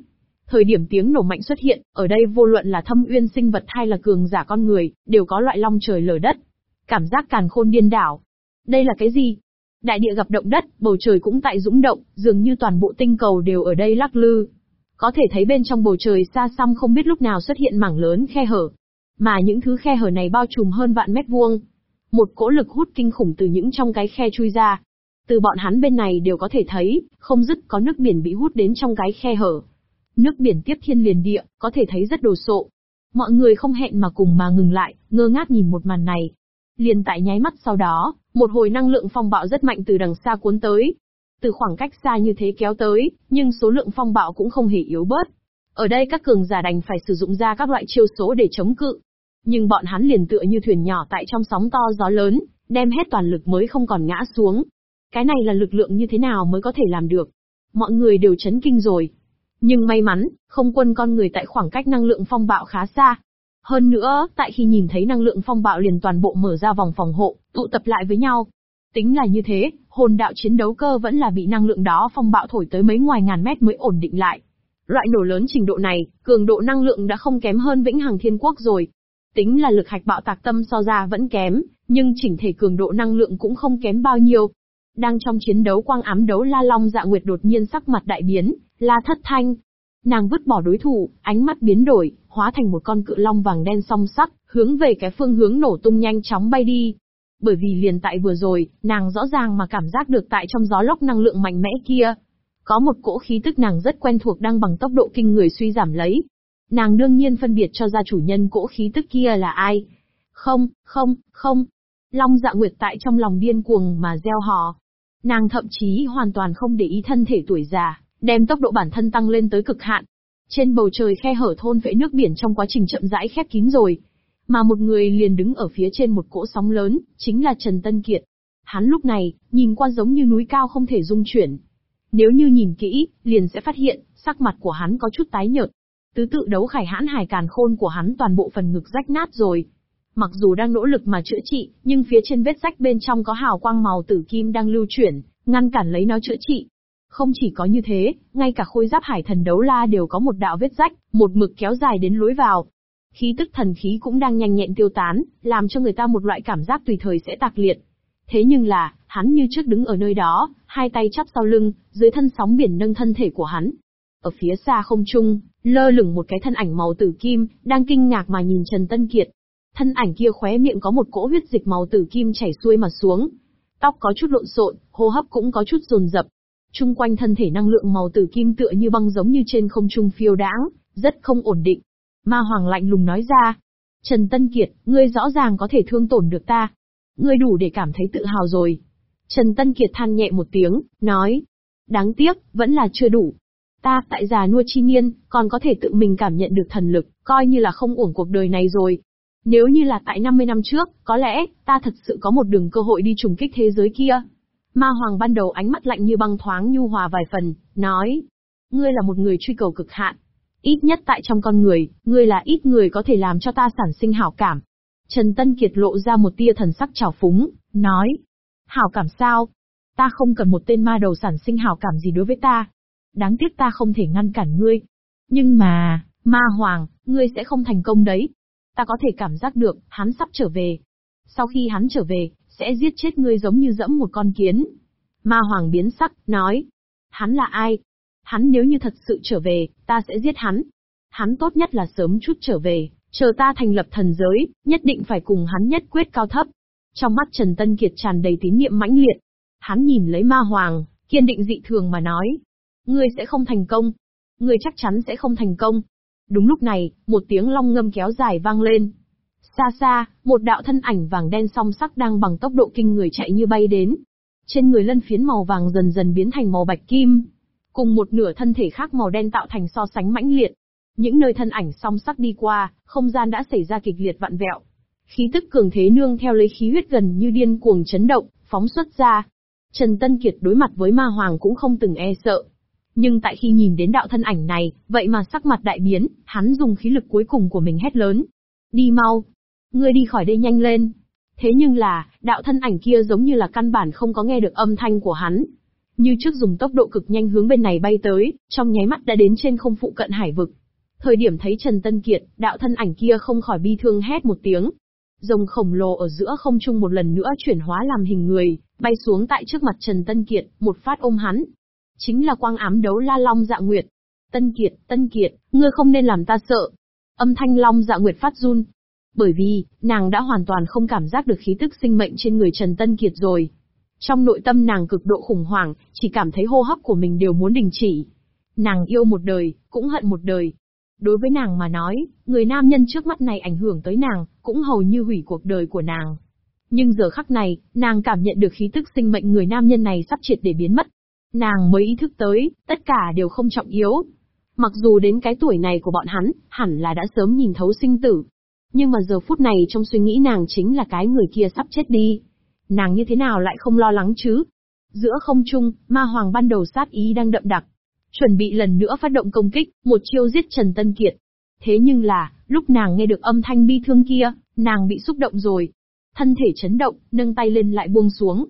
Thời điểm tiếng nổ mạnh xuất hiện, ở đây vô luận là thâm uyên sinh vật hay là cường giả con người, đều có loại long trời lở đất. Cảm giác càn khôn điên đảo. Đây là cái gì? Đại địa gặp động đất, bầu trời cũng tại dũng động, dường như toàn bộ tinh cầu đều ở đây lắc lư. Có thể thấy bên trong bầu trời xa xăm không biết lúc nào xuất hiện mảng lớn khe hở. Mà những thứ khe hở này bao trùm hơn vạn mét vuông. Một cỗ lực hút kinh khủng từ những trong cái khe chui ra. Từ bọn hắn bên này đều có thể thấy, không dứt có nước biển bị hút đến trong cái khe hở. Nước biển tiếp thiên liền địa, có thể thấy rất đồ sộ. Mọi người không hẹn mà cùng mà ngừng lại, ngơ ngác nhìn một màn này. Liền tại nháy mắt sau đó, một hồi năng lượng phong bạo rất mạnh từ đằng xa cuốn tới. từ khoảng cách xa như thế kéo tới, nhưng số lượng phong bạo cũng không hề yếu bớt. Ở đây các cường giả đành phải sử dụng ra các loại chiêu số để chống cự. Nhưng bọn hắn liền tựa như thuyền nhỏ tại trong sóng to gió lớn, đem hết toàn lực mới không còn ngã xuống. Cái này là lực lượng như thế nào mới có thể làm được? Mọi người đều chấn kinh rồi. Nhưng may mắn, không quân con người tại khoảng cách năng lượng phong bạo khá xa. Hơn nữa, tại khi nhìn thấy năng lượng phong bạo liền toàn bộ mở ra vòng phòng hộ, tụ tập lại với nhau. Tính là như thế, hồn đạo chiến đấu cơ vẫn là bị năng lượng đó phong bạo thổi tới mấy ngoài ngàn mét mới ổn định lại. Loại nổ lớn trình độ này, cường độ năng lượng đã không kém hơn vĩnh hằng thiên quốc rồi. Tính là lực hạch bạo tạc tâm so ra vẫn kém, nhưng chỉnh thể cường độ năng lượng cũng không kém bao nhiêu. Đang trong chiến đấu quang ám đấu La Long Dạ Nguyệt đột nhiên sắc mặt đại biến, La Thất Thanh. Nàng vứt bỏ đối thủ, ánh mắt biến đổi, hóa thành một con cự long vàng đen song sắc, hướng về cái phương hướng nổ tung nhanh chóng bay đi. Bởi vì liền tại vừa rồi, nàng rõ ràng mà cảm giác được tại trong gió lốc năng lượng mạnh mẽ kia. Có một cỗ khí tức nàng rất quen thuộc đang bằng tốc độ kinh người suy giảm lấy. Nàng đương nhiên phân biệt cho ra chủ nhân cỗ khí tức kia là ai. Không, không, không. Long dạ nguyệt tại trong lòng điên cuồng mà gieo hò. Nàng thậm chí hoàn toàn không để ý thân thể tuổi già, đem tốc độ bản thân tăng lên tới cực hạn. Trên bầu trời khe hở thôn vệ nước biển trong quá trình chậm rãi khép kín rồi, mà một người liền đứng ở phía trên một cỗ sóng lớn, chính là Trần Tân Kiệt. Hắn lúc này, nhìn qua giống như núi cao không thể dung chuyển. Nếu như nhìn kỹ, liền sẽ phát hiện, sắc mặt của hắn có chút tái nhợt. Tứ tự đấu khải hãn hải càn khôn của hắn toàn bộ phần ngực rách nát rồi. Mặc dù đang nỗ lực mà chữa trị, nhưng phía trên vết rách bên trong có hào quang màu tử kim đang lưu chuyển, ngăn cản lấy nó chữa trị. Không chỉ có như thế, ngay cả khôi giáp hải thần đấu la đều có một đạo vết rách, một mực kéo dài đến lối vào. Khí tức thần khí cũng đang nhanh nhẹn tiêu tán, làm cho người ta một loại cảm giác tùy thời sẽ tạc liệt. Thế nhưng là, hắn như trước đứng ở nơi đó, hai tay chắp sau lưng, dưới thân sóng biển nâng thân thể của hắn. Ở phía xa không trung, lơ lửng một cái thân ảnh màu tử kim, đang kinh ngạc mà nhìn Trần Tân Kiệt. Thân ảnh kia khóe miệng có một cỗ huyết dịch màu tử kim chảy xuôi mà xuống. Tóc có chút lộn xộn, hô hấp cũng có chút dồn dập. Trung quanh thân thể năng lượng màu tử kim tựa như băng giống như trên không trung phiêu đãng, rất không ổn định. Ma Hoàng lạnh lùng nói ra. Trần Tân Kiệt, ngươi rõ ràng có thể thương tổn được ta. Ngươi đủ để cảm thấy tự hào rồi. Trần Tân Kiệt than nhẹ một tiếng, nói. Đáng tiếc, vẫn là chưa đủ. Ta, tại già nua chi niên, còn có thể tự mình cảm nhận được thần lực, coi như là không uổng cuộc đời này rồi. Nếu như là tại 50 năm trước, có lẽ, ta thật sự có một đường cơ hội đi trùng kích thế giới kia. Ma Hoàng ban đầu ánh mắt lạnh như băng thoáng nhu hòa vài phần, nói. Ngươi là một người truy cầu cực hạn. Ít nhất tại trong con người, ngươi là ít người có thể làm cho ta sản sinh hảo cảm. Trần Tân Kiệt lộ ra một tia thần sắc trào phúng, nói. Hảo cảm sao? Ta không cần một tên ma đầu sản sinh hảo cảm gì đối với ta. Đáng tiếc ta không thể ngăn cản ngươi. Nhưng mà, ma hoàng, ngươi sẽ không thành công đấy. Ta có thể cảm giác được, hắn sắp trở về. Sau khi hắn trở về, sẽ giết chết ngươi giống như dẫm một con kiến. Ma hoàng biến sắc, nói. Hắn là ai? Hắn nếu như thật sự trở về, ta sẽ giết hắn. Hắn tốt nhất là sớm chút trở về, chờ ta thành lập thần giới, nhất định phải cùng hắn nhất quyết cao thấp. Trong mắt Trần Tân Kiệt tràn đầy tín niệm mãnh liệt. Hắn nhìn lấy ma hoàng, kiên định dị thường mà nói. Ngươi sẽ không thành công. Ngươi chắc chắn sẽ không thành công. Đúng lúc này, một tiếng long ngâm kéo dài vang lên. Xa xa, một đạo thân ảnh vàng đen song sắc đang bằng tốc độ kinh người chạy như bay đến. Trên người lân phiến màu vàng dần dần biến thành màu bạch kim. Cùng một nửa thân thể khác màu đen tạo thành so sánh mãnh liệt. Những nơi thân ảnh song sắc đi qua, không gian đã xảy ra kịch liệt vặn vẹo. Khí tức cường thế nương theo lấy khí huyết gần như điên cuồng chấn động, phóng xuất ra. Trần Tân Kiệt đối mặt với ma hoàng cũng không từng e sợ. Nhưng tại khi nhìn đến đạo thân ảnh này, vậy mà sắc mặt đại biến, hắn dùng khí lực cuối cùng của mình hét lớn. Đi mau, Ngươi đi khỏi đây nhanh lên. Thế nhưng là, đạo thân ảnh kia giống như là căn bản không có nghe được âm thanh của hắn. Như trước dùng tốc độ cực nhanh hướng bên này bay tới, trong nháy mắt đã đến trên không phụ cận hải vực. Thời điểm thấy Trần Tân Kiệt, đạo thân ảnh kia không khỏi bi thương hét một tiếng. Rồng khổng lồ ở giữa không trung một lần nữa chuyển hóa làm hình người, bay xuống tại trước mặt Trần Tân Kiệt, một phát ôm hắn. Chính là quang ám đấu la long dạ nguyệt. Tân Kiệt, Tân Kiệt, ngươi không nên làm ta sợ. Âm thanh long dạ nguyệt phát run, bởi vì, nàng đã hoàn toàn không cảm giác được khí tức sinh mệnh trên người Trần Tân Kiệt rồi. Trong nội tâm nàng cực độ khủng hoảng, chỉ cảm thấy hô hấp của mình đều muốn đình chỉ. Nàng yêu một đời, cũng hận một đời. Đối với nàng mà nói, người nam nhân trước mắt này ảnh hưởng tới nàng, cũng hầu như hủy cuộc đời của nàng. Nhưng giờ khắc này, nàng cảm nhận được khí tức sinh mệnh người nam nhân này sắp triệt để biến mất. Nàng mới ý thức tới, tất cả đều không trọng yếu. Mặc dù đến cái tuổi này của bọn hắn, hẳn là đã sớm nhìn thấu sinh tử. Nhưng mà giờ phút này trong suy nghĩ nàng chính là cái người kia sắp chết đi. Nàng như thế nào lại không lo lắng chứ? Giữa không trung, ma hoàng ban đầu sát ý đang đậm đặc. Chuẩn bị lần nữa phát động công kích, một chiêu giết Trần Tân Kiệt. Thế nhưng là, lúc nàng nghe được âm thanh bi thương kia, nàng bị xúc động rồi. Thân thể chấn động, nâng tay lên lại buông xuống.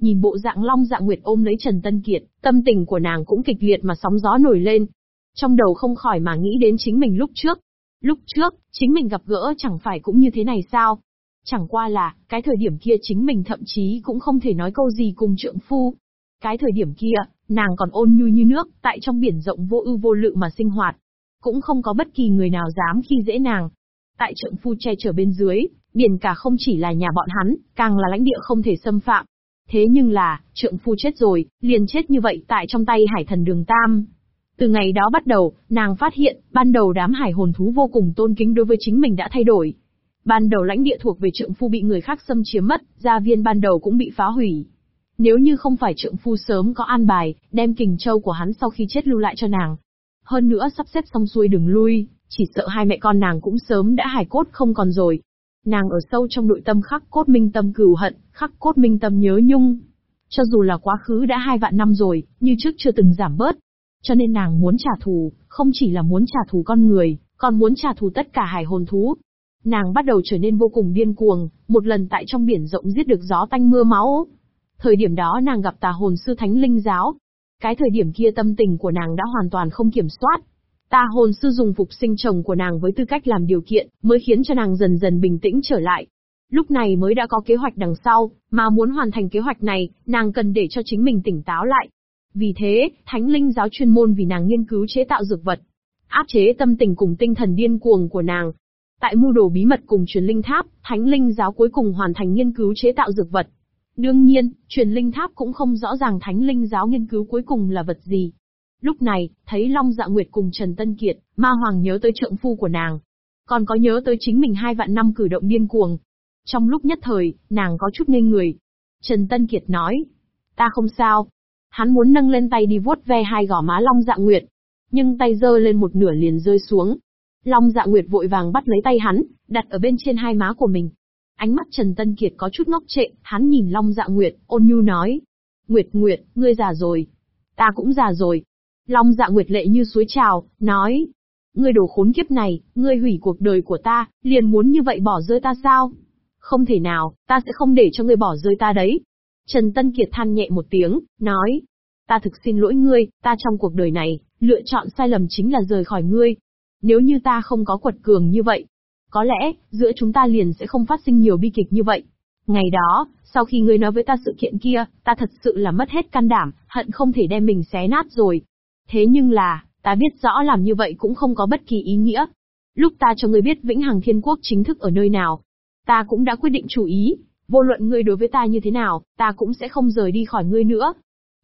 Nhìn bộ dạng long dạng nguyệt ôm lấy Trần Tân Kiệt, tâm tình của nàng cũng kịch liệt mà sóng gió nổi lên. Trong đầu không khỏi mà nghĩ đến chính mình lúc trước. Lúc trước, chính mình gặp gỡ chẳng phải cũng như thế này sao? Chẳng qua là, cái thời điểm kia chính mình thậm chí cũng không thể nói câu gì cùng trượng phu. Cái thời điểm kia, nàng còn ôn nhu như nước, tại trong biển rộng vô ưu vô lự mà sinh hoạt. Cũng không có bất kỳ người nào dám khi dễ nàng. Tại trượng phu che chở bên dưới, biển cả không chỉ là nhà bọn hắn, càng là lãnh địa không thể xâm phạm. Thế nhưng là, trượng phu chết rồi, liền chết như vậy tại trong tay hải thần đường Tam. Từ ngày đó bắt đầu, nàng phát hiện, ban đầu đám hải hồn thú vô cùng tôn kính đối với chính mình đã thay đổi. Ban đầu lãnh địa thuộc về trượng phu bị người khác xâm chiếm mất, gia viên ban đầu cũng bị phá hủy. Nếu như không phải trượng phu sớm có an bài, đem kình châu của hắn sau khi chết lưu lại cho nàng. Hơn nữa sắp xếp xong xuôi đừng lui, chỉ sợ hai mẹ con nàng cũng sớm đã hài cốt không còn rồi. Nàng ở sâu trong nội tâm khắc cốt minh tâm cừu hận, khắc cốt minh tâm nhớ nhung. Cho dù là quá khứ đã hai vạn năm rồi, như trước chưa từng giảm bớt. Cho nên nàng muốn trả thù, không chỉ là muốn trả thù con người, còn muốn trả thù tất cả hải hồn thú. Nàng bắt đầu trở nên vô cùng điên cuồng, một lần tại trong biển rộng giết được gió tanh mưa máu. Thời điểm đó nàng gặp tà hồn sư thánh linh giáo. Cái thời điểm kia tâm tình của nàng đã hoàn toàn không kiểm soát. Tà hồn sư dùng phục sinh chồng của nàng với tư cách làm điều kiện, mới khiến cho nàng dần dần bình tĩnh trở lại. Lúc này mới đã có kế hoạch đằng sau, mà muốn hoàn thành kế hoạch này, nàng cần để cho chính mình tỉnh táo lại. Vì thế, Thánh Linh giáo chuyên môn vì nàng nghiên cứu chế tạo dược vật, áp chế tâm tình cùng tinh thần điên cuồng của nàng. Tại mưu đồ bí mật cùng truyền linh tháp, Thánh Linh giáo cuối cùng hoàn thành nghiên cứu chế tạo dược vật. Đương nhiên, truyền linh tháp cũng không rõ ràng Thánh Linh giáo nghiên cứu cuối cùng là vật gì. Lúc này, thấy Long Dạ Nguyệt cùng Trần Tân Kiệt, Ma Hoàng nhớ tới trượng phu của nàng. Còn có nhớ tới chính mình hai vạn năm cử động điên cuồng. Trong lúc nhất thời, nàng có chút ngây người. Trần Tân Kiệt nói, ta không sao. Hắn muốn nâng lên tay đi vuốt ve hai gò má Long Dạ Nguyệt. Nhưng tay giơ lên một nửa liền rơi xuống. Long Dạ Nguyệt vội vàng bắt lấy tay hắn, đặt ở bên trên hai má của mình. Ánh mắt Trần Tân Kiệt có chút ngốc trệ, hắn nhìn Long Dạ Nguyệt, ôn nhu nói. Nguyệt Nguyệt, ngươi già rồi. Ta cũng già rồi. Long Dạ Nguyệt lệ như suối trào, nói. Ngươi đồ khốn kiếp này, ngươi hủy cuộc đời của ta, liền muốn như vậy bỏ rơi ta sao? Không thể nào, ta sẽ không để cho ngươi bỏ rơi ta đấy. Trần Tân Kiệt than nhẹ một tiếng, nói. Ta thực xin lỗi ngươi, ta trong cuộc đời này, lựa chọn sai lầm chính là rời khỏi ngươi. Nếu như ta không có quật cường như vậy, có lẽ, giữa chúng ta liền sẽ không phát sinh nhiều bi kịch như vậy. Ngày đó, sau khi ngươi nói với ta sự kiện kia, ta thật sự là mất hết can đảm, hận không thể đem mình xé nát rồi. Thế nhưng là, ta biết rõ làm như vậy cũng không có bất kỳ ý nghĩa. Lúc ta cho ngươi biết Vĩnh Hằng Thiên Quốc chính thức ở nơi nào, ta cũng đã quyết định chủ ý, vô luận ngươi đối với ta như thế nào, ta cũng sẽ không rời đi khỏi ngươi nữa.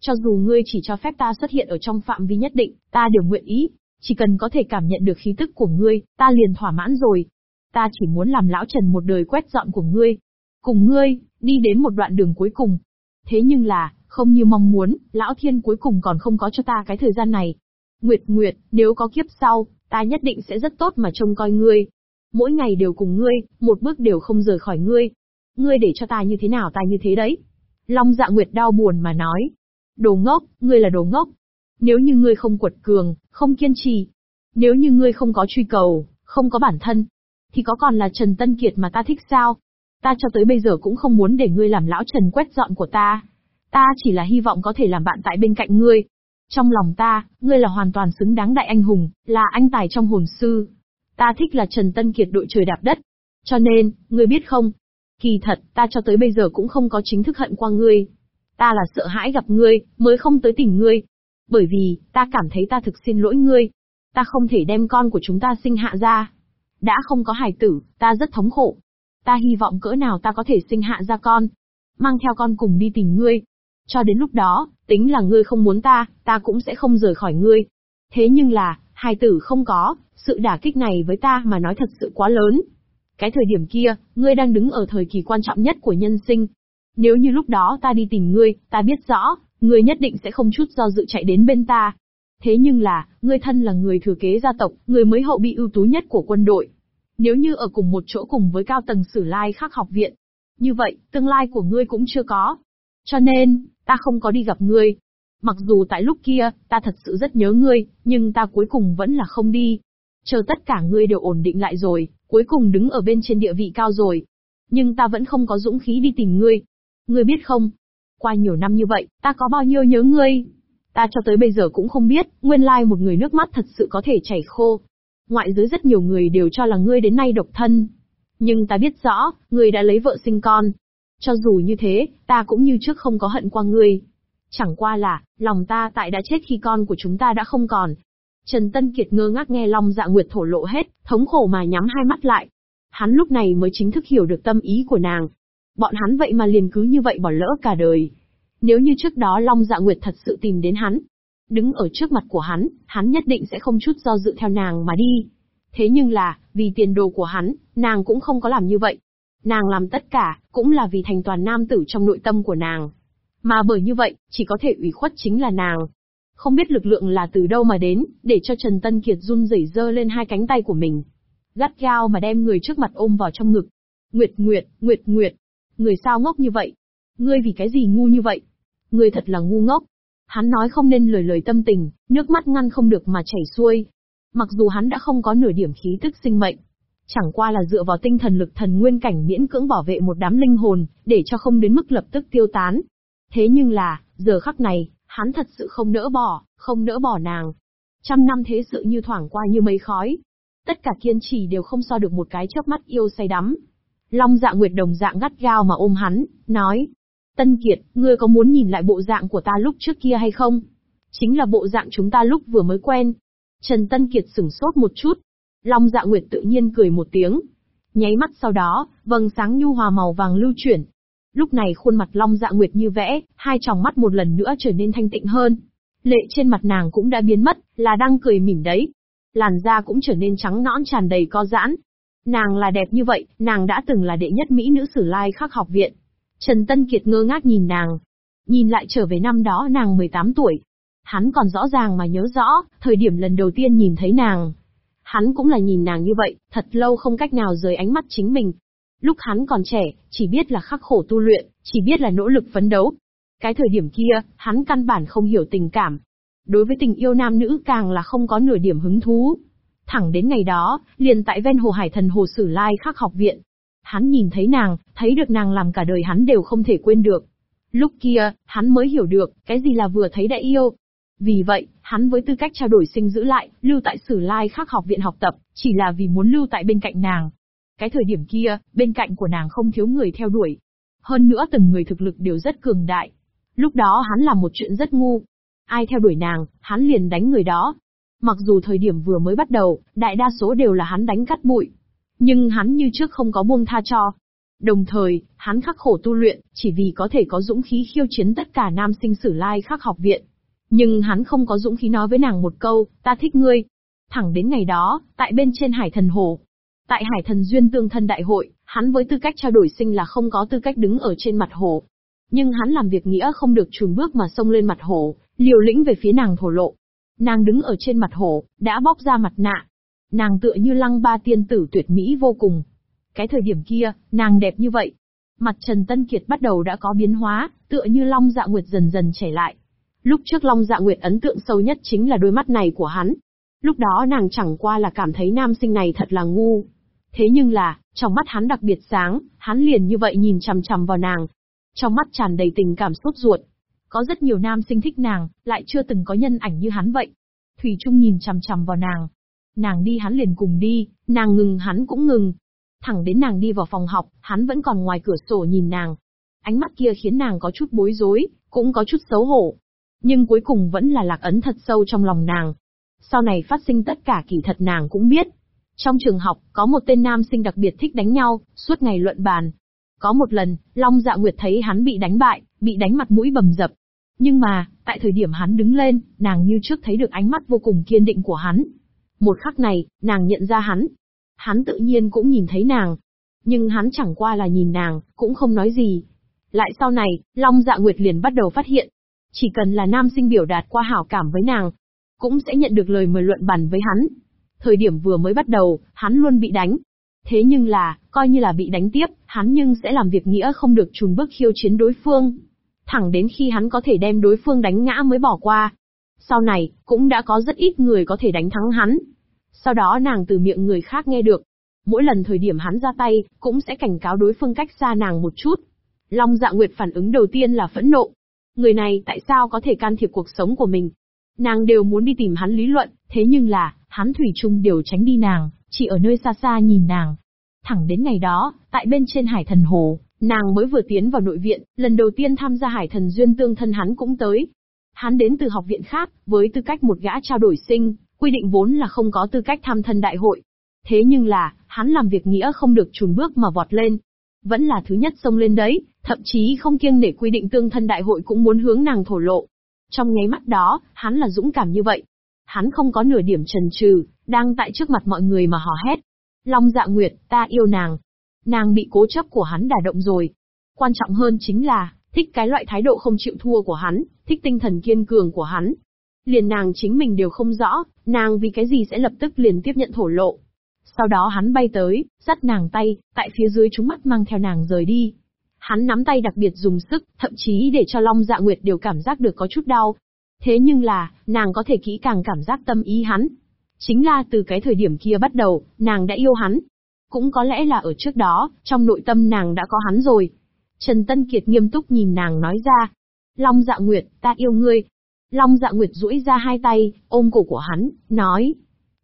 Cho dù ngươi chỉ cho phép ta xuất hiện ở trong phạm vi nhất định, ta đều nguyện ý, chỉ cần có thể cảm nhận được khí tức của ngươi, ta liền thỏa mãn rồi. Ta chỉ muốn làm lão Trần một đời quét dọn của ngươi. Cùng ngươi, đi đến một đoạn đường cuối cùng. Thế nhưng là, không như mong muốn, lão thiên cuối cùng còn không có cho ta cái thời gian này. Nguyệt Nguyệt, nếu có kiếp sau, ta nhất định sẽ rất tốt mà trông coi ngươi. Mỗi ngày đều cùng ngươi, một bước đều không rời khỏi ngươi. Ngươi để cho ta như thế nào ta như thế đấy. Long dạ Nguyệt đau buồn mà nói. Đồ ngốc, ngươi là đồ ngốc. Nếu như ngươi không quật cường, không kiên trì. Nếu như ngươi không có truy cầu, không có bản thân, thì có còn là Trần Tân Kiệt mà ta thích sao? Ta cho tới bây giờ cũng không muốn để ngươi làm lão Trần quét dọn của ta. Ta chỉ là hy vọng có thể làm bạn tại bên cạnh ngươi. Trong lòng ta, ngươi là hoàn toàn xứng đáng đại anh hùng, là anh tài trong hồn sư. Ta thích là Trần Tân Kiệt đội trời đạp đất. Cho nên, ngươi biết không? Kỳ thật, ta cho tới bây giờ cũng không có chính thức hận qua ngươi. Ta là sợ hãi gặp ngươi, mới không tới tìm ngươi. Bởi vì, ta cảm thấy ta thực xin lỗi ngươi. Ta không thể đem con của chúng ta sinh hạ ra. Đã không có hài tử, ta rất thống khổ. Ta hy vọng cỡ nào ta có thể sinh hạ ra con. Mang theo con cùng đi tìm ngươi. Cho đến lúc đó, tính là ngươi không muốn ta, ta cũng sẽ không rời khỏi ngươi. Thế nhưng là, hài tử không có, sự đả kích này với ta mà nói thật sự quá lớn. Cái thời điểm kia, ngươi đang đứng ở thời kỳ quan trọng nhất của nhân sinh. Nếu như lúc đó ta đi tìm ngươi, ta biết rõ, ngươi nhất định sẽ không chút do dự chạy đến bên ta. Thế nhưng là, ngươi thân là người thừa kế gia tộc, người mới hậu bị ưu tú nhất của quân đội. Nếu như ở cùng một chỗ cùng với cao tầng sử lai khắc học viện, như vậy, tương lai của ngươi cũng chưa có. Cho nên, ta không có đi gặp ngươi. Mặc dù tại lúc kia, ta thật sự rất nhớ ngươi, nhưng ta cuối cùng vẫn là không đi. Chờ tất cả ngươi đều ổn định lại rồi, cuối cùng đứng ở bên trên địa vị cao rồi. Nhưng ta vẫn không có dũng khí đi tìm ngươi. Ngươi biết không? Qua nhiều năm như vậy, ta có bao nhiêu nhớ ngươi? Ta cho tới bây giờ cũng không biết, nguyên lai một người nước mắt thật sự có thể chảy khô. Ngoại giới rất nhiều người đều cho là ngươi đến nay độc thân. Nhưng ta biết rõ, ngươi đã lấy vợ sinh con. Cho dù như thế, ta cũng như trước không có hận qua ngươi. Chẳng qua là, lòng ta tại đã chết khi con của chúng ta đã không còn. Trần Tân Kiệt ngơ ngác nghe Long Dạ Nguyệt thổ lộ hết, thống khổ mà nhắm hai mắt lại. Hắn lúc này mới chính thức hiểu được tâm ý của nàng. Bọn hắn vậy mà liền cứ như vậy bỏ lỡ cả đời. Nếu như trước đó Long Dạ Nguyệt thật sự tìm đến hắn, đứng ở trước mặt của hắn, hắn nhất định sẽ không chút do dự theo nàng mà đi. Thế nhưng là, vì tiền đồ của hắn, nàng cũng không có làm như vậy. Nàng làm tất cả, cũng là vì thành toàn nam tử trong nội tâm của nàng. Mà bởi như vậy, chỉ có thể ủy khuất chính là nàng. Không biết lực lượng là từ đâu mà đến, để cho Trần Tân Kiệt run rẩy dơ lên hai cánh tay của mình. Gắt gao mà đem người trước mặt ôm vào trong ngực. Nguyệt Nguyệt, Nguyệt Nguyệt. Người sao ngốc như vậy? Ngươi vì cái gì ngu như vậy? Ngươi thật là ngu ngốc. Hắn nói không nên lời lời tâm tình, nước mắt ngăn không được mà chảy xuôi. Mặc dù hắn đã không có nửa điểm khí tức sinh mệnh, chẳng qua là dựa vào tinh thần lực thần nguyên cảnh miễn cưỡng bảo vệ một đám linh hồn, để cho không đến mức lập tức tiêu tán. Thế nhưng là, giờ khắc này, hắn thật sự không nỡ bỏ, không nỡ bỏ nàng. Trăm năm thế sự như thoảng qua như mây khói. Tất cả kiên trì đều không so được một cái chớp mắt yêu say đắm. Long dạ nguyệt đồng dạng gắt gao mà ôm hắn, nói. Tân Kiệt, ngươi có muốn nhìn lại bộ dạng của ta lúc trước kia hay không? Chính là bộ dạng chúng ta lúc vừa mới quen. Trần Tân Kiệt sửng sốt một chút. Long dạ nguyệt tự nhiên cười một tiếng. Nháy mắt sau đó, vầng sáng nhu hòa màu vàng lưu chuyển. Lúc này khuôn mặt Long dạ nguyệt như vẽ, hai tròng mắt một lần nữa trở nên thanh tịnh hơn. Lệ trên mặt nàng cũng đã biến mất, là đang cười mỉm đấy. Làn da cũng trở nên trắng nõn tràn đầy co giãn. Nàng là đẹp như vậy, nàng đã từng là đệ nhất mỹ nữ sử lai khắc học viện. Trần Tân Kiệt ngơ ngác nhìn nàng. Nhìn lại trở về năm đó nàng 18 tuổi. Hắn còn rõ ràng mà nhớ rõ, thời điểm lần đầu tiên nhìn thấy nàng. Hắn cũng là nhìn nàng như vậy, thật lâu không cách nào rời ánh mắt chính mình. Lúc hắn còn trẻ, chỉ biết là khắc khổ tu luyện, chỉ biết là nỗ lực phấn đấu. Cái thời điểm kia, hắn căn bản không hiểu tình cảm. Đối với tình yêu nam nữ càng là không có nửa điểm hứng thú. Thẳng đến ngày đó, liền tại ven hồ Hải Thần Hồ Sử Lai khắc học viện, Hắn nhìn thấy nàng, thấy được nàng làm cả đời hắn đều không thể quên được. Lúc kia, hắn mới hiểu được, cái gì là vừa thấy đã yêu. Vì vậy, hắn với tư cách trao đổi sinh giữ lại, lưu tại Sử Lai Khắc học viện học tập, chỉ là vì muốn lưu tại bên cạnh nàng. Cái thời điểm kia, bên cạnh của nàng không thiếu người theo đuổi. Hơn nữa từng người thực lực đều rất cường đại. Lúc đó hắn làm một chuyện rất ngu. Ai theo đuổi nàng, hắn liền đánh người đó. Mặc dù thời điểm vừa mới bắt đầu, đại đa số đều là hắn đánh cắt bụi, nhưng hắn như trước không có buông tha cho. Đồng thời, hắn khắc khổ tu luyện, chỉ vì có thể có dũng khí khiêu chiến tất cả nam sinh sử lai khắc học viện. Nhưng hắn không có dũng khí nói với nàng một câu, ta thích ngươi. Thẳng đến ngày đó, tại bên trên hải thần hồ. Tại hải thần duyên tương thân đại hội, hắn với tư cách trao đổi sinh là không có tư cách đứng ở trên mặt hồ. Nhưng hắn làm việc nghĩa không được chùn bước mà xông lên mặt hồ, liều lĩnh về phía nàng thổ lộ. Nàng đứng ở trên mặt hồ, đã bóc ra mặt nạ, Nàng tựa như lăng ba tiên tử tuyệt mỹ vô cùng. Cái thời điểm kia, nàng đẹp như vậy. Mặt Trần Tân Kiệt bắt đầu đã có biến hóa, tựa như Long Dạ Nguyệt dần dần trẻ lại. Lúc trước Long Dạ Nguyệt ấn tượng sâu nhất chính là đôi mắt này của hắn. Lúc đó nàng chẳng qua là cảm thấy nam sinh này thật là ngu. Thế nhưng là, trong mắt hắn đặc biệt sáng, hắn liền như vậy nhìn chằm chằm vào nàng. Trong mắt tràn đầy tình cảm sốt ruột. Có rất nhiều nam sinh thích nàng, lại chưa từng có nhân ảnh như hắn vậy. Thủy Trung nhìn chằm chằm vào nàng, Nàng đi hắn liền cùng đi, nàng ngừng hắn cũng ngừng. Thẳng đến nàng đi vào phòng học, hắn vẫn còn ngoài cửa sổ nhìn nàng. Ánh mắt kia khiến nàng có chút bối rối, cũng có chút xấu hổ. Nhưng cuối cùng vẫn là lạc ấn thật sâu trong lòng nàng. Sau này phát sinh tất cả kỳ thật nàng cũng biết. Trong trường học, có một tên nam sinh đặc biệt thích đánh nhau, suốt ngày luận bàn. Có một lần, Long Dạ Nguyệt thấy hắn bị đánh bại, bị đánh mặt mũi bầm dập. Nhưng mà, tại thời điểm hắn đứng lên, nàng như trước thấy được ánh mắt vô cùng kiên định của hắn. Một khắc này, nàng nhận ra hắn. Hắn tự nhiên cũng nhìn thấy nàng. Nhưng hắn chẳng qua là nhìn nàng, cũng không nói gì. Lại sau này, Long Dạ Nguyệt liền bắt đầu phát hiện. Chỉ cần là nam sinh biểu đạt qua hảo cảm với nàng, cũng sẽ nhận được lời mời luận bàn với hắn. Thời điểm vừa mới bắt đầu, hắn luôn bị đánh. Thế nhưng là, coi như là bị đánh tiếp, hắn nhưng sẽ làm việc nghĩa không được trùn bước khiêu chiến đối phương. Thẳng đến khi hắn có thể đem đối phương đánh ngã mới bỏ qua. Sau này, cũng đã có rất ít người có thể đánh thắng hắn. Sau đó nàng từ miệng người khác nghe được. Mỗi lần thời điểm hắn ra tay, cũng sẽ cảnh cáo đối phương cách xa nàng một chút. Long dạ nguyệt phản ứng đầu tiên là phẫn nộ. Người này tại sao có thể can thiệp cuộc sống của mình? Nàng đều muốn đi tìm hắn lý luận, thế nhưng là, hắn thủy chung đều tránh đi nàng, chỉ ở nơi xa xa nhìn nàng. Thẳng đến ngày đó, tại bên trên hải thần hồ, nàng mới vừa tiến vào nội viện, lần đầu tiên tham gia hải thần duyên tương thân hắn cũng tới. Hắn đến từ học viện khác, với tư cách một gã trao đổi sinh, quy định vốn là không có tư cách tham thân đại hội. Thế nhưng là, hắn làm việc nghĩa không được chùn bước mà vọt lên. Vẫn là thứ nhất xông lên đấy, thậm chí không kiêng để quy định tương thân đại hội cũng muốn hướng nàng thổ lộ. Trong nháy mắt đó, hắn là dũng cảm như vậy. Hắn không có nửa điểm trần trừ, đang tại trước mặt mọi người mà hò hét. Long dạ nguyệt, ta yêu nàng. Nàng bị cố chấp của hắn đả động rồi. Quan trọng hơn chính là, thích cái loại thái độ không chịu thua của hắn, thích tinh thần kiên cường của hắn. Liền nàng chính mình đều không rõ, nàng vì cái gì sẽ lập tức liền tiếp nhận thổ lộ. Sau đó hắn bay tới, dắt nàng tay, tại phía dưới chúng mắt mang theo nàng rời đi. Hắn nắm tay đặc biệt dùng sức, thậm chí để cho Long Dạ Nguyệt đều cảm giác được có chút đau. Thế nhưng là, nàng có thể kỹ càng cảm giác tâm ý hắn. Chính là từ cái thời điểm kia bắt đầu, nàng đã yêu hắn. Cũng có lẽ là ở trước đó, trong nội tâm nàng đã có hắn rồi. Trần Tân Kiệt nghiêm túc nhìn nàng nói ra. Long Dạ Nguyệt, ta yêu ngươi. Long Dạ Nguyệt duỗi ra hai tay, ôm cổ của hắn, nói.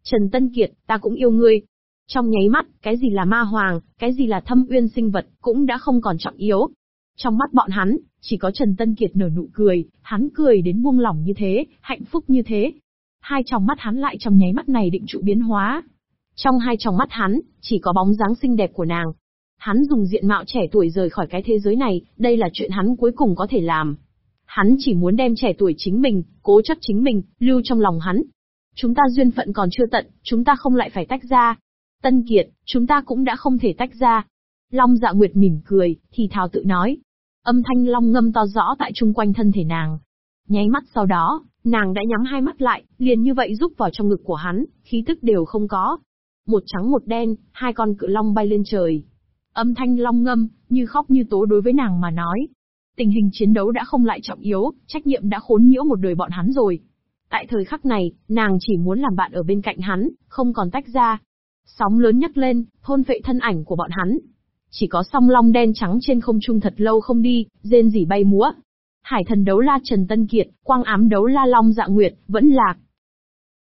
Trần Tân Kiệt, ta cũng yêu ngươi. Trong nháy mắt, cái gì là ma hoàng, cái gì là thâm uyên sinh vật, cũng đã không còn trọng yếu. Trong mắt bọn hắn, chỉ có Trần Tân Kiệt nở nụ cười, hắn cười đến buông lỏng như thế, hạnh phúc như thế. Hai trong mắt hắn lại trong nháy mắt này định trụ biến hóa. Trong hai trong mắt hắn, chỉ có bóng dáng xinh đẹp của nàng. Hắn dùng diện mạo trẻ tuổi rời khỏi cái thế giới này, đây là chuyện hắn cuối cùng có thể làm. Hắn chỉ muốn đem trẻ tuổi chính mình, cố chấp chính mình, lưu trong lòng hắn. Chúng ta duyên phận còn chưa tận, chúng ta không lại phải tách ra, Tân Kiệt, chúng ta cũng đã không thể tách ra. Long dạ nguyệt mỉm cười, thì thào tự nói. Âm thanh long ngâm to rõ tại chung quanh thân thể nàng. Nháy mắt sau đó, nàng đã nhắm hai mắt lại, liền như vậy rúc vào trong ngực của hắn, khí tức đều không có. Một trắng một đen, hai con cự long bay lên trời. Âm thanh long ngâm, như khóc như tố đối với nàng mà nói. Tình hình chiến đấu đã không lại trọng yếu, trách nhiệm đã khốn nhiễu một đời bọn hắn rồi. Tại thời khắc này, nàng chỉ muốn làm bạn ở bên cạnh hắn, không còn tách ra. Sóng lớn nhấc lên, thôn vệ thân ảnh của bọn hắn. Chỉ có song long đen trắng trên không trung thật lâu không đi, rên rỉ bay múa. Hải thần đấu la Trần Tân Kiệt, quang ám đấu la Long Dạ Nguyệt, vẫn lạc.